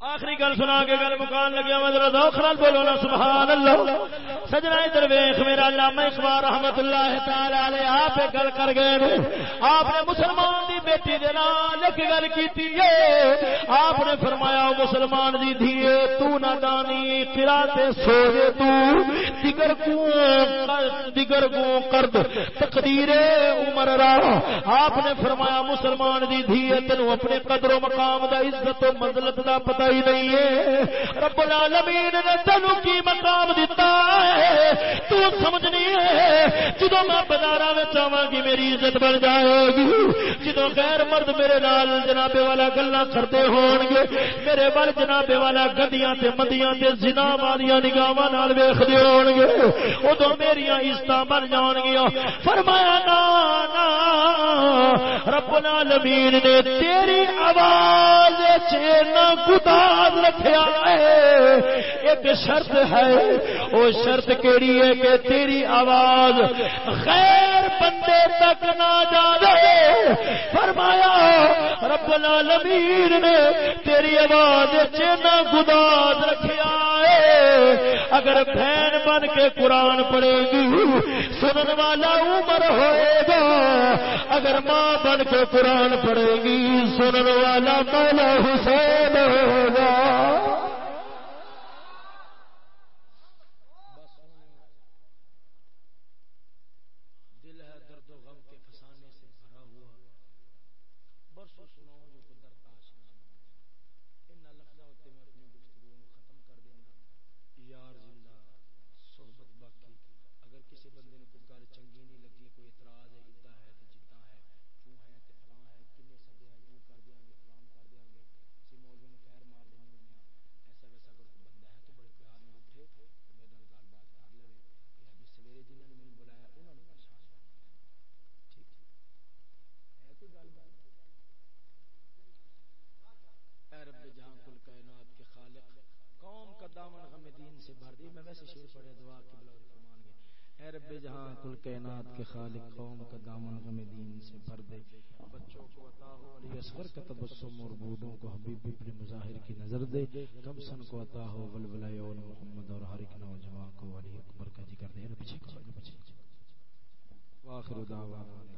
آخری گل سنا کے گل مکان لگیا میں ذرا ذوق نال بولو نا سبحان اللہ۔ سجنا ادھر ویکھ میرا علامہ اقبال رحمت اللہ تعالی آپ گل کر گئے آپ نے مسلمان دی بیٹی دے نال ایک گل کیتی ہے۔ آپ نے فرمایا مسلمان دی دھیے، تو نہ دانی قرات سو دے تو۔ دیگر کو دیگر کو کرد۔ تقدیر عمر را۔ آپ نے فرمایا، مسلمان دی دھیے، تینو اپنے قدر و مقام دا عزت و منزلت دا پتہ ہی نہیں ہے۔ رب العالمین نے تینو کی مقام دیتا ہے؟ تو سمجھنی ہے جدو میں بازار میں گی میری عزت بن جائے گی۔ جدو غیر مرد میرے نال جناب والا گلا کرتے ہون گے، میرے بل جناب والا گڈیاں تے مدیاں تے زنا والیاں نگاہاں نال ویکھدے ہون گے۔ اودو میری عزت بن جان گیا فرمایا، نا نا، رب العالمین نے تیری آواز چینا گداز رکھیا ہے۔ ایک شرط ہے وہ شرط کیڑی ہے کہ تیری آواز غیر بندے تک نہ جائے فرمایا، رب العالمین نے تیری آواز چینا گداز رکھیا ہے۔ اگر بہن بن کے قرآن پڑھے گی، سنن والا عمر ہوئے گا۔ اگر ماں بن کے قرآن پڑھے گی، سنن والا مولا حسین ہوگا دل ہے درد و غم کے فسانے سے بھرا ہوا برسوں سناؤں جو قدرت آشنا ان لفظوں ہوتے میں اپنی گفتگو کو ختم کر دینا یار زندہ صحبت باقی اگر کسی بندے نے کوئی گل چنگی نہیں لگی کوئی اعتراض ہے ادا ہے تو جدا ہے کیوں ہے تے فلاں ہے کنے سدے ہے یوں کر دیاں گے فلاں کر دیاں گے سی مولوی نے خیر مار دینی ہونی ایسا ویسا اگر کوئی بندہ ہے تو بڑے پیار میں اٹھے تو میرے نال گل بات کر لے کہ ابھی سویرے جنہوں نے مینوں بلایا انہوں نے پریشان ٹھیک ہے کوئی گل بات اے رب جہاں کل کائنات کے خالق قوم کا دامن غم دین سے بھر دی میں ویسے شعر پڑھے دعا کی بلا فرمان گے اے رب جہاں کل کائنات کے خالق قوم کا دامن غم دین سے بھر دے بچوں کو عطا ہو علی اصغر کا تبسم اور بوڑھوں کو حبیب ابن مظاہر کی نظر دے کم سن کو عطا ہو ولولہ اول محمد اور ہر ایک نوجوان کو علی اکبر کا ذکر دے پیچھے کو پیچھے واخر دعوانا